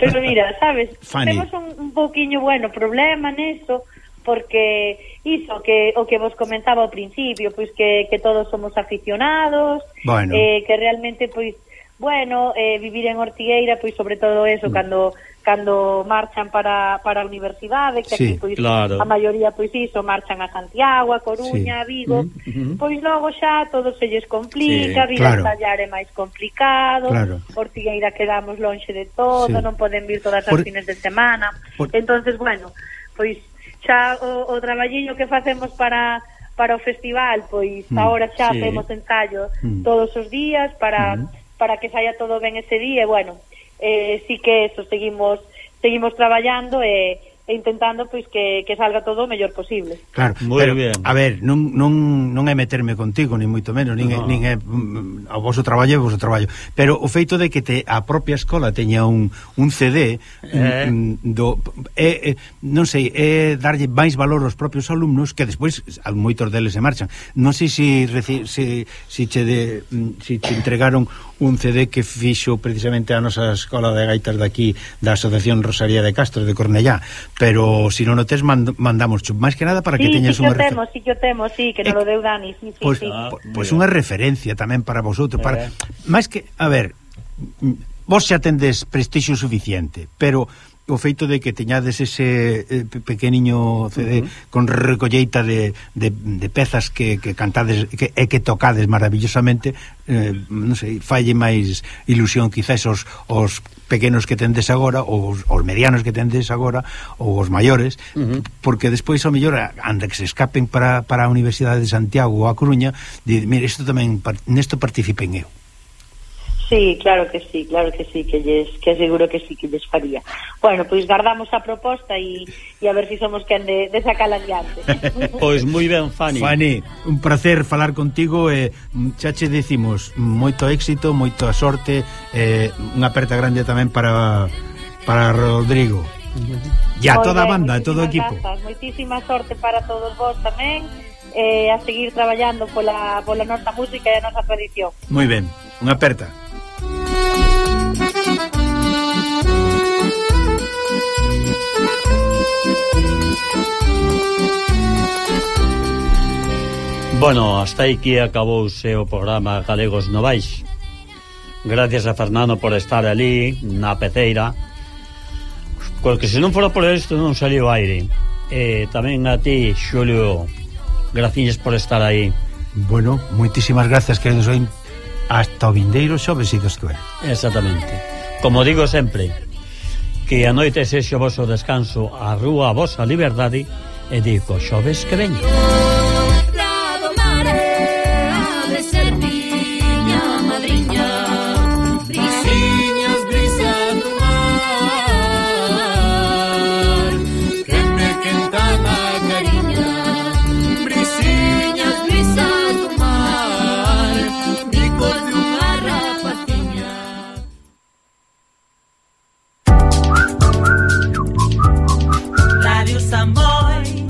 Pero mira, sabes, [laughs] Funny. temos un, un pouquiño bueno problema neso porque iso que o que vos comentaba ao principio, pois que, que todos somos aficionados, bueno. eh, que realmente pois bueno, eh, vivir en Ortigueira, pois sobre todo eso, mm. cando cando marchan para, para a universidade, que sí, aquí pois, claro. a maioría pois iso, marchan a Santiago, a Coruña, sí. a Vigo, mm, pois logo xa todo se lles complica, sí, vir claro. tallar é máis complicado, claro. Ortigueira quedamos lonxe de todo, sí. non poden vir todas as por... fines de semana, por... entonces bueno, pois xa o, o traballiño que facemos para para o festival, pois mm, agora xa sí. temos ensayo mm. todos os días para... Mm para que saia todo ben ese día e bueno, eh, sí que eso, seguimos seguimos traballando e eh, e intentando pois que, que salga todo o mellor posible. Claro, Muy pero, bien. a ver, non, non, non é meterme contigo, nin moito menos, nin, no. nin é o mm, vosso traballo é o voso traballo, pero o feito de que te a propia escola teña un, un CD eh. Mm, mm, do é, é, non sei, é darlle máis valor aos propios alumnos que despois moitos deles se marchan. Non sei se se se che de, se te entregaron un CD que fixo precisamente a nosa escola de gaitas daqui da Asociación Rosaría de Castro de Cornellá, pero se si non o tes mand mandamos máis que nada para que sí, teñas sí, unha refer... temos, sí, que temos, sí, que eh, non lo deu Dani, sí, sí, pois, pues, sí. Ah, ah pois unha referencia tamén para vosotros, para eh. máis que, a ver, vos xa tendes prestixio suficiente, pero o feito de que teñades ese eh, pequeniño CD uh -huh. con recolleita de, de, de pezas que, que cantades que, e que tocades maravillosamente eh, non sei, falle máis ilusión quizás os, os pequenos que tendes agora ou os, os medianos que tendes agora ou os maiores uh -huh. porque despois ao mellor anda que se escapen para, para a Universidade de Santiago ou a Coruña di, mire, isto tamén, nesto participen eu Sí, claro que sí, claro que sí, que lles, que seguro que sí que lles faría. Bueno, pois guardamos a proposta e, e a ver se si somos quen de, de sacala adiante. [laughs] pois moi ben, Fanny. Fanny, un placer falar contigo e eh, xa che decimos moito éxito, moita sorte, eh, unha aperta grande tamén para para Rodrigo. E a toda a banda, a todo o equipo. Grazas, moitísima sorte para todos vos tamén eh, a seguir traballando pola, pola nosa música e a nosa tradición. Moi ben, unha aperta. Bueno, hasta aí que acabouse o programa Galegos Novais. Gracias a Fernando por estar ali na peceira. Porque se non fora por isto non saliu aire. E tamén a ti, Xulio, graciñas por estar aí. Bueno, moitísimas gracias, queridos ointes hasta o vindeiro xoves quere. Exactamente. Como digo sempre, que a noite sexe o voso descanso a rúa a vosa liberdade e digo xoves que veña. Radiu Samboy.